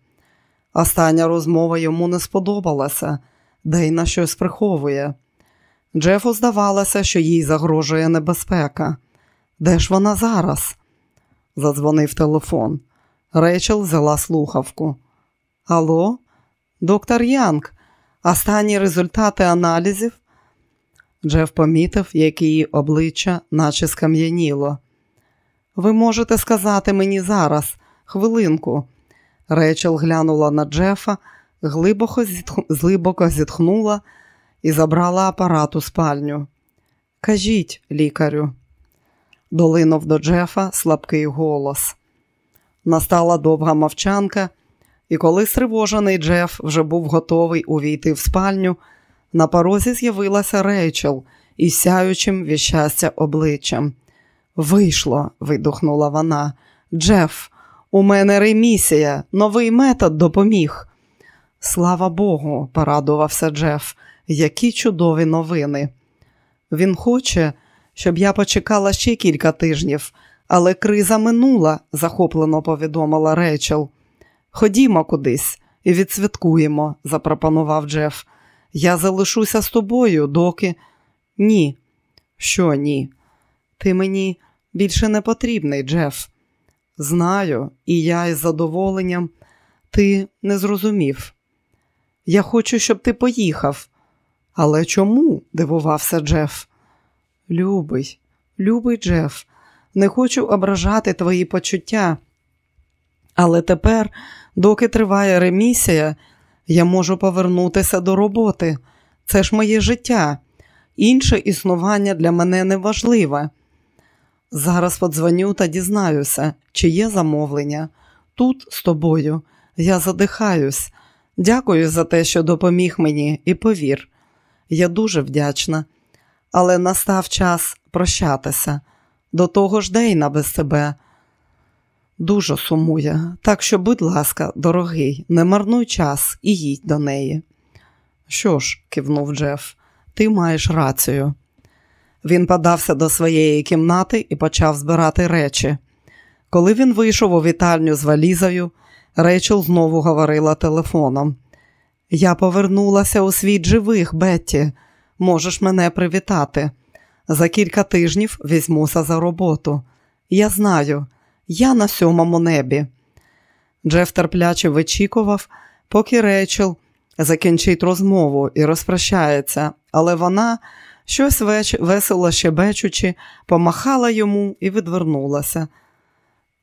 Остання розмова йому не сподобалася, Дейна щось приховує. Джефу здавалося, що їй загрожує небезпека. Де ж вона зараз? Задзвонив телефон. Рейчел взяла слухавку. Алло, доктор Янг, останні результати аналізів? Джеф помітив, як її обличчя наче скам'яніло. Ви можете сказати мені зараз, хвилинку. Рейчел глянула на Джефа, глибоко, зітх... глибоко зітхнула і забрала апарат у спальню. Кажіть, лікарю, долинув до Джефа слабкий голос. Настала довга мовчанка, і коли стривожений Джеф вже був готовий увійти в спальню, на порозі з'явилася Рейчел із сяючим від щастя обличчям. Вийшло, видухнула вона. Джеф, у мене ремісія, новий метод допоміг. Слава Богу, порадувався Джеф, які чудові новини. Він хоче, щоб я почекала ще кілька тижнів, але криза минула, захоплено повідомила Рейчел. Ходімо кудись і відсвяткуємо, запропонував Джеф. Я залишуся з тобою, доки. Ні. Що ні? Ти мені більше не потрібний, Джеф. Знаю, і я із задоволенням ти не зрозумів. Я хочу, щоб ти поїхав. Але чому? дивувався Джеф. Любий, любий Джеф, не хочу ображати твої почуття. Але тепер, доки триває ремісія, я можу повернутися до роботи. Це ж моє життя. Інше існування для мене не важливе. Зараз подзвоню та дізнаюся, чи є замовлення. Тут з тобою я задихаюсь. Дякую за те, що допоміг мені, і повір, я дуже вдячна, але настав час прощатися. До того ж Дейна без тебе. Дуже сумує, так що, будь ласка, дорогий, не марнуй час і їдь до неї. Що ж, кивнув Джеф, ти маєш рацію. Він подався до своєї кімнати і почав збирати речі. Коли він вийшов у вітальню з валізою, Рейчел знову говорила телефоном. Я повернулася у світ живих, Бетті. Можеш мене привітати. За кілька тижнів візьмуся за роботу. Я знаю, я на сьомому небі. Джеф терпляче вичікував, поки Рейчел закінчить розмову і розпрощається, але вона, щось весело щебечучи, помахала йому і відвернулася.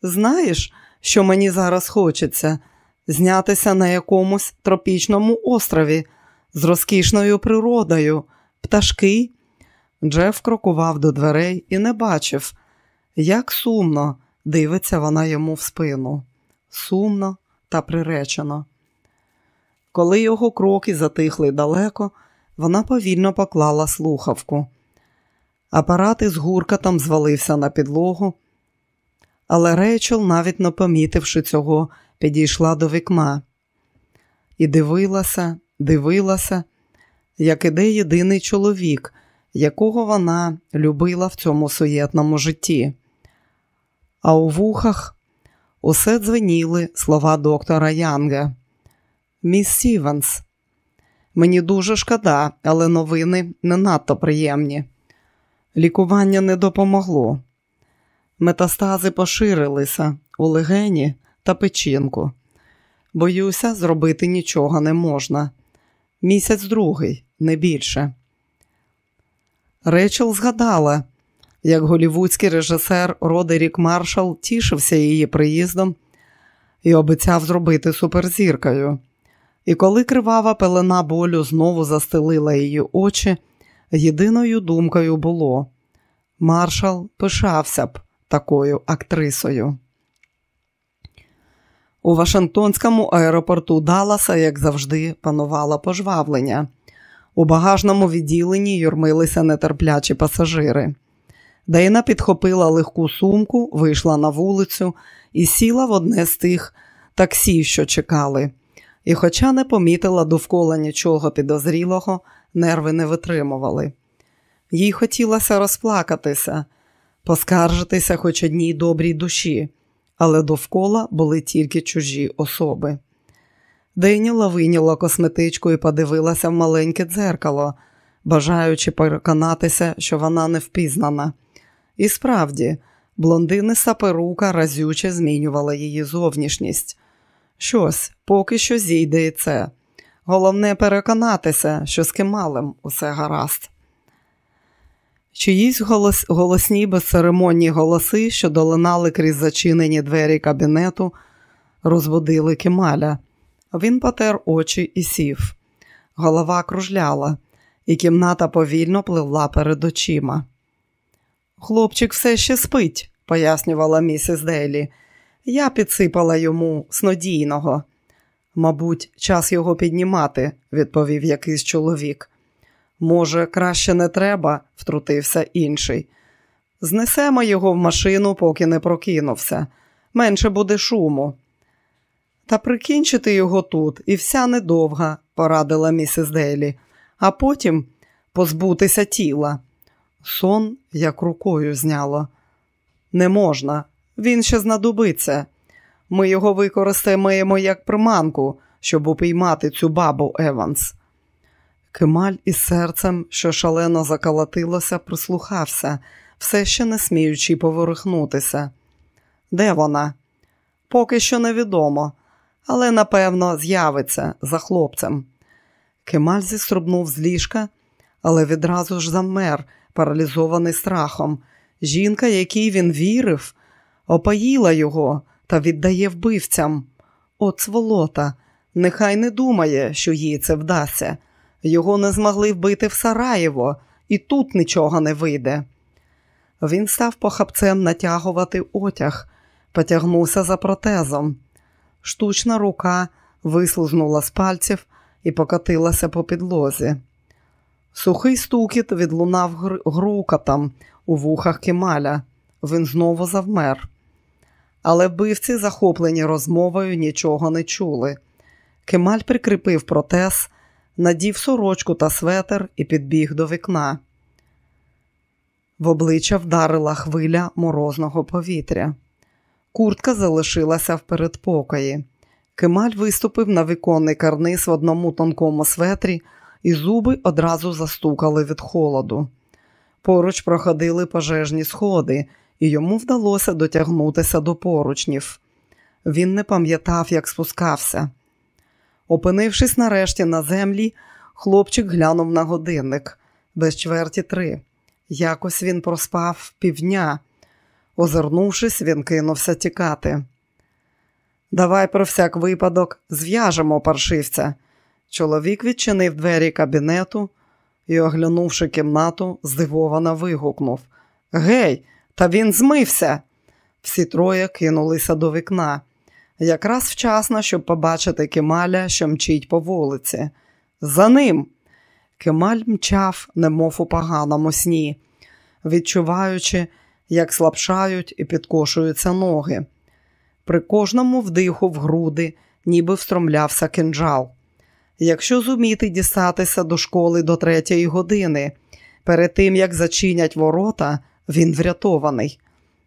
Знаєш, що мені зараз хочеться? Знятися на якомусь тропічному острові з розкішною природою, пташки. Джеф крокував до дверей і не бачив, як сумно дивиться вона йому в спину, сумно та приречено. Коли його кроки затихли далеко, вона повільно поклала слухавку. Апарат із гуркатом звалився на підлогу, але Рейчел, навіть не помітивши цього, підійшла до вікна і дивилася, дивилася, як іде єдиний чоловік, якого вона любила в цьому суєтному житті. А у вухах усе дзвеніли слова доктора Янга. Міс Сівенс, мені дуже шкода, але новини не надто приємні. Лікування не допомогло. Метастази поширилися у легені та печінку. Боюся, зробити нічого не можна. Місяць другий, не більше. Рейчел згадала, як голівудський режисер Родерік Маршал тішився її приїздом і обіцяв зробити суперзіркою. І коли кривава пелена болю знову застелила її очі, єдиною думкою було маршал пишався б такою актрисою. У Вашингтонському аеропорту Далласа, як завжди, панувало пожвавлення. У багажному відділенні юрмилися нетерплячі пасажири. Дейна підхопила легку сумку, вийшла на вулицю і сіла в одне з тих таксі, що чекали. І, хоча не помітила довкола нічого підозрілого, нерви не витримували. Їй хотілося розплакатися, поскаржитися хоч одній добрій душі, але довкола були тільки чужі особи. Дейніла вийняла косметичку і подивилася в маленьке дзеркало, бажаючи переконатися, що вона не впізнана. І справді, блондиниса перука разюче змінювала її зовнішність. Щось, поки що зійде і це. Головне переконатися, що з кемалем усе гаразд. Чиїсь голос... голосні безцеремонні голоси, що долинали крізь зачинені двері кабінету, розбудили кемаля. Він потер очі і сів. Голова кружляла, і кімната повільно пливла перед очима. Хлопчик все ще спить, пояснювала місіс Дейлі. Я підсипала йому снодійного. Мабуть, час його піднімати, відповів якийсь чоловік. Може, краще не треба, втрутився інший. Знесемо його в машину, поки не прокинувся. Менше буде шуму. Та прикінчити його тут і вся недовга, порадила місіс Дейлі, а потім позбутися тіла. Сон як рукою зняло. Не можна, він ще знадобиться. Ми його використаємо як приманку, щоб упіймати цю бабу Еванс. Кемаль із серцем, що шалено заколотилося, прислухався, все ще не сміючи поворухнутися. Де вона? Поки що невідомо, але напевно з'явиться за хлопцем. Кемаль зіструбнув з ліжка, але відразу ж замер, паралізований страхом. Жінка, якій він вірив, опаїла його та віддає вбивцям. От сволота, нехай не думає, що їй це вдасться. Його не змогли вбити в Сараєво, і тут нічого не вийде. Він став похапцем натягувати отяг, потягнувся за протезом. Штучна рука вислизнула з пальців і покотилася по підлозі. Сухий стукіт відлунав грукотом у вухах Кемаля. Він знову завмер. Але вбивці, захоплені розмовою, нічого не чули. Кемаль прикріпив протез, надів сорочку та светер і підбіг до вікна. В обличчя вдарила хвиля морозного повітря. Куртка залишилася в передпокої. Кемаль виступив на віконний карниз в одному тонкому светрі, і зуби одразу застукали від холоду. Поруч проходили пожежні сходи, і йому вдалося дотягнутися до поручнів. Він не пам'ятав, як спускався. Опинившись нарешті на землі, хлопчик глянув на годинник без чверті три. Якось він проспав півдня. Озирнувшись, він кинувся тікати. Давай про всяк випадок зв'яжемо паршивця. Чоловік відчинив двері кабінету і, оглянувши кімнату, здивовано вигукнув Гей, та він змився. Всі троє кинулися до вікна, якраз вчасно, щоб побачити Кемаля, що мчить по вулиці. За ним. Кемаль мчав, немов у поганому сні, відчуваючи, як слабшають і підкошуються ноги. При кожному вдиху в груди, ніби встромлявся кинджал. Якщо зуміти дістатися до школи до третьої години, перед тим як зачинять ворота, він врятований.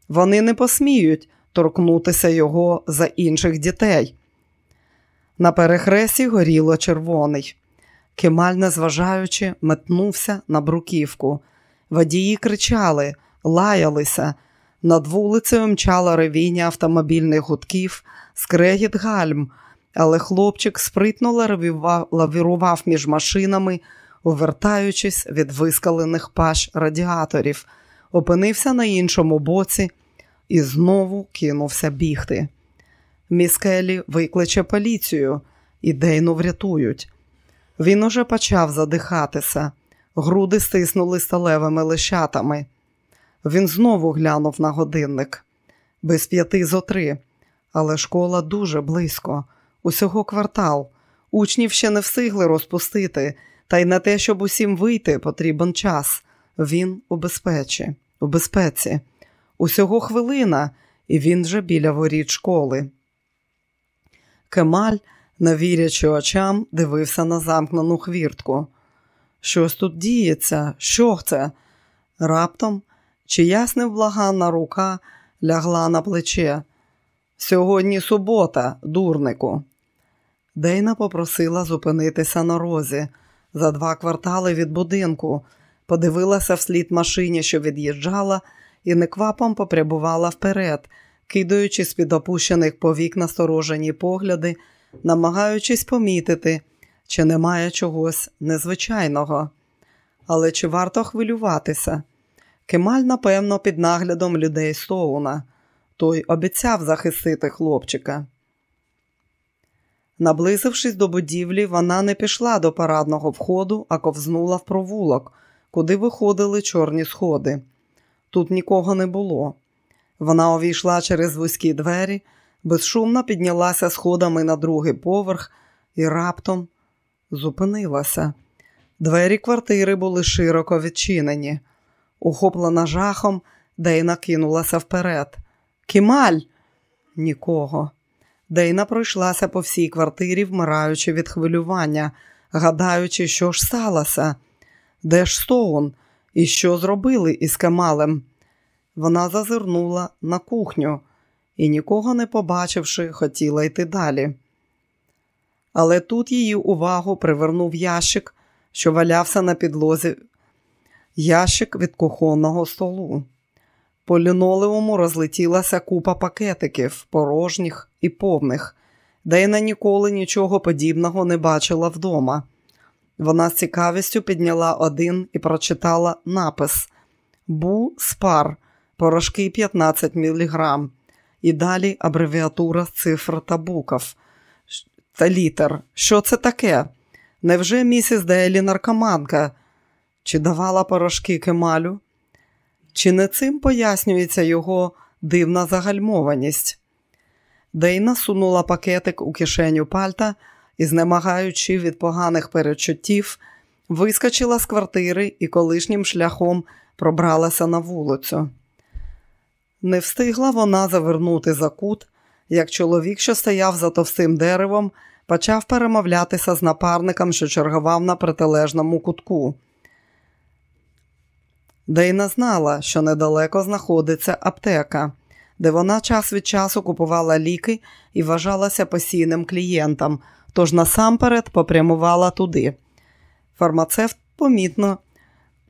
Вони не посміють торкнутися його за інших дітей. На перехресті горіло червоний. Кемаль, незважаючи, метнувся на бруківку. Водії кричали, лаялися. Над вулицею мчала ревіння автомобільних гудків, скрегіт гальм, але хлопчик спритно лавірував між машинами, увертаючись від вискалених паш радіаторів, опинився на іншому боці і знову кинувся бігти. Міскелі викличе поліцію і Дейну врятують. Він уже почав задихатися, груди стиснули сталевими лищатами. Він знову глянув на годинник без п'яти зо три, але школа дуже близько, усього квартал. Учнів ще не встигли розпустити, та й на те, щоб усім вийти, потрібен час. Він у безпечі, у безпеці. Усього хвилина, і він вже біля воріт школи. Кемаль, не вірячи очам, дивився на замкнену хвіртку. Щось тут діється, що це? Раптом чиясь невблаганна рука лягла на плече. Сьогодні субота, дурнику. Дейна попросила зупинитися на розі за два квартали від будинку, подивилася вслід машині, що від'їжджала, і неквапом попрямувала вперед, кидаючи з під опущених повік насторожені погляди, намагаючись помітити, чи немає чогось незвичайного. Але чи варто хвилюватися? Кемаль, напевно, під наглядом людей Стоуна. Той обіцяв захистити хлопчика. Наблизившись до будівлі, вона не пішла до парадного входу, а ковзнула в провулок, куди виходили чорні сходи. Тут нікого не було. Вона увійшла через вузькі двері, безшумно піднялася сходами на другий поверх і раптом зупинилася. Двері квартири були широко відчинені. Ухоплена жахом, Дейна кинулася вперед. Кімаль! Нікого. Дейна пройшлася по всій квартирі, вмираючи від хвилювання, гадаючи, що ж сталося. Де ж Стоун? І що зробили із Кемалем? Вона зазирнула на кухню і, нікого не побачивши, хотіла йти далі. Але тут її увагу привернув ящик, що валявся на підлозі, ящик від кухонного столу. По лінолеуму розлетілася купа пакетиків, порожніх і повних, Дейна ніколи нічого подібного не бачила вдома. Вона з цікавістю підняла один і прочитала напис Бу спар, порошки 15 мг. І далі абревіатура з цифр та букв та літер. Що це таке? Невже місіс Дейлі наркоманка? Чи давала порошки кемалю? Чи не цим пояснюється його дивна загальмованість? Дейна сунула пакетик у кишеню пальта і, знемагаючи від поганих перечуттів, вискочила з квартири і колишнім шляхом пробралася на вулицю. Не встигла вона завернути за кут, як чоловік, що стояв за товстим деревом, почав перемовлятися з напарником, що чергував на протилежному кутку. Дейна знала, що недалеко знаходиться аптека, де вона час від часу купувала ліки і вважалася постійним клієнтом, тож насамперед попрямувала туди. Фармацевт помітно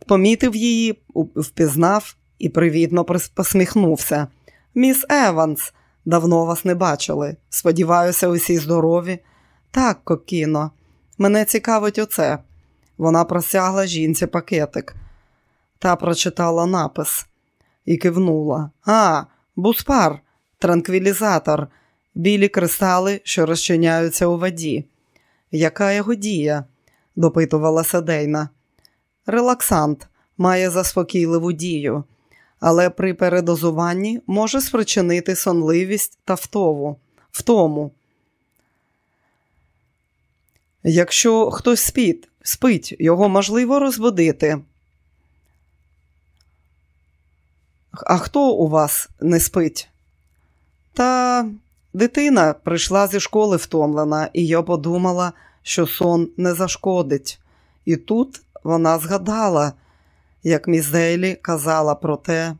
помітив її, впізнав і привітно посміхнувся. Міс Еванс, давно вас не бачили. Сподіваюся, усі здорові. Так, кокіно, мене цікавить оце. Вона просягла жінці пакетик. Та прочитала напис і кивнула. А, буспар, транквілізатор, білі кристали, що розчиняються у воді. Яка його дія? допитувалася Дейна. Релаксант має заспокійливу дію, але при передозуванні може спричинити сонливість та втову. втому. Якщо хтось спить, спить, його можливо розбудити. А хто у вас не спить? Та дитина прийшла зі школи втомлена, і я подумала, що сон не зашкодить. І тут вона згадала, як міс Дейлі казала про те,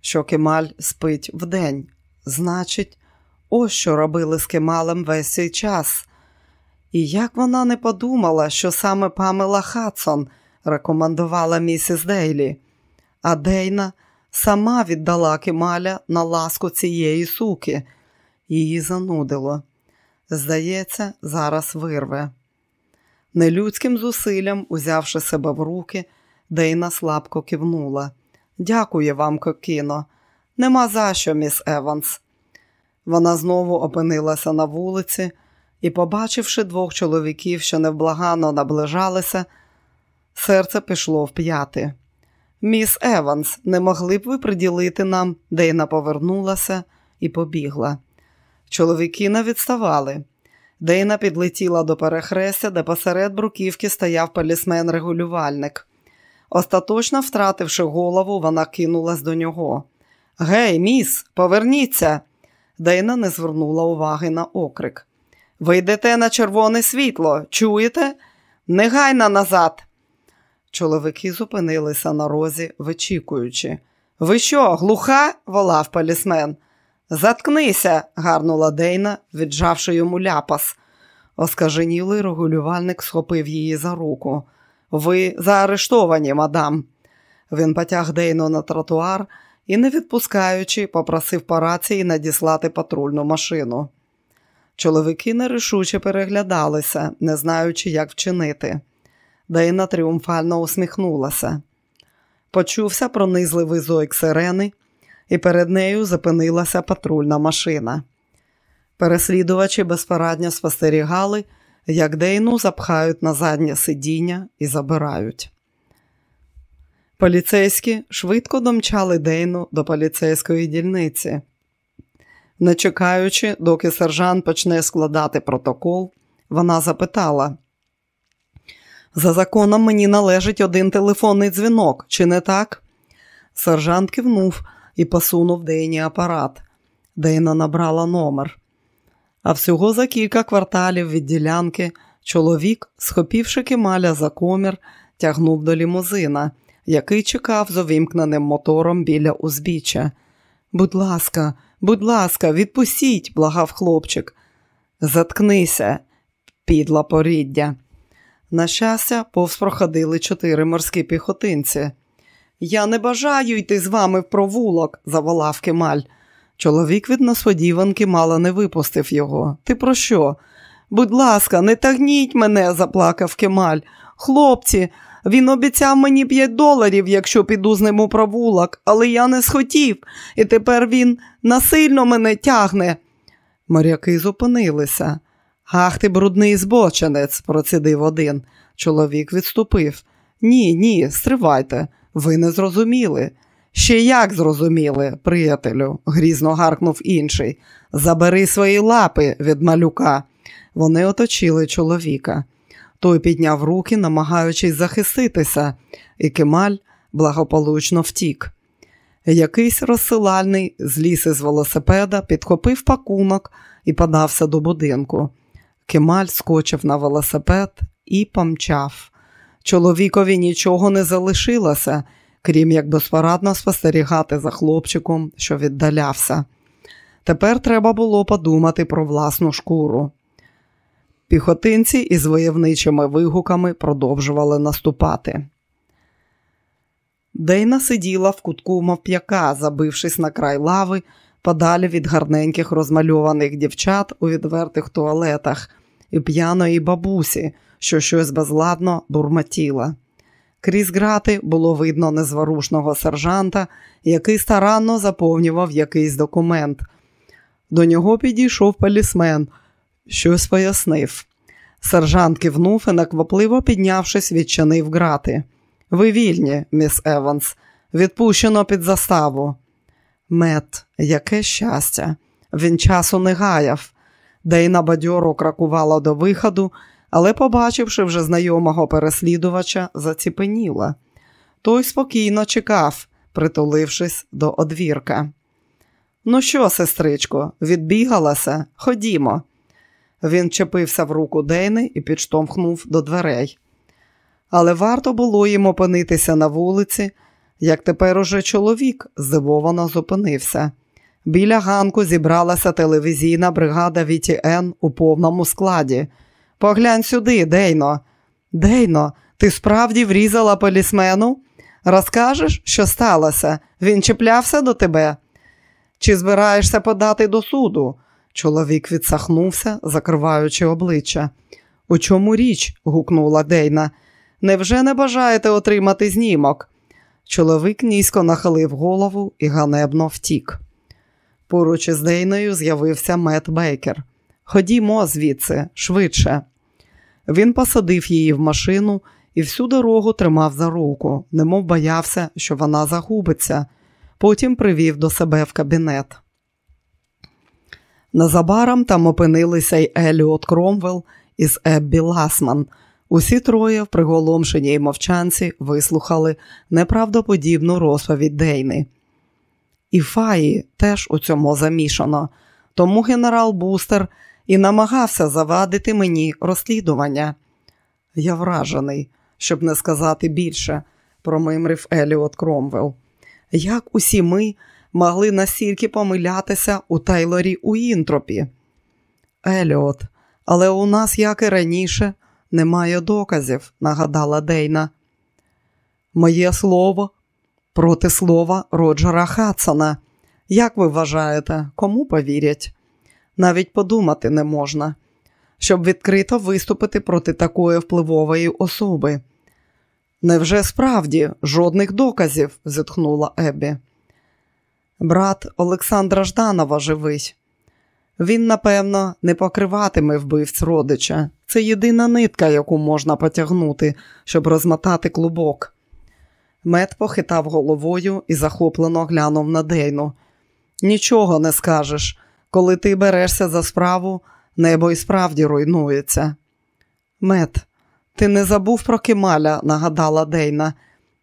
що Кемаль спить вдень. Значить, ось що робили з Кемалем весь цей час. І як вона не подумала, що саме Памела Хадсон рекомендувала місіс Дейлі, а Дейна сама віддала Кемаля на ласку цієї суки, її занудило. Здається, зараз вирве. Нелюдським зусиллям, узявши себе в руки, Дейна слабко кивнула. Дякую вам, кокіно. Нема за що, міс Еванс. Вона знову опинилася на вулиці і, побачивши двох чоловіків, що невблаганно наближалися, серце пішло в п'яти. Міс Еванс, не могли б ви приділити нам, Дейна повернулася і побігла. Чоловіки не відставали. Дейна підлетіла до перехрестя, де посеред бруківки стояв полісмен-регулювальник. Остаточно втративши голову, вона кинулась до нього. Гей, міс, поверніться! Дейна не звернула уваги на окрик. Ви йдете на червоне світло, чуєте? Негайно назад. Чоловіки зупинилися на розі, вичікуючи. Ви що, глуха? волав полісмен. Заткнися, гарнула Дейна, віджавши йому ляпас. Оскаженілий регулювальник схопив її за руку. Ви заарештовані, мадам. Він потяг Дейну на тротуар і, не відпускаючи, попросив по рації надіслати патрульну машину. Чоловіки нерішуче переглядалися, не знаючи, як вчинити. Дейна тріумфально усміхнулася. Почувся пронизливий зойк сирени, і перед нею зупинилася патрульна машина. Переслідувачі безпорадньо спостерігали, як Дейну запхають на заднє сидіння і забирають. Поліцейські швидко домчали Дейну до поліцейської дільниці. Не чекаючи, доки сержант почне складати протокол, вона запитала: За законом мені належить один телефонний дзвінок, чи не так? Сержант кивнув і посунув Дейні апарат. Дейна набрала номер. А всього за кілька кварталів від ділянки чоловік, схопівши кемаля за комір, тягнув до лімузина, який чекав з увімкненим мотором біля узбіччя. Будь ласка, будь ласка, відпустіть, благав хлопчик. Заткнися, підла поріддя. На щастя, повз проходили чотири морські піхотинці. Я не бажаю йти з вами в провулок, заволав Кемаль. Чоловік від несподіванки мало не випустив його. Ти про що? Будь ласка, не тагніть мене, заплакав Кемаль. Хлопці, він обіцяв мені п'ять доларів, якщо піду з ним у провулок, але я не схотів, і тепер він насильно мене тягне. Моряки зупинилися. Ах ти, брудний збоченець, процідив один. Чоловік відступив. Ні, ні, стривайте, ви не зрозуміли. Ще як зрозуміли, приятелю, грізно гаркнув інший. Забери свої лапи від малюка. Вони оточили чоловіка. Той підняв руки, намагаючись захиститися, і Кемаль благополучно втік. Якийсь розсилальний зліз із велосипеда, підхопив пакунок і подався до будинку. Кемаль скочив на велосипед і помчав. Чоловікові нічого не залишилося, крім як безпорадно спостерігати за хлопчиком, що віддалявся. Тепер треба було подумати про власну шкуру. Піхотинці із войовничими вигуками продовжували наступати. Дейна сиділа в кутку мавп'яка, забившись на край лави, подалі від гарненьких розмальованих дівчат у відвертих туалетах і п'яної бабусі, що щось безладно бурмотіла. Крізь грати було видно незворушного сержанта, який старанно заповнював якийсь документ. До нього підійшов полісмен, щось пояснив. Сержант кивнув і, наквапливо піднявшись, відчинив грати. Ви вільні, міс Еванс, відпущено під заставу. Мет, яке щастя! Він часу не гаяв. Дейна бадьоро кракувала до виходу, але, побачивши вже знайомого переслідувача, заціпеніла. Той спокійно чекав, притулившись до одвірка. Ну що, сестричко, відбігалася? Ходімо. Він чепився в руку Дейни і підштовхнув до дверей. Але варто було їм опинитися на вулиці, як тепер уже чоловік здивовано зупинився. Біля ганку зібралася телевізійна бригада VTN у повному складі. Поглянь сюди, Дейно. Дейно, ти справді врізала полісмену? Розкажеш, що сталося? Він чіплявся до тебе? Чи збираєшся подати до суду? Чоловік відсахнувся, закриваючи обличчя. У чому річ? гукнула Дейна. Невже не бажаєте отримати знімок? Чоловік низько нахилив голову і ганебно втік. Поруч із Дейною з'явився Мет Бейкер. Ходімо звідси, швидше. Він посадив її в машину і всю дорогу тримав за руку, немов боявся, що вона загубиться. Потім привів до себе в кабінет. Незабаром там опинилися й Еліот Кромвелл із Еббі Ласман. Усі троє в приголомшеній мовчанці вислухали неправдоподібну розповідь Дейни. І Фаї теж у цьому замішано, тому генерал Бустер і намагався завадити мені розслідування. Я вражений, щоб не сказати більше, промимрив Еліот Кромвелл. Як усі ми могли настільки помилятися у Тейлорі Уінтропі? Еліот, Але у нас, як і раніше, немає доказів, нагадала Дейна. Моє слово проти слова Роджера Хадсона. Як ви вважаєте, кому повірять? Навіть подумати не можна, щоб відкрито виступити проти такої впливової особи. Невже справді жодних доказів? зітхнула Еббі. Брат Олександра Жданова живий. Він, напевно, не покриватиме вбивць родича. Це єдина нитка, яку можна потягнути, щоб розмотати клубок. Мед похитав головою і захоплено глянув на Дейну. Нічого не скажеш. Коли ти берешся за справу, небо і справді руйнується. Мед, ти не забув про Кемаля, нагадала Дейна.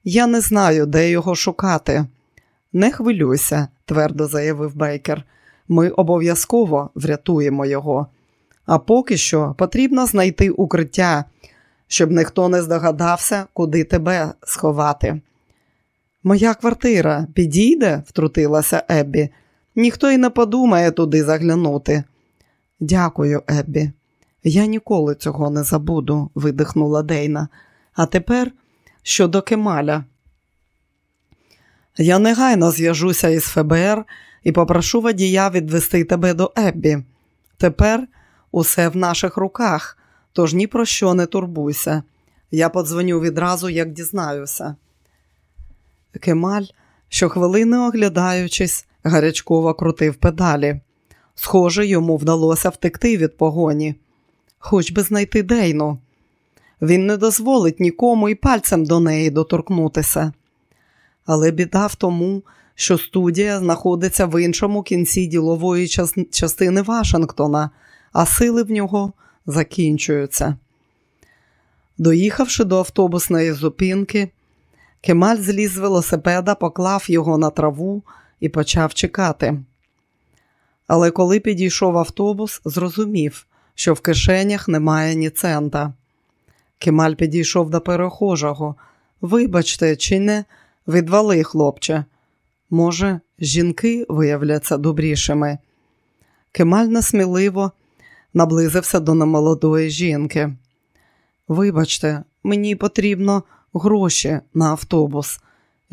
Я не знаю, де його шукати. Не хвилюйся, твердо заявив Бейкер. Ми обов'язково врятуємо його. А поки що потрібно знайти укриття, щоб ніхто не здогадався, куди тебе сховати. Моя квартира підійде, втрутилася Еббі. Ніхто й не подумає туди заглянути. Дякую, Еббі. Я ніколи цього не забуду, видихнула Дейна. А тепер щодо Кемаля. Я негайно зв'яжуся із ФБР і попрошу водія відвести тебе до Еббі. Тепер усе в наших руках, тож ні про що не турбуйся. Я подзвоню відразу, як дізнаюся. Кемаль, щохвилини оглядаючись, гарячково крутив педалі. Схоже, йому вдалося втекти від погоні, хоч би знайти Дейну. Він не дозволить нікому і пальцем до неї доторкнутися. Але біда в тому, що студія знаходиться в іншому кінці ділової частини Вашингтона, а сили в нього закінчуються. Доїхавши до автобусної зупинки, Кемаль зліз з велосипеда, поклав його на траву і почав чекати. Але коли підійшов автобус, зрозумів, що в кишенях немає ні цента. Кемаль підійшов до перехожого. Вибачте, чи не відвали, хлопче. Може, жінки виявляться добрішими. Кемаль несміливо наблизився до немолодої жінки. Вибачте, мені потрібно гроші на автобус.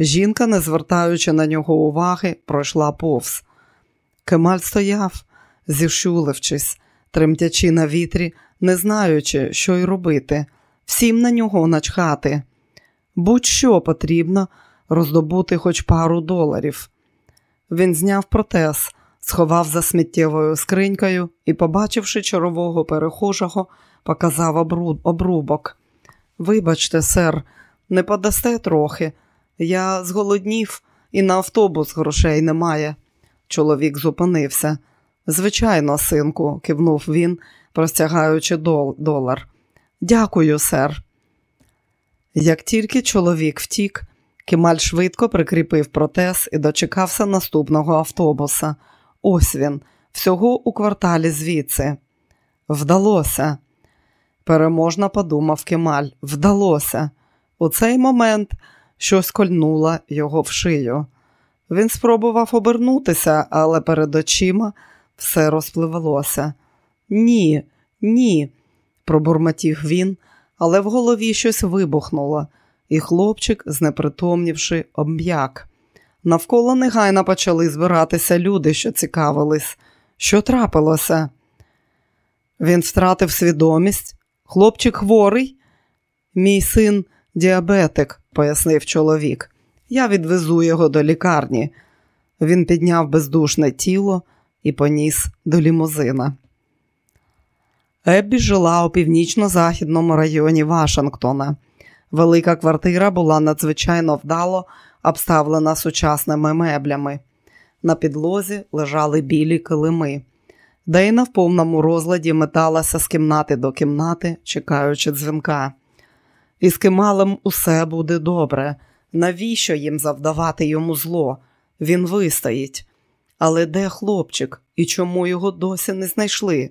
Жінка, не звертаючи на нього уваги, пройшла повз. Кемаль стояв, зішуливчись, тремтячи на вітрі, не знаючи, що й робити, всім на нього начхати. Будь-що потрібно роздобути хоч пару доларів. Він зняв протез, сховав за сміттєвою скринькою і, побачивши чарового перехожого, показав обрубок. Вибачте, сер, не подасте трохи. Я зголоднів і на автобус грошей немає. Чоловік зупинився. Звичайно, синку, кивнув він, простягаючи дол долар. Дякую, сер. Як тільки чоловік втік, Кемаль швидко прикріпив протез і дочекався наступного автобуса. Ось він, всього у кварталі звідси. Вдалося. Переможно подумав Кемаль. Вдалося. У цей момент щось кольнуло його в шию. Він спробував обернутися, але перед очима все розпливалося. Ні, ні, пробурмотів він, але в голові щось вибухнуло, і хлопчик, знепритомнівши, обм'як. Навколо негайно почали збиратися люди, що цікавились. Що трапилося? Він втратив свідомість. Хлопчик хворий? Мій син діабетик, пояснив чоловік. Я відвезу його до лікарні. Він підняв бездушне тіло і поніс до лімузина. Еббі жила у північно-західному районі Вашингтона. Велика квартира була надзвичайно вдало обставлена сучасними меблями. На підлозі лежали білі килими. Дейна в повному розладі металася з кімнати до кімнати, чекаючи дзвінка. Із Кемалем усе буде добре. Навіщо їм завдавати йому зло? Він вистоїть. Але де хлопчик і чому його досі не знайшли?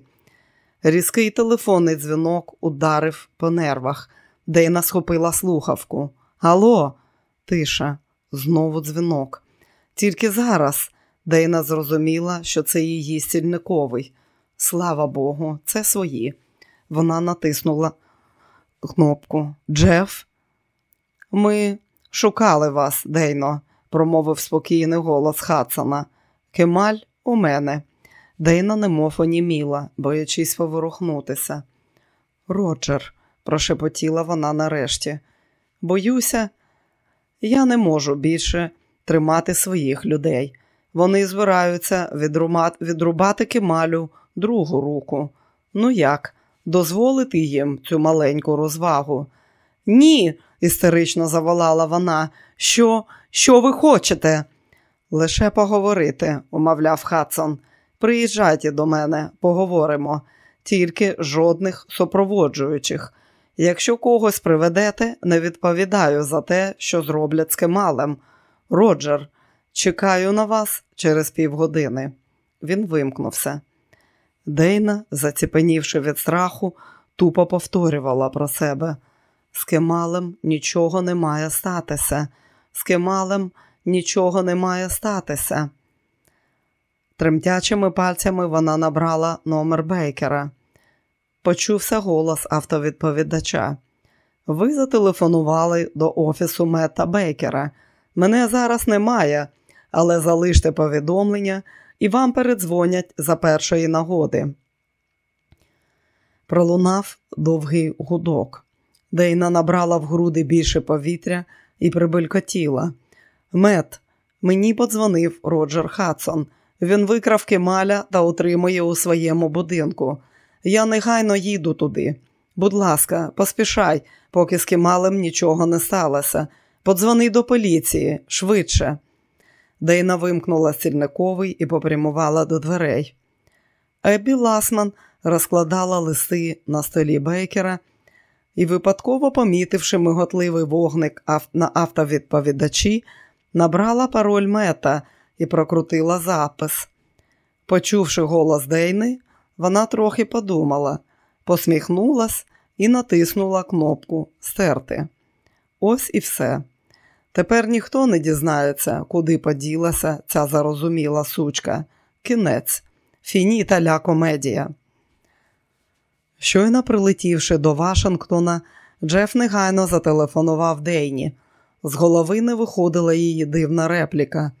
Різкий телефонний дзвінок ударив по нервах. Дейна схопила слухавку. Алло, тиша, знову дзвінок. Тільки зараз Дейна зрозуміла, що це її стільниковий. Слава Богу, це свої. Вона натиснула кнопку. Джеф, ми шукали вас, Дейно, промовив спокійний голос Хадсона. Кемаль у мене. Дейна немов оніміла, боячись поворухнутися. Роджер, прошепотіла вона нарешті. Боюся, я не можу більше тримати своїх людей. Вони збираються відрубати кемалю другу руку. Ну як, дозволити їм цю маленьку розвагу? Ні, істерично заволала вона. Що, що ви хочете? Лише поговорити, умовляв Хадсон. Приїжджайте до мене, поговоримо, тільки жодних супроводжуючих. Якщо когось приведете, не відповідаю за те, що зроблять з кемалем. Роджер, чекаю на вас через півгодини. Він вимкнувся. Дейна, заціпенівши від страху, тупо повторювала про себе. З кемалем нічого не має статися. З кемалем нічого не має статися. Тремтячими пальцями вона набрала номер Бейкера. Почувся голос автовідповідача. Ви зателефонували до офісу Мета Бейкера. Мене зараз немає, але залиште повідомлення і вам передзвонять за першої нагоди. Пролунав довгий гудок. Дейна набрала в груди більше повітря і пробелькотіла. Мет, мені подзвонив Роджер Хадсон. Він викрав Кемаля та утримує у своєму будинку. Я негайно їду туди. Будь ласка, поспішай, поки з Кемалем нічого не сталося. Подзвони до поліції швидше. Дейна вимкнула стільниковий і попрямувала до дверей. Еббі Ласман розкладала листи на столі Бейкера і, випадково помітивши миготливий вогник на автовідповідачі, набрала пароль мета і прокрутила запис. Почувши голос Дейни, вона трохи подумала, посміхнулась і натиснула кнопку Стерти. Ось і все. Тепер ніхто не дізнається, куди поділася ця зарозуміла сучка. Кінець, фініта ля комедія. Щойно прилетівши до Вашингтона, Джеф негайно зателефонував Дейні. З голови не виходила її дивна репліка.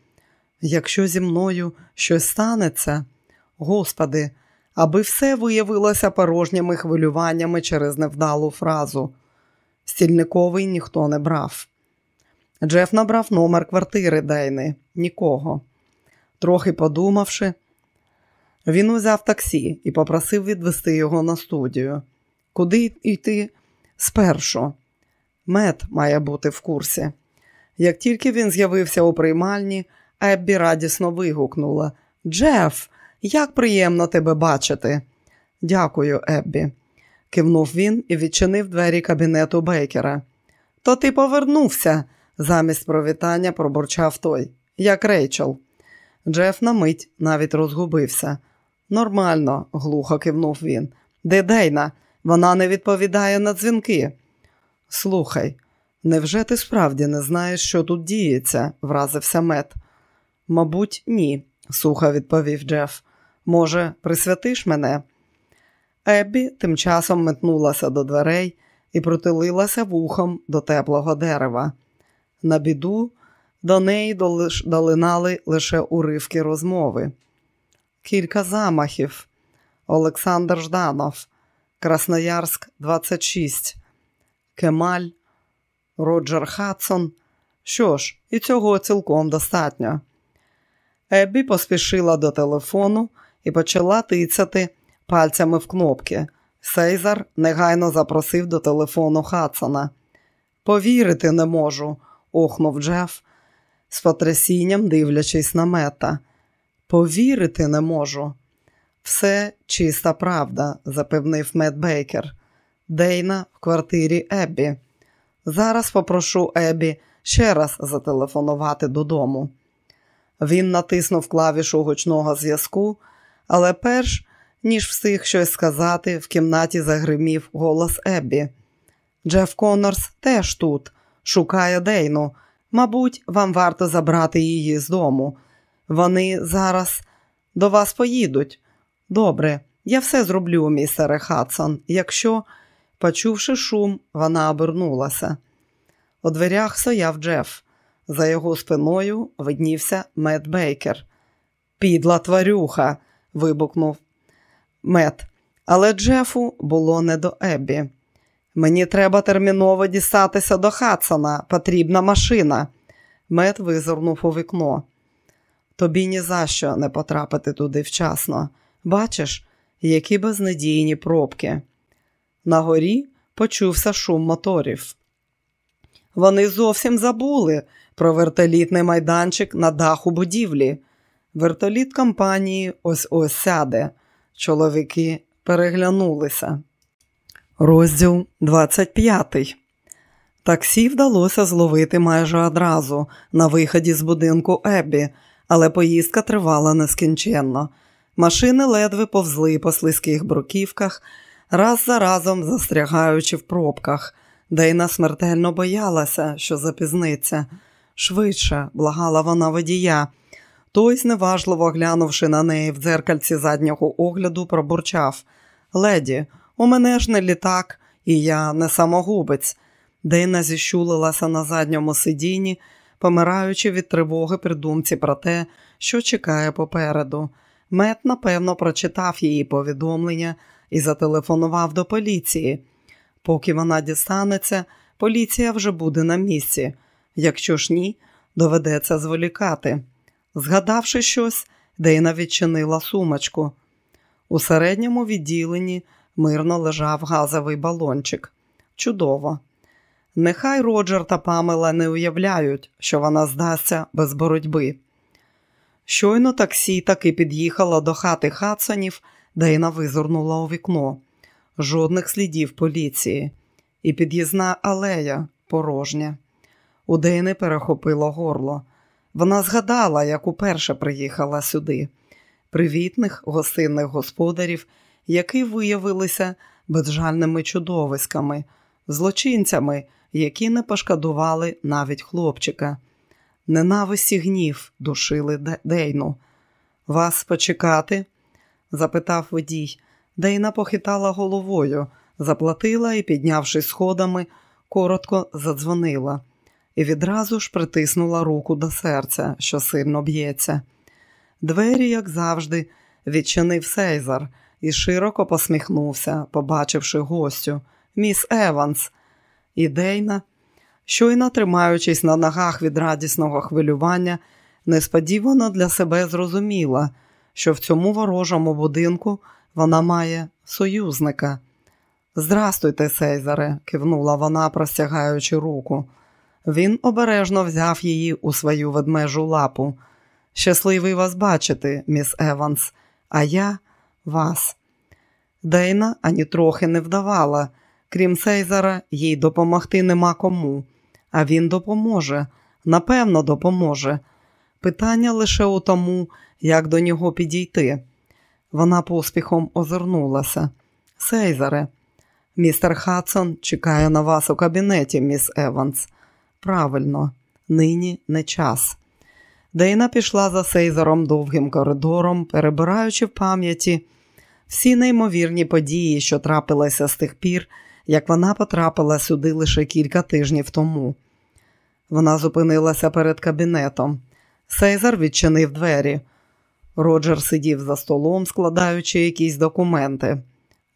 Якщо зі мною щось станеться, господи, аби все виявилося порожніми хвилюваннями через невдалу фразу. Стільниковий ніхто не брав. Джеф набрав номер квартири Дейни. Нікого. Трохи подумавши, він узяв таксі і попросив відвести його на студію. Куди йти? Спершу. Мед має бути в курсі. Як тільки він з'явився у приймальні, Еббі радісно вигукнула Джеф, як приємно тебе бачити. Дякую, Еббі, кивнув він і відчинив двері кабінету Бейкера. То ти повернувся, замість провітання пробурчав той, як Рейчел. Джеф на мить навіть розгубився. Нормально, глухо кивнув він. Де Дейна? Вона не відповідає на дзвінки. Слухай, невже ти справді не знаєш, що тут діється? вразився мет. Мабуть, ні, сухо відповів Джеф. Може, присвятиш мене? Еббі тим часом метнулася до дверей і протилилася вухом до теплого дерева. На біду до неї долинали лише уривки розмови. Кілька замахів. Олександр Жданов, Красноярськ, 26, Кемаль, Роджер Хадсон. Що ж, і цього цілком достатньо. Еббі поспішила до телефону і почала тицяти пальцями в кнопки. Сейзар негайно запросив до телефону Хадсона. Повірити не можу, охнув Джеф, з потрясінням дивлячись на Мета. Повірити не можу. Все чиста правда, запевнив Мед Бейкер. Дейна в квартирі Еббі. Зараз попрошу Еббі ще раз зателефонувати додому. Він натиснув клавішу гучного зв'язку, але перш ніж встиг щось сказати, в кімнаті загримів голос Еббі. Джеф Коннорс теж тут, шукає Дейну. Мабуть, вам варто забрати її з дому. Вони зараз до вас поїдуть. Добре, Я все зроблю, містере Хадсон, якщо, почувши шум, вона обернулася. У дверях стояв Джеф. За його спиною виднівся Мет Бейкер. Підла тварюха. вибухнув Мет. Але Джефу було не до Еббі. Мені треба терміново дістатися до Хадсона. Потрібна машина. Мед визирнув у вікно. Тобі ні за що не потрапити туди вчасно. Бачиш, які безнадійні пробки. На горі почувся шум моторів. Вони зовсім забули про вертолітний майданчик на даху будівлі. Вертоліт компанії ось ось сяде. Чоловіки переглянулися. Розділ 25. Таксі вдалося зловити майже одразу на виході з будинку Еббі, але поїздка тривала нескінченно. Машини ледве повзли по слизьких бруківках, раз за разом застрягаючи в пробках. Дейна смертельно боялася, що запізниться. Швидше, благала вона водія. Той, зневажливо глянувши на неї в дзеркальці заднього огляду, пробурчав Леді, у мене ж не літак, і я не самогубець. Дейна зіщулилася на задньому сидінні, помираючи від тривоги при думці про те, що чекає попереду. Мет, напевно, прочитав її повідомлення і зателефонував до поліції. Поки вона дістанеться, поліція вже буде на місці. Якщо ж ні, доведеться зволікати. Згадавши щось, Дейна відчинила сумочку. У середньому відділенні мирно лежав газовий балончик. Чудово. Нехай Роджер та Памела не уявляють, що вона здасться без боротьби. Щойно таксі таки під'їхало до хати Хадсонів, Дейна визирнула у вікно. Жодних слідів поліції, і під'їзна алея порожня. У Дейни перехопило горло. Вона згадала, як уперше приїхала сюди, привітних гостинних господарів, які виявилися безжальними чудовиськами, злочинцями, які не пошкодували навіть хлопчика. Ненависті гнів душили Дейну. Вас почекати? запитав водій. Дейна похитала головою, заплатила і, піднявшись сходами, коротко задзвонила і відразу ж притиснула руку до серця, що сильно б'ється. Двері, як завжди, відчинив Сейзар і широко посміхнувся, побачивши гостю, міс Еванс. І Дейна, щойно тримаючись на ногах від радісного хвилювання, несподівано для себе зрозуміла, що в цьому ворожому будинку вона має союзника. Здрастуйте, Сейзаре, кивнула вона, простягаючи руку. Він обережно взяв її у свою ведмежу лапу. Щасливий вас бачити, міс Еванс, а я вас. Дейна ані трохи не вдавала. Крім Сейзара, їй допомогти нема кому, а він допоможе, напевно, допоможе. Питання лише у тому, як до нього підійти. Вона поспіхом озирнулася. Сейзаре, містер Хадсон чекає на вас у кабінеті, міс Еванс. Правильно, нині не час. Дейна пішла за Сейзаром довгим коридором, перебираючи в пам'яті всі неймовірні події, що трапилися з тих пір, як вона потрапила сюди лише кілька тижнів тому. Вона зупинилася перед кабінетом. Сейзер відчинив двері. Роджер сидів за столом, складаючи якісь документи.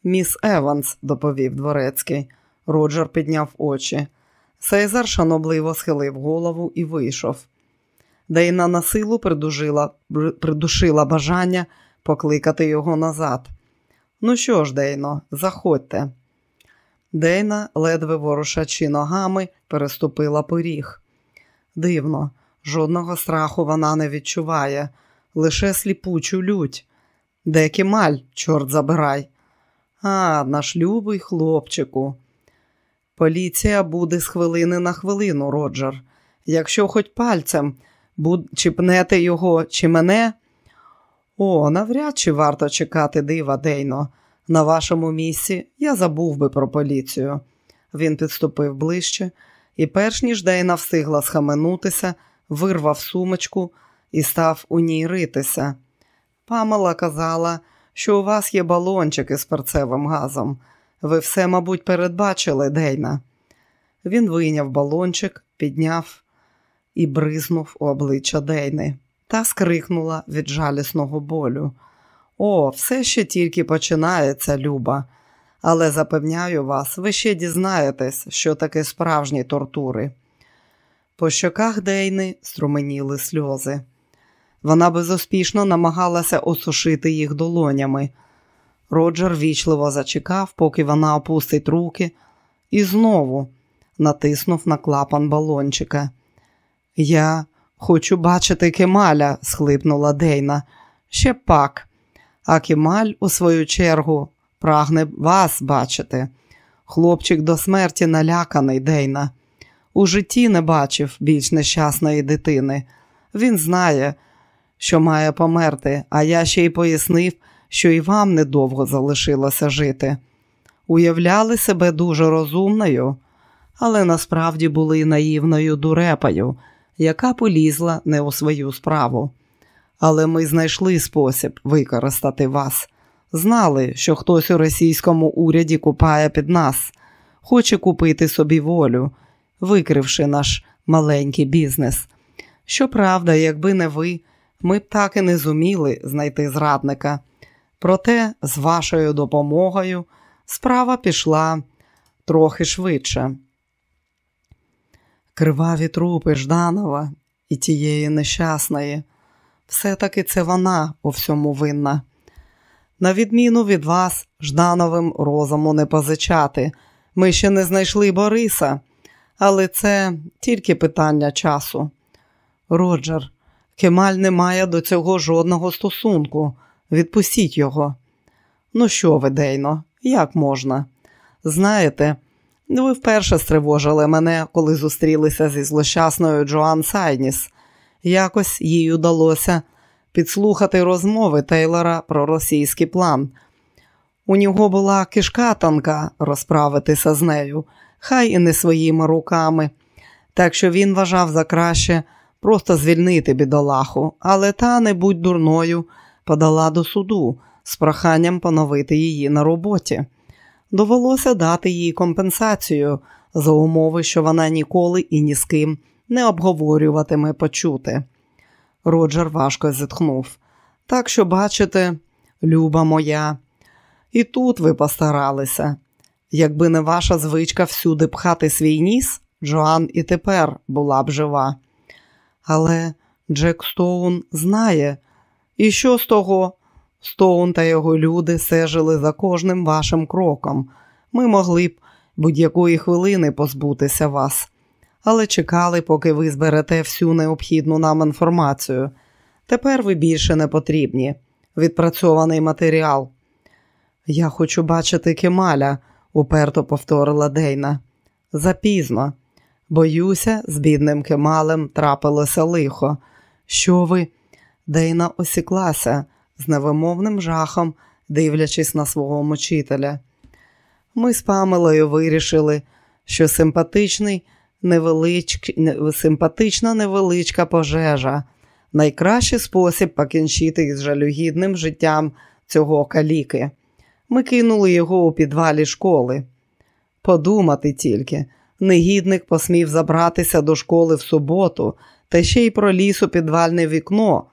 Міс Еванс, доповів дворецький. Роджер підняв очі. Сейзар шанобливо схилив голову і вийшов. Дейна на силу придушила, придушила бажання покликати його назад. Ну що ж, Дейно, заходьте. Дейна, ледве ворушачи ногами, переступила поріг. Дивно, жодного страху вона не відчуває, лише сліпучу лють. Де кемаль, чорт забирай. А, наш любий хлопчику. Поліція буде з хвилини на хвилину, Роджер. Якщо хоч пальцем буд... чіпнете його чи мене. О, навряд чи варто чекати дива, Дейно. На вашому місці я забув би про поліцію. Він підступив ближче, і, перш ніж Дейна встигла схаменутися, вирвав сумочку і став у ній ритися. Памела казала, що у вас є балончик із перцевим газом. Ви все, мабуть, передбачили, Дейна. Він вийняв балончик, підняв і бризнув у обличчя Дейни та скрикнула від жалісного болю. О, все ще тільки починається, Люба, але запевняю вас, ви ще дізнаєтесь, що таке справжні тортури. По щоках Дейни струменіли сльози. Вона безуспішно намагалася осушити їх долонями. Роджер вічливо зачекав, поки вона опустить руки, і знову натиснув на клапан балончика. Я хочу бачити Кемаля, схлипнула Дейна. Ще пак. А Кемаль, у свою чергу, прагне вас бачити. Хлопчик до смерті наляканий Дейна. У житті не бачив більш нещасної дитини. Він знає, що має померти, а я ще й пояснив, що і вам недовго залишилося жити. Уявляли себе дуже розумною, але насправді були наївною дурепою, яка полізла не у свою справу. Але ми знайшли спосіб використати вас. Знали, що хтось у російському уряді купає під нас, хоче купити собі волю, викривши наш маленький бізнес. Щоправда, якби не ви, ми б так і не зуміли знайти зрадника. Проте, з вашою допомогою, справа пішла трохи швидше. Криваві трупи Жданова і тієї нещасної. Все-таки це вона у всьому винна. На відміну від вас, Ждановим розуму не позичати. Ми ще не знайшли Бориса, але це тільки питання часу. Роджер, Кемаль не має до цього жодного стосунку. Відпустіть його. Ну що ви, Дейно, як можна? Знаєте, ви вперше стривожили мене, коли зустрілися зі злощасною Джоан Сайніс. Якось їй удалося підслухати розмови Тейлора про російський план. У нього була кишка тонка розправитися з нею, хай і не своїми руками, так що він вважав за краще просто звільнити бідолаху, але та, не будь дурною, подала до суду з проханням поновити її на роботі. Довелося дати їй компенсацію за умови, що вона ніколи і ні з ким не обговорюватиме почути. Роджер важко зітхнув. Так що, бачите, люба моя, і тут ви постаралися. Якби не ваша звичка всюди пхати свій ніс, Джоан і тепер була б жива. Але Джек Стоун знає, і що з того? Стоун та його люди сежили за кожним вашим кроком. Ми могли б будь-якої хвилини позбутися вас, але чекали, поки ви зберете всю необхідну нам інформацію. Тепер ви більше не потрібні. Відпрацьований матеріал. Я хочу бачити Кемаля, уперто повторила Дейна. Запізно. Боюся, з бідним Кемалем трапилося лихо. Що ви? Дейна осіклася з невимовним жахом, дивлячись на свого мучителя. Ми з Памелою вирішили, що симпатичний невеличк... симпатична невеличка пожежа найкращий спосіб покінчити із жалюгідним життям цього каліки. Ми кинули його у підвалі школи. Подумати тільки, негідник посмів забратися до школи в суботу та ще й проліз у підвальне вікно,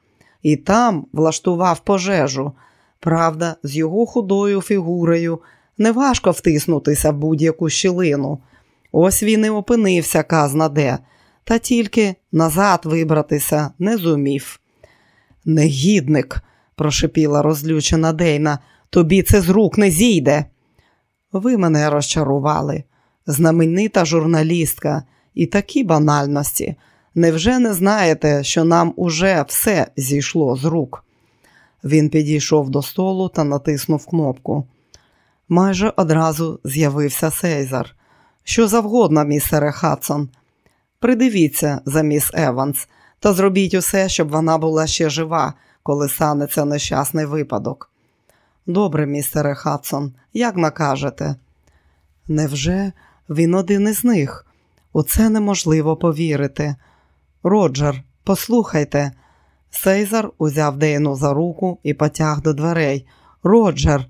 і там влаштував пожежу. Правда, з його худою фігурою неважко втиснутися в будь-яку щілину. Ось він і опинився казна де, та тільки назад вибратися не зумів. Негідник, прошепіла розлючена Дейна, тобі це з рук не зійде. Ви мене розчарували, знаменита журналістка і такі банальності. Невже не знаєте, що нам уже все зійшло з рук? Він підійшов до столу та натиснув кнопку. Майже одразу з'явився Сейзар. Що завгодно, містере Хадсон. Придивіться за міс Еванс та зробіть усе, щоб вона була ще жива, коли станеться нещасний випадок. Добре, містере Хадсон, як накажете? Невже він один із них? У це неможливо повірити. Роджер, послухайте. Сейзар узяв Дейну за руку і потяг до дверей. Роджер,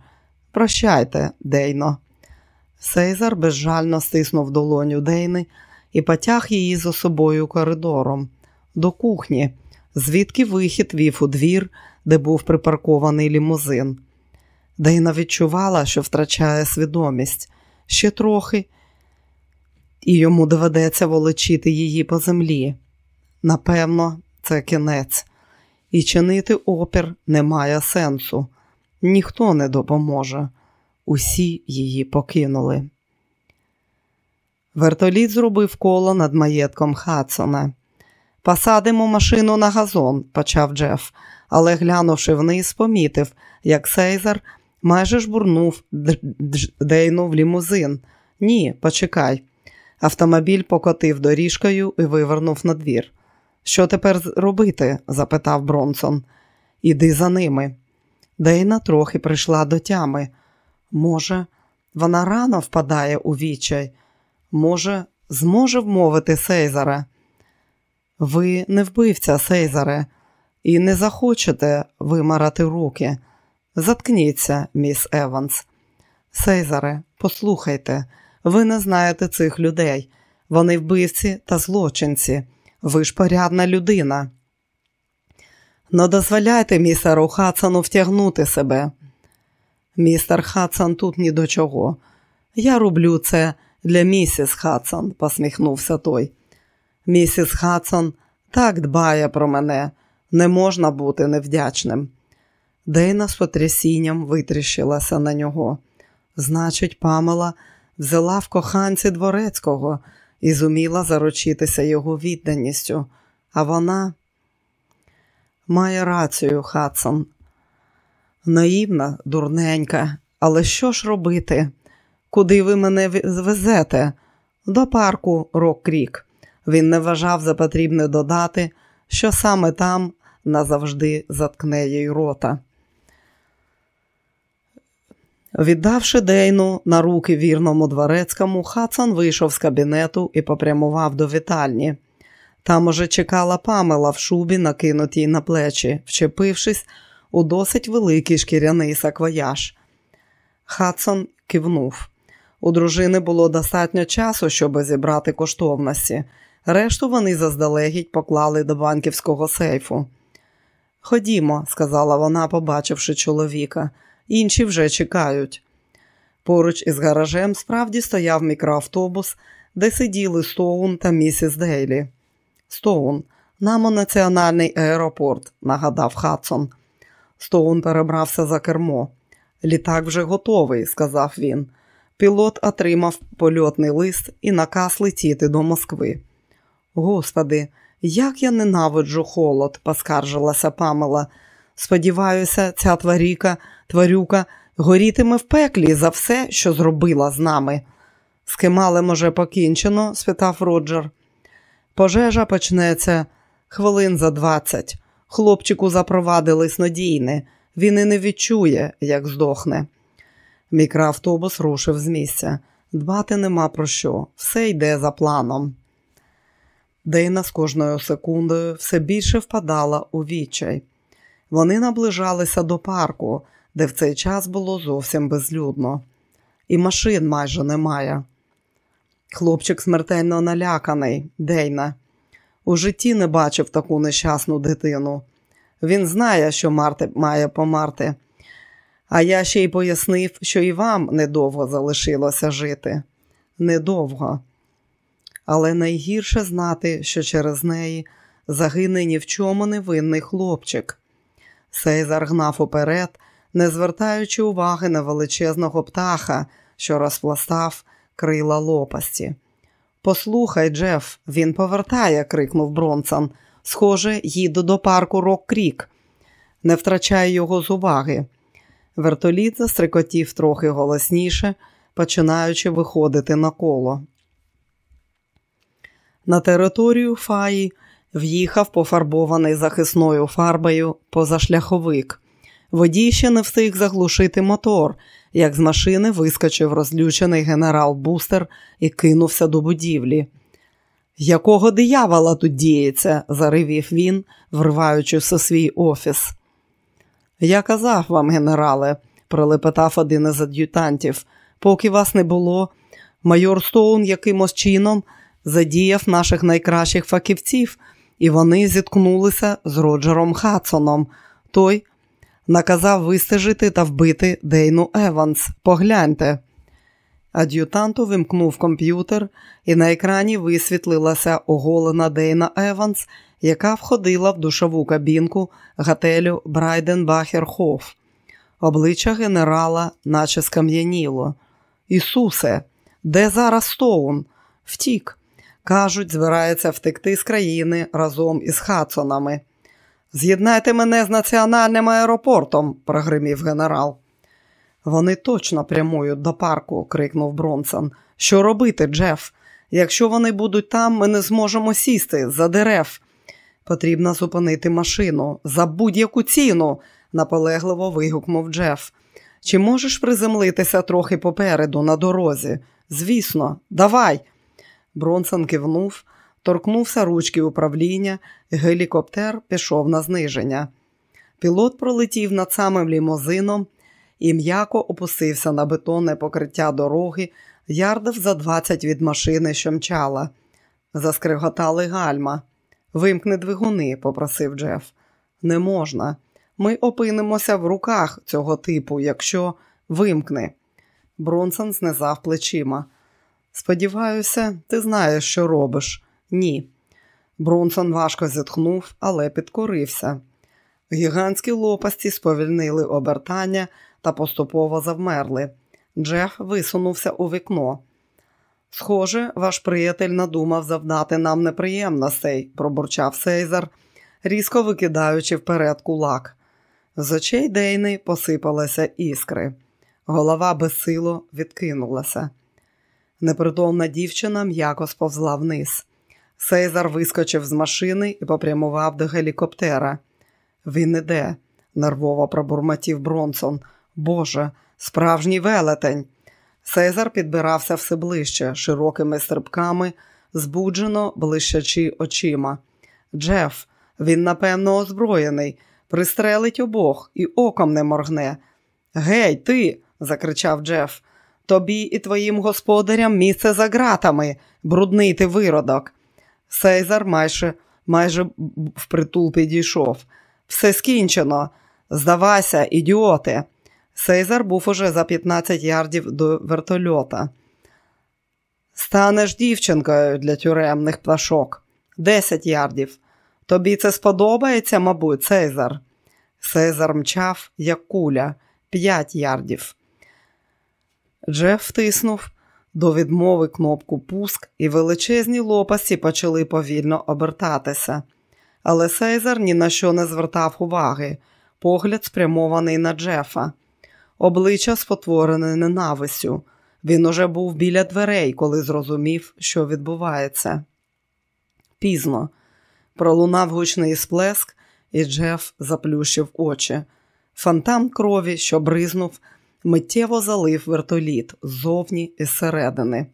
прощайте, Дейно. Сейзар безжально стиснув долоню Дейни і потяг її за собою коридором до кухні, звідки вихід вів у двір, де був припаркований лімузин. Дейна відчувала, що втрачає свідомість ще трохи, і йому доведеться волочити її по землі. Напевно, це кінець, і чинити опір немає сенсу. Ніхто не допоможе. Усі її покинули. Вертоліт зробив коло над маєтком Хадсона. Посадимо машину на газон, почав Джеф, але, глянувши вниз, помітив, як Сейзар майже жбурнув Дейну в лімузин. Ні, почекай. Автомобіль покотив доріжкою і вивернув на двір. Що тепер робити? запитав Бронсон. Іди за ними. Дейна трохи прийшла до тями. Може, вона рано впадає у вічай, може, зможе вмовити Сейзара. Ви не вбивця, Сейзаре, і не захочете вимарати руки. Заткніться, міс Еванс. Сейзаре, послухайте, ви не знаєте цих людей. Вони вбивці та злочинці. Ви ж порядна людина. Не дозволяйте містеру Хадсону втягнути себе. Містер Хадсон тут ні до чого. Я роблю це для місіс Хадсон, посміхнувся той. Місіс Хадсон так дбає про мене, не можна бути невдячним. Дейна з потрясінням витріщилася на нього. Значить, Памела взяла в коханці дворецького і зуміла заручитися його відданістю, а вона має рацію, Хадсон. Наївна, дурненька, але що ж робити? Куди ви мене везете? До парку Рок-Крік. Він не вважав за потрібне додати, що саме там назавжди заткне їй рота. Віддавши Дейну на руки вірному дворецькому, Хадсон вийшов з кабінету і попрямував до вітальні. Там уже чекала Памела в шубі, накинутій на плечі, вчепившись у досить великий шкіряний саквояж. Хадсон кивнув. У дружини було достатньо часу, щоб зібрати коштовності. Решту вони заздалегідь поклали до банківського сейфу. Ходімо, сказала вона, побачивши чоловіка, інші вже чекають. Поруч із гаражем справді стояв мікроавтобус, де сиділи Стоун та місіс Дейлі. Стоун, нам у національний аеропорт, нагадав Хадсон. Стоун перебрався за кермо. Літак вже готовий, сказав він. Пілот отримав польотний лист і наказ летіти до Москви. Господи, як я ненавиджу холод, поскаржилася Памела. Сподіваюся, ця тваріка, тварюка горітиме в пеклі за все, що зробила з нами. З Кемалем уже покінчено? спитав Роджер. Пожежа почнеться хвилин за двадцять. Хлопчику запровадили снодійне, він і не відчує, як здохне. Мікроавтобус рушив з місця. Дбати нема про що, все йде за планом. Дейна з кожною секундою все більше впадала у відчай. Вони наближалися до парку, де в цей час було зовсім безлюдно, і машин майже немає. Хлопчик смертельно наляканий, Дейна. У житті не бачив таку нещасну дитину. Він знає, що Марти має померти. А я ще й пояснив, що і вам недовго залишилося жити. Недовго. Але найгірше знати, що через неї загине ні в чому невинний хлопчик. Сейзар гнав уперед, не звертаючи уваги на величезного птаха, що розпластав крила лопасті. Послухай, Джеф, він повертає, крикнув Бронсон. Схоже, їду до парку Рок Крік. Не втрачай його з уваги. Вертоліт застрикотів трохи голосніше, починаючи виходити на коло. На територію Фаї в'їхав пофарбований захисною фарбою позашляховик. Водій ще не встиг заглушити мотор, як з машини вискочив розлючений генерал Бустер і кинувся до будівлі. Якого диявола тут діється? заривів він, вриваючись у свій офіс. Я казав вам, генерале, пролепетав один із ад'ютантів. Поки вас не було, майор Стоун якимось чином задіяв наших найкращих фахівців, і вони зіткнулися з Роджером Хадсоном. Той наказав вистежити та вбити Дейну Еванс. Погляньте. Ад'ютант увімкнув комп'ютер, і на екрані висвітлилася оголена Дейна Еванс, яка входила в душову кабінку готелю Брайденбахерхоф. Обличчя генерала, наче скам'яніло. Ісусе, де зараз Стоун? Втік. Кажуть, збирається втекти з країни разом із Хадсонами. З'єднайте мене з національним аеропортом, прогримів генерал. Вони точно прямують до парку, крикнув Бронсон. Що робити, Джеф? Якщо вони будуть там, ми не зможемо сісти за дерев. Потрібно зупинити машину за будь-яку ціну, наполегливо вигукнув Джеф. Чи можеш приземлитися трохи попереду на дорозі? Звісно, давай. Бронсон кивнув, торкнувся ручки управління, гелікоптер пішов на зниження. Пілот пролетів над самим лімузином і м'яко опустився на бетонне покриття дороги, ярдив за 20 від машини, що мчала. Заскриготали гальма. Вимкни двигуни, попросив Джеф. Не можна. Ми опинимося в руках цього типу, якщо вимкни. Бронсон знизав плечима. Сподіваюся, ти знаєш, що робиш. Ні. Бронсон важко зітхнув, але підкорився. Гігантські лопасті сповільнили обертання та поступово завмерли. Джеф висунувся у вікно. Схоже, ваш приятель надумав завдати нам неприємностей, пробурчав Сейзер, різко викидаючи вперед кулак. З очей Дейни посипалися іскри. Голова безсило відкинулася. Непритомна дівчина м'яко сповзла вниз. Сейзар вискочив з машини і попрямував до гелікоптера. Він іде, нервово пробурмотів Бронсон. Боже, справжній велетень. Сейзар підбирався все ближче, широкими стрибками, збуджено блищачи очима. Джеф, він, напевно, озброєний, пристрелить обох і оком не моргне. Гей, ти, закричав Джеф, тобі і твоїм господарям місце за ґратами, брудний ти виродок. Сейзар майже майже впритул підійшов. Все скінчено. Здавайся, ідіоти. Сейзар був уже за 15 ярдів до вертольота. Станеш дівчинкою для тюремних пташок. Десять ярдів. Тобі це сподобається, мабуть, Сейзар. Сейзар мчав, як куля, п'ять ярдів. Джеф втиснув до відмови кнопку пуск, і величезні лопасті почали повільно обертатися. Але Сейзар ні на що не звертав уваги, погляд спрямований на Джефа. Обличчя спотворене ненавистю. Він уже був біля дверей, коли зрозумів, що відбувається. Пізно пролунав гучний сплеск, і Джеф заплющив очі. Фонтан крові, що бризнув, миттєво залив вертоліт ззовні і зсередини.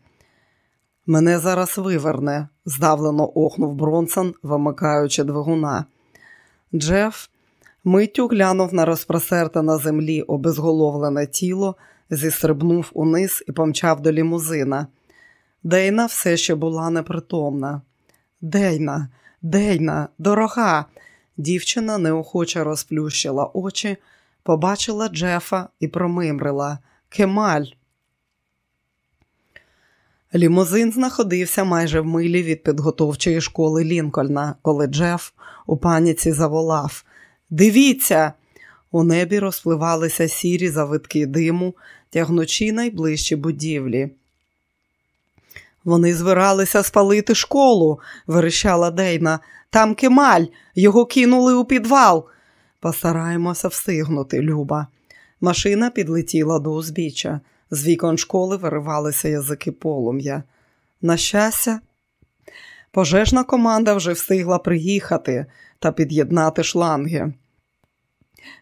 Мене зараз виверне, здавлено охнув Бронсон, вимикаючи двигуна. Джеф миттю глянув на розпросерте на землі обезголовлене тіло, зістрибнув униз і помчав до лімузина. Дейна все ще була непритомна. Дейна, Дейна, дорога. Дівчина неохоче розплющила очі, побачила Джефа і промимрила. Кемаль. Лімузин знаходився майже в милі від підготовчої школи Лінкольна, коли Джеф у паніці заволав. Дивіться! У небі розпливалися сірі завитки диму, тягнучи найближчі будівлі. Вони збиралися спалити школу, верещала Дейна. Там кемаль, його кинули у підвал. Постараємося встигнути, Люба. Машина підлетіла до узбіччя. З вікон школи виривалися язики полум'я. На щастя, пожежна команда вже встигла приїхати та під'єднати шланги.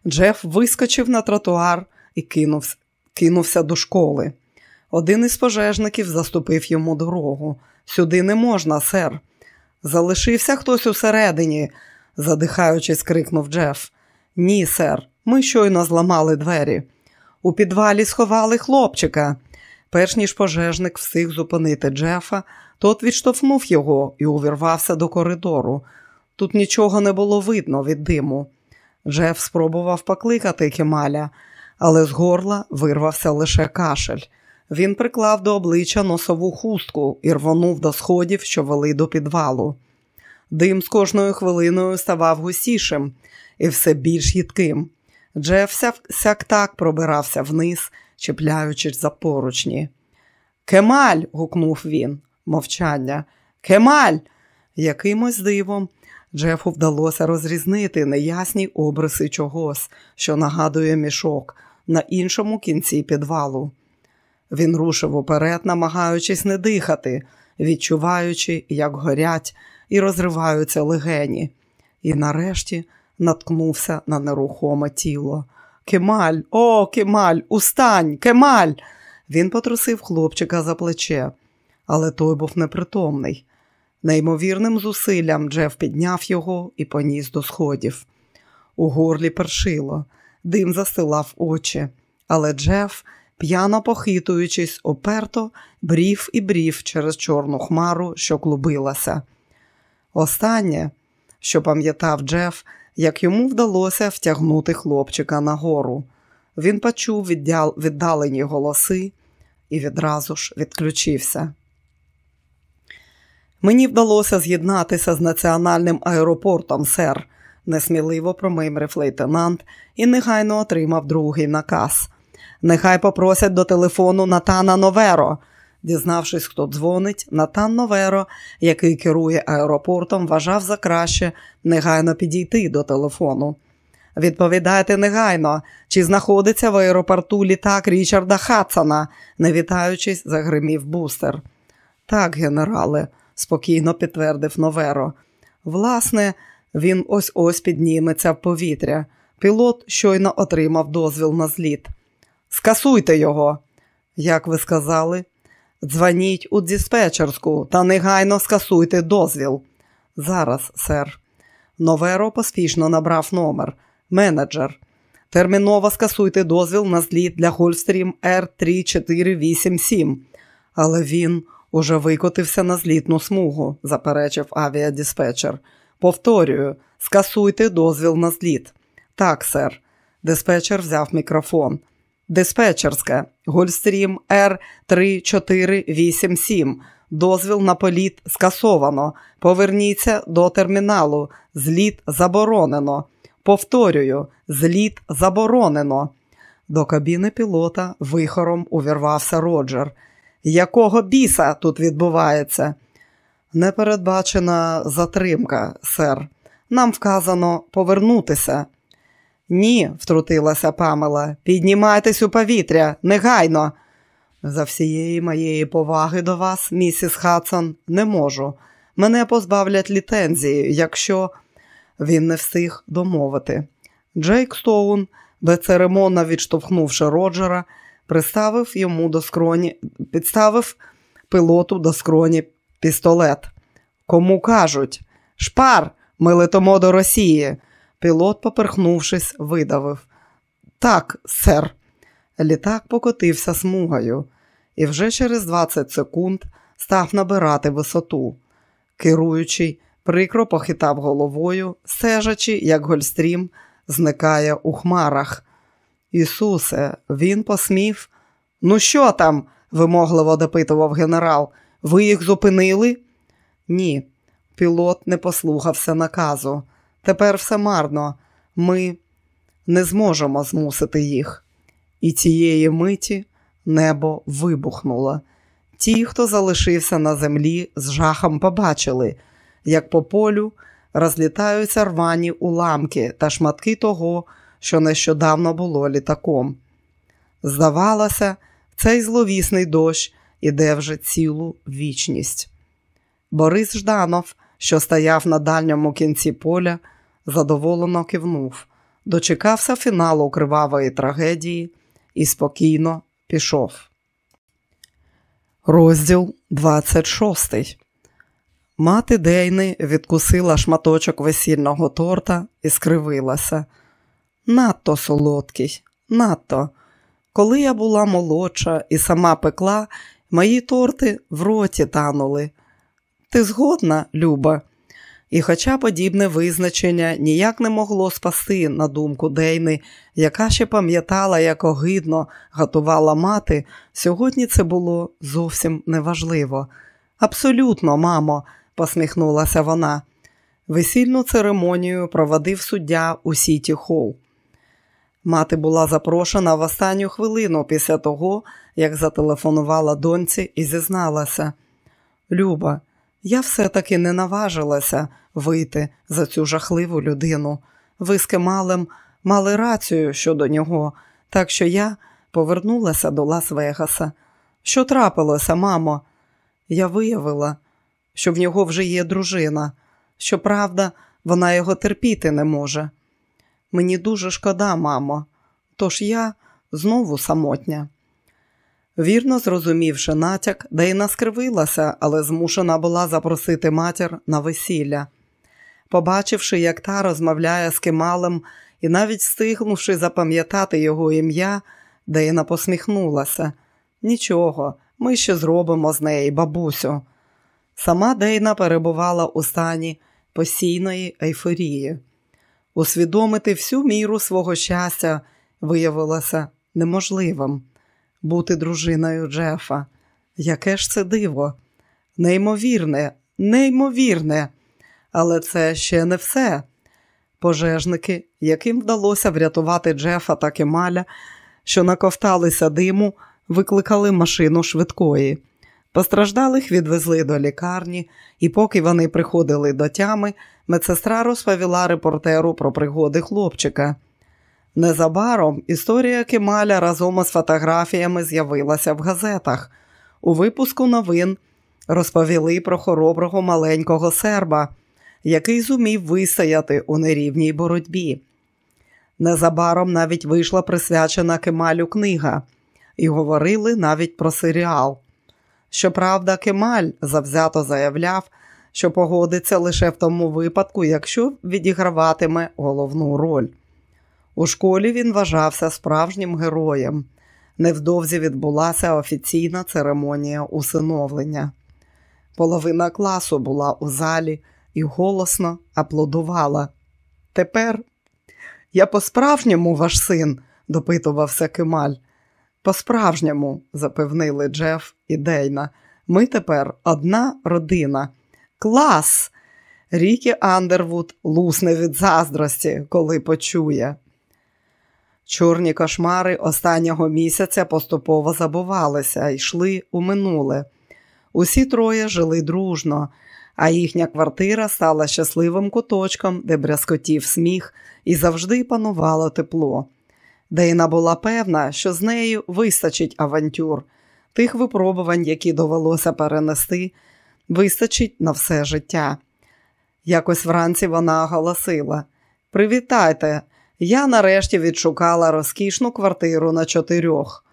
Джеф вискочив на тротуар і кинувся, кинувся до школи. Один із пожежників заступив йому дорогу. Сюди не можна, сер. Залишився хтось усередині, задихаючись, крикнув Джеф. Ні, сер, ми щойно зламали двері. У підвалі сховали хлопчика. Перш ніж пожежник встиг зупинити Джефа, тот відштовхнув його і увірвався до коридору. Тут нічого не було видно від диму. Джеф спробував покликати Кемаля, але з горла вирвався лише кашель. Він приклав до обличчя носову хустку і рвонув до сходів, що вели до підвалу. Дим з кожною хвилиною ставав густішим і все більш їдким. Джеф сяк так пробирався вниз, чіпляючись за поручні. Кемаль. гукнув він, мовчання. Кемаль. Якимось дивом Джефу вдалося розрізнити неясні обриси чогось, що нагадує мішок, на іншому кінці підвалу. Він рушив уперед, намагаючись не дихати, відчуваючи, як горять і розриваються легені, і нарешті наткнувся на нерухоме тіло. Кемаль, о, Кемаль, устань, Кемаль! Він потрусив хлопчика за плече, але той був непритомний. Неймовірним зусиллям Джеф підняв його і поніс до сходів. У горлі першило, дим застилав очі, але Джеф, п'яно похитуючись, оперто брів і брів через чорну хмару, що клубилася. Останнє, що пам'ятав Джеф, як йому вдалося втягнути хлопчика нагору. Він почув віддалені голоси і відразу ж відключився. Мені вдалося з'єднатися з національним аеропортом, сер, несміливо промимрив лейтенант і негайно отримав другий наказ. Нехай попросять до телефону Натана Новеро. Дізнавшись, хто дзвонить, Натан Новеро, який керує аеропортом, вважав за краще негайно підійти до телефону. Відповідайте негайно, чи знаходиться в аеропорту літак Річарда Хадсона, не вітаючись, загримів бустер. Так, генерале, спокійно підтвердив Новеро. Власне, він ось ось підніметься в повітря. Пілот щойно отримав дозвіл на зліт. Скасуйте його, як ви сказали. Дзвоніть у диспетчерську та негайно скасуйте дозвіл. Зараз, сер. Новеро поспішно набрав номер. Менеджер. Терміново скасуйте дозвіл на зліт для Гольфстрім Р3487. Але він уже викотився на злітну смугу, заперечив авіадиспетчер. Повторюю, скасуйте дозвіл на зліт. Так, сер. Диспетчер взяв мікрофон. Диспетчерська, Гольфстрім Р3487. Дозвіл на політ скасовано. Поверніться до терміналу. Зліт заборонено. Повторюю, зліт заборонено. До кабіни пілота вихором увірвався Роджер. Якого біса тут відбувається? Непередбачена затримка, сер. Нам вказано повернутися. Ні, втрутилася Памела. Піднімайтесь у повітря, негайно. За всієї моєї поваги до вас, місіс Хадсон, не можу. Мене позбавлять ліцензії, якщо він не встиг домовити. Джейк Стоун, безцеремонно відштовхнувши Роджера, приставив йому до скроні, підставив пилоту до скроні пістолет. Кому кажуть, шпар, ми летимо до Росії. Пілот, поперхнувшись, видавив. Так, сер. Літак покотився смугою і вже через 20 секунд став набирати висоту. Керуючий, прикро похитав головою, стежачи, як Гольстрім зникає у хмарах. Ісусе, він посмів. Ну, що там? вимогливо допитував генерал. Ви їх зупинили? Ні. Пілот не послухався наказу. Тепер все марно. Ми не зможемо змусити їх. І цієї миті небо вибухнуло. Ті, хто залишився на землі, з жахом побачили, як по полю розлітаються рвані уламки та шматки того, що нещодавно було літаком. Здавалося, цей зловісний дощ іде вже цілу вічність. Борис Жданов, що стояв на дальньому кінці поля, задоволено кивнув, дочекався фіналу кривавої трагедії і спокійно пішов. Розділ 26 Мати Дейни відкусила шматочок весільного торта і скривилася. Надто солодкий, надто. Коли я була молодша і сама пекла, мої торти в роті танули. Ти згодна, Люба? І, хоча подібне визначення ніяк не могло спасти на думку Дейни, яка ще пам'ятала, як огидно готувала мати, сьогодні це було зовсім неважливо. Абсолютно, мамо, посміхнулася вона. Весільну церемонію проводив суддя у Сіті Холл. Мати була запрошена в останню хвилину після того, як зателефонувала доньці і зізналася. Люба, я все-таки не наважилася вийти за цю жахливу людину. Ви з Кемалем мали рацію щодо нього, так що я повернулася до Лас-Вегаса. Що трапилося, мамо? Я виявила, що в нього вже є дружина. Щоправда, вона його терпіти не може. Мені дуже шкода, мамо, тож я знову самотня. Вірно зрозумівши натяк, Дейна скривилася, але змушена була запросити матір на весілля. Побачивши, як та розмовляє з Кемалем і навіть стигнувши запам'ятати його ім'я, Дейна посміхнулася. Нічого, ми ще зробимо з неї, бабусю. Сама Дейна перебувала у стані постійної ейфорії. Усвідомити всю міру свого щастя виявилося неможливим бути дружиною Джефа. Яке ж це диво? Неймовірне, неймовірне, але це ще не все. Пожежники, яким вдалося врятувати Джефа та Кемаля, що наковталися диму, викликали машину швидкої. Постраждалих відвезли до лікарні, і поки вони приходили до тями, медсестра розповіла репортеру про пригоди хлопчика. Незабаром історія Кемаля разом із фотографіями з'явилася в газетах. У випуску новин розповіли про хороброго маленького серба, який зумів вистояти у нерівній боротьбі. Незабаром навіть вийшла присвячена Кемалю книга, і говорили навіть про серіал. Щоправда, Кемаль завзято заявляв, що погодиться лише в тому випадку, якщо відіграватиме головну роль. У школі він вважався справжнім героєм. Невдовзі відбулася офіційна церемонія усиновлення. Половина класу була у залі і голосно аплодувала. Тепер я по-справжньому ваш син, допитувався Кемаль. По-справжньому, запевнили Джеф і Дейна. Ми тепер одна родина. Клас! Рікі Андервуд лусне від заздрості, коли почує. Чорні кошмари останнього місяця поступово забувалися йшли у минуле. Усі троє жили дружно, а їхня квартира стала щасливим куточком, де брязкотів сміх і завжди панувало тепло. Дейна була певна, що з нею вистачить авантюр, тих випробувань, які довелося перенести, вистачить на все життя. Якось вранці вона оголосила Привітайте! Я нарешті відшукала розкішну квартиру на чотирьох.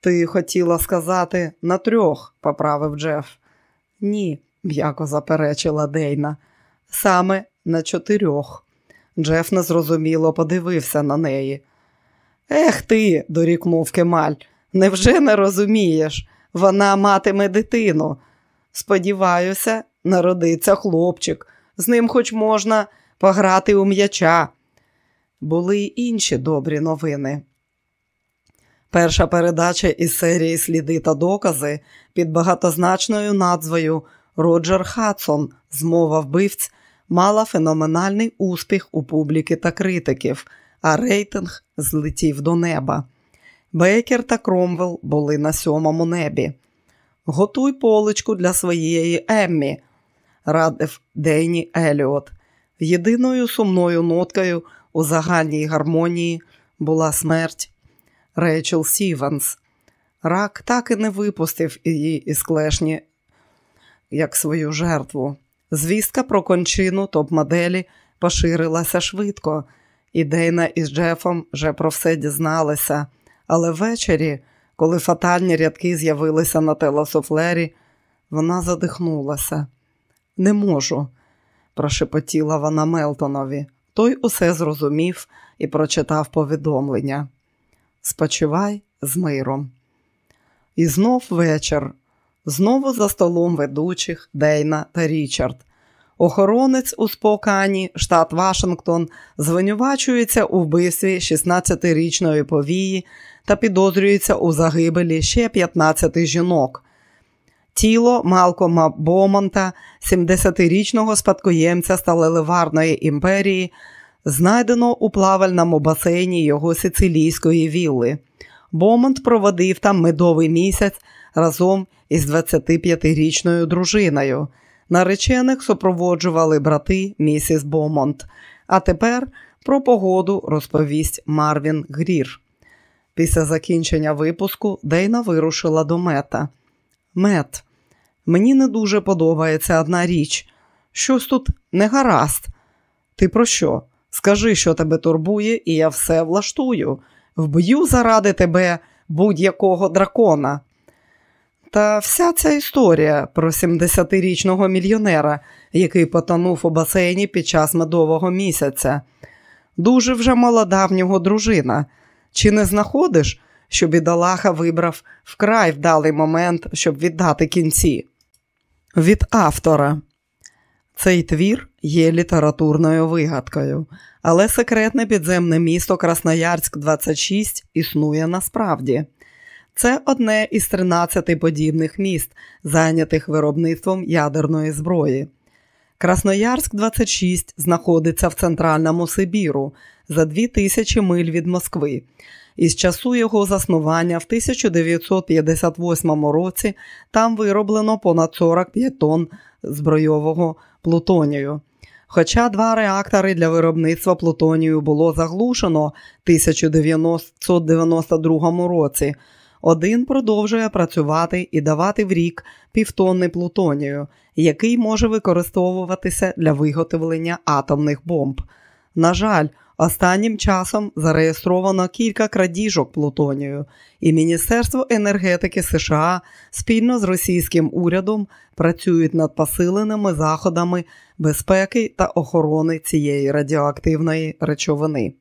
Ти хотіла сказати на трьох, поправив Джеф. Ні, м'яко заперечила Дейна. Саме на чотирьох. Джеф незрозуміло подивився на неї. Ех ти, дорікнув Кемаль, невже не розумієш? Вона матиме дитину. Сподіваюся, народиться хлопчик, з ним хоч можна пограти у м'яча. Були й інші добрі новини. Перша передача із серії Сліди та докази під багатозначною назвою Роджер Хадсон Змова вбивць мала феноменальний успіх у публіки та критиків, а рейтинг злетів до неба. Бейкер та Кромвелл були на сьомому небі. Готуй поличку для своєї Еммі, радив Дейні Еліот. Єдиною сумною ноткою у загальній гармонії була смерть Рейчел Сіванс. Рак так і не випустив її із клешні як свою жертву. Звістка про кончину топ-моделі поширилася швидко, і Дейна із Джефом вже про все дізналися. Але ввечері, коли фатальні рядки з'явилися на телесофлері, вона задихнулася. Не можу, прошепотіла вона Мелтонові. Той усе зрозумів і прочитав повідомлення. Спочивай з миром. І знов вечір, знову за столом ведучих Дейна та Річард. Охоронець у Спокані, штат Вашингтон, звинувачується у вбивстві 16-річної повії та підозрюється у загибелі ще 15 жінок. Тіло Малкома Бомонта, 70-річного спадкоємця сталеливарної імперії, знайдено у плавальному басейні його сицилійської вілли. Бомонт проводив там медовий місяць разом із 25-річною дружиною. Наречених супроводжували брати місіс Бомонт. А тепер про погоду розповість Марвін Грір. Після закінчення випуску Дейна вирушила до мета. Мет, мені не дуже подобається одна річ. Щось тут не гаразд. Ти про що? Скажи, що тебе турбує, і я все влаштую. Вб'ю заради тебе будь-якого дракона. Та вся ця історія про 70-річного мільйонера, який потонув у басейні під час медового місяця. Дуже вже молода в нього дружина. Чи не знаходиш, що бідолаха вибрав вкрай вдалий момент, щоб віддати кінці? Від автора. Цей твір є літературною вигадкою, але секретне підземне місто Красноярськ 26 існує насправді. Це одне із 13 подібних міст, зайнятих виробництвом ядерної зброї. Красноярськ 26 знаходиться в центральному Сибіру за 2000 миль від Москви. Із часу його заснування в 1958 році там вироблено понад 45 тонн збройового плутонію. Хоча два реактори для виробництва плутонію було заглушено в 1992 році, один продовжує працювати і давати в рік півтонни плутонію, який може використовуватися для виготовлення атомних бомб. На жаль, останнім часом зареєстровано кілька крадіжок плутонію, і Міністерство енергетики США спільно з російським урядом працюють над посиленими заходами безпеки та охорони цієї радіоактивної речовини.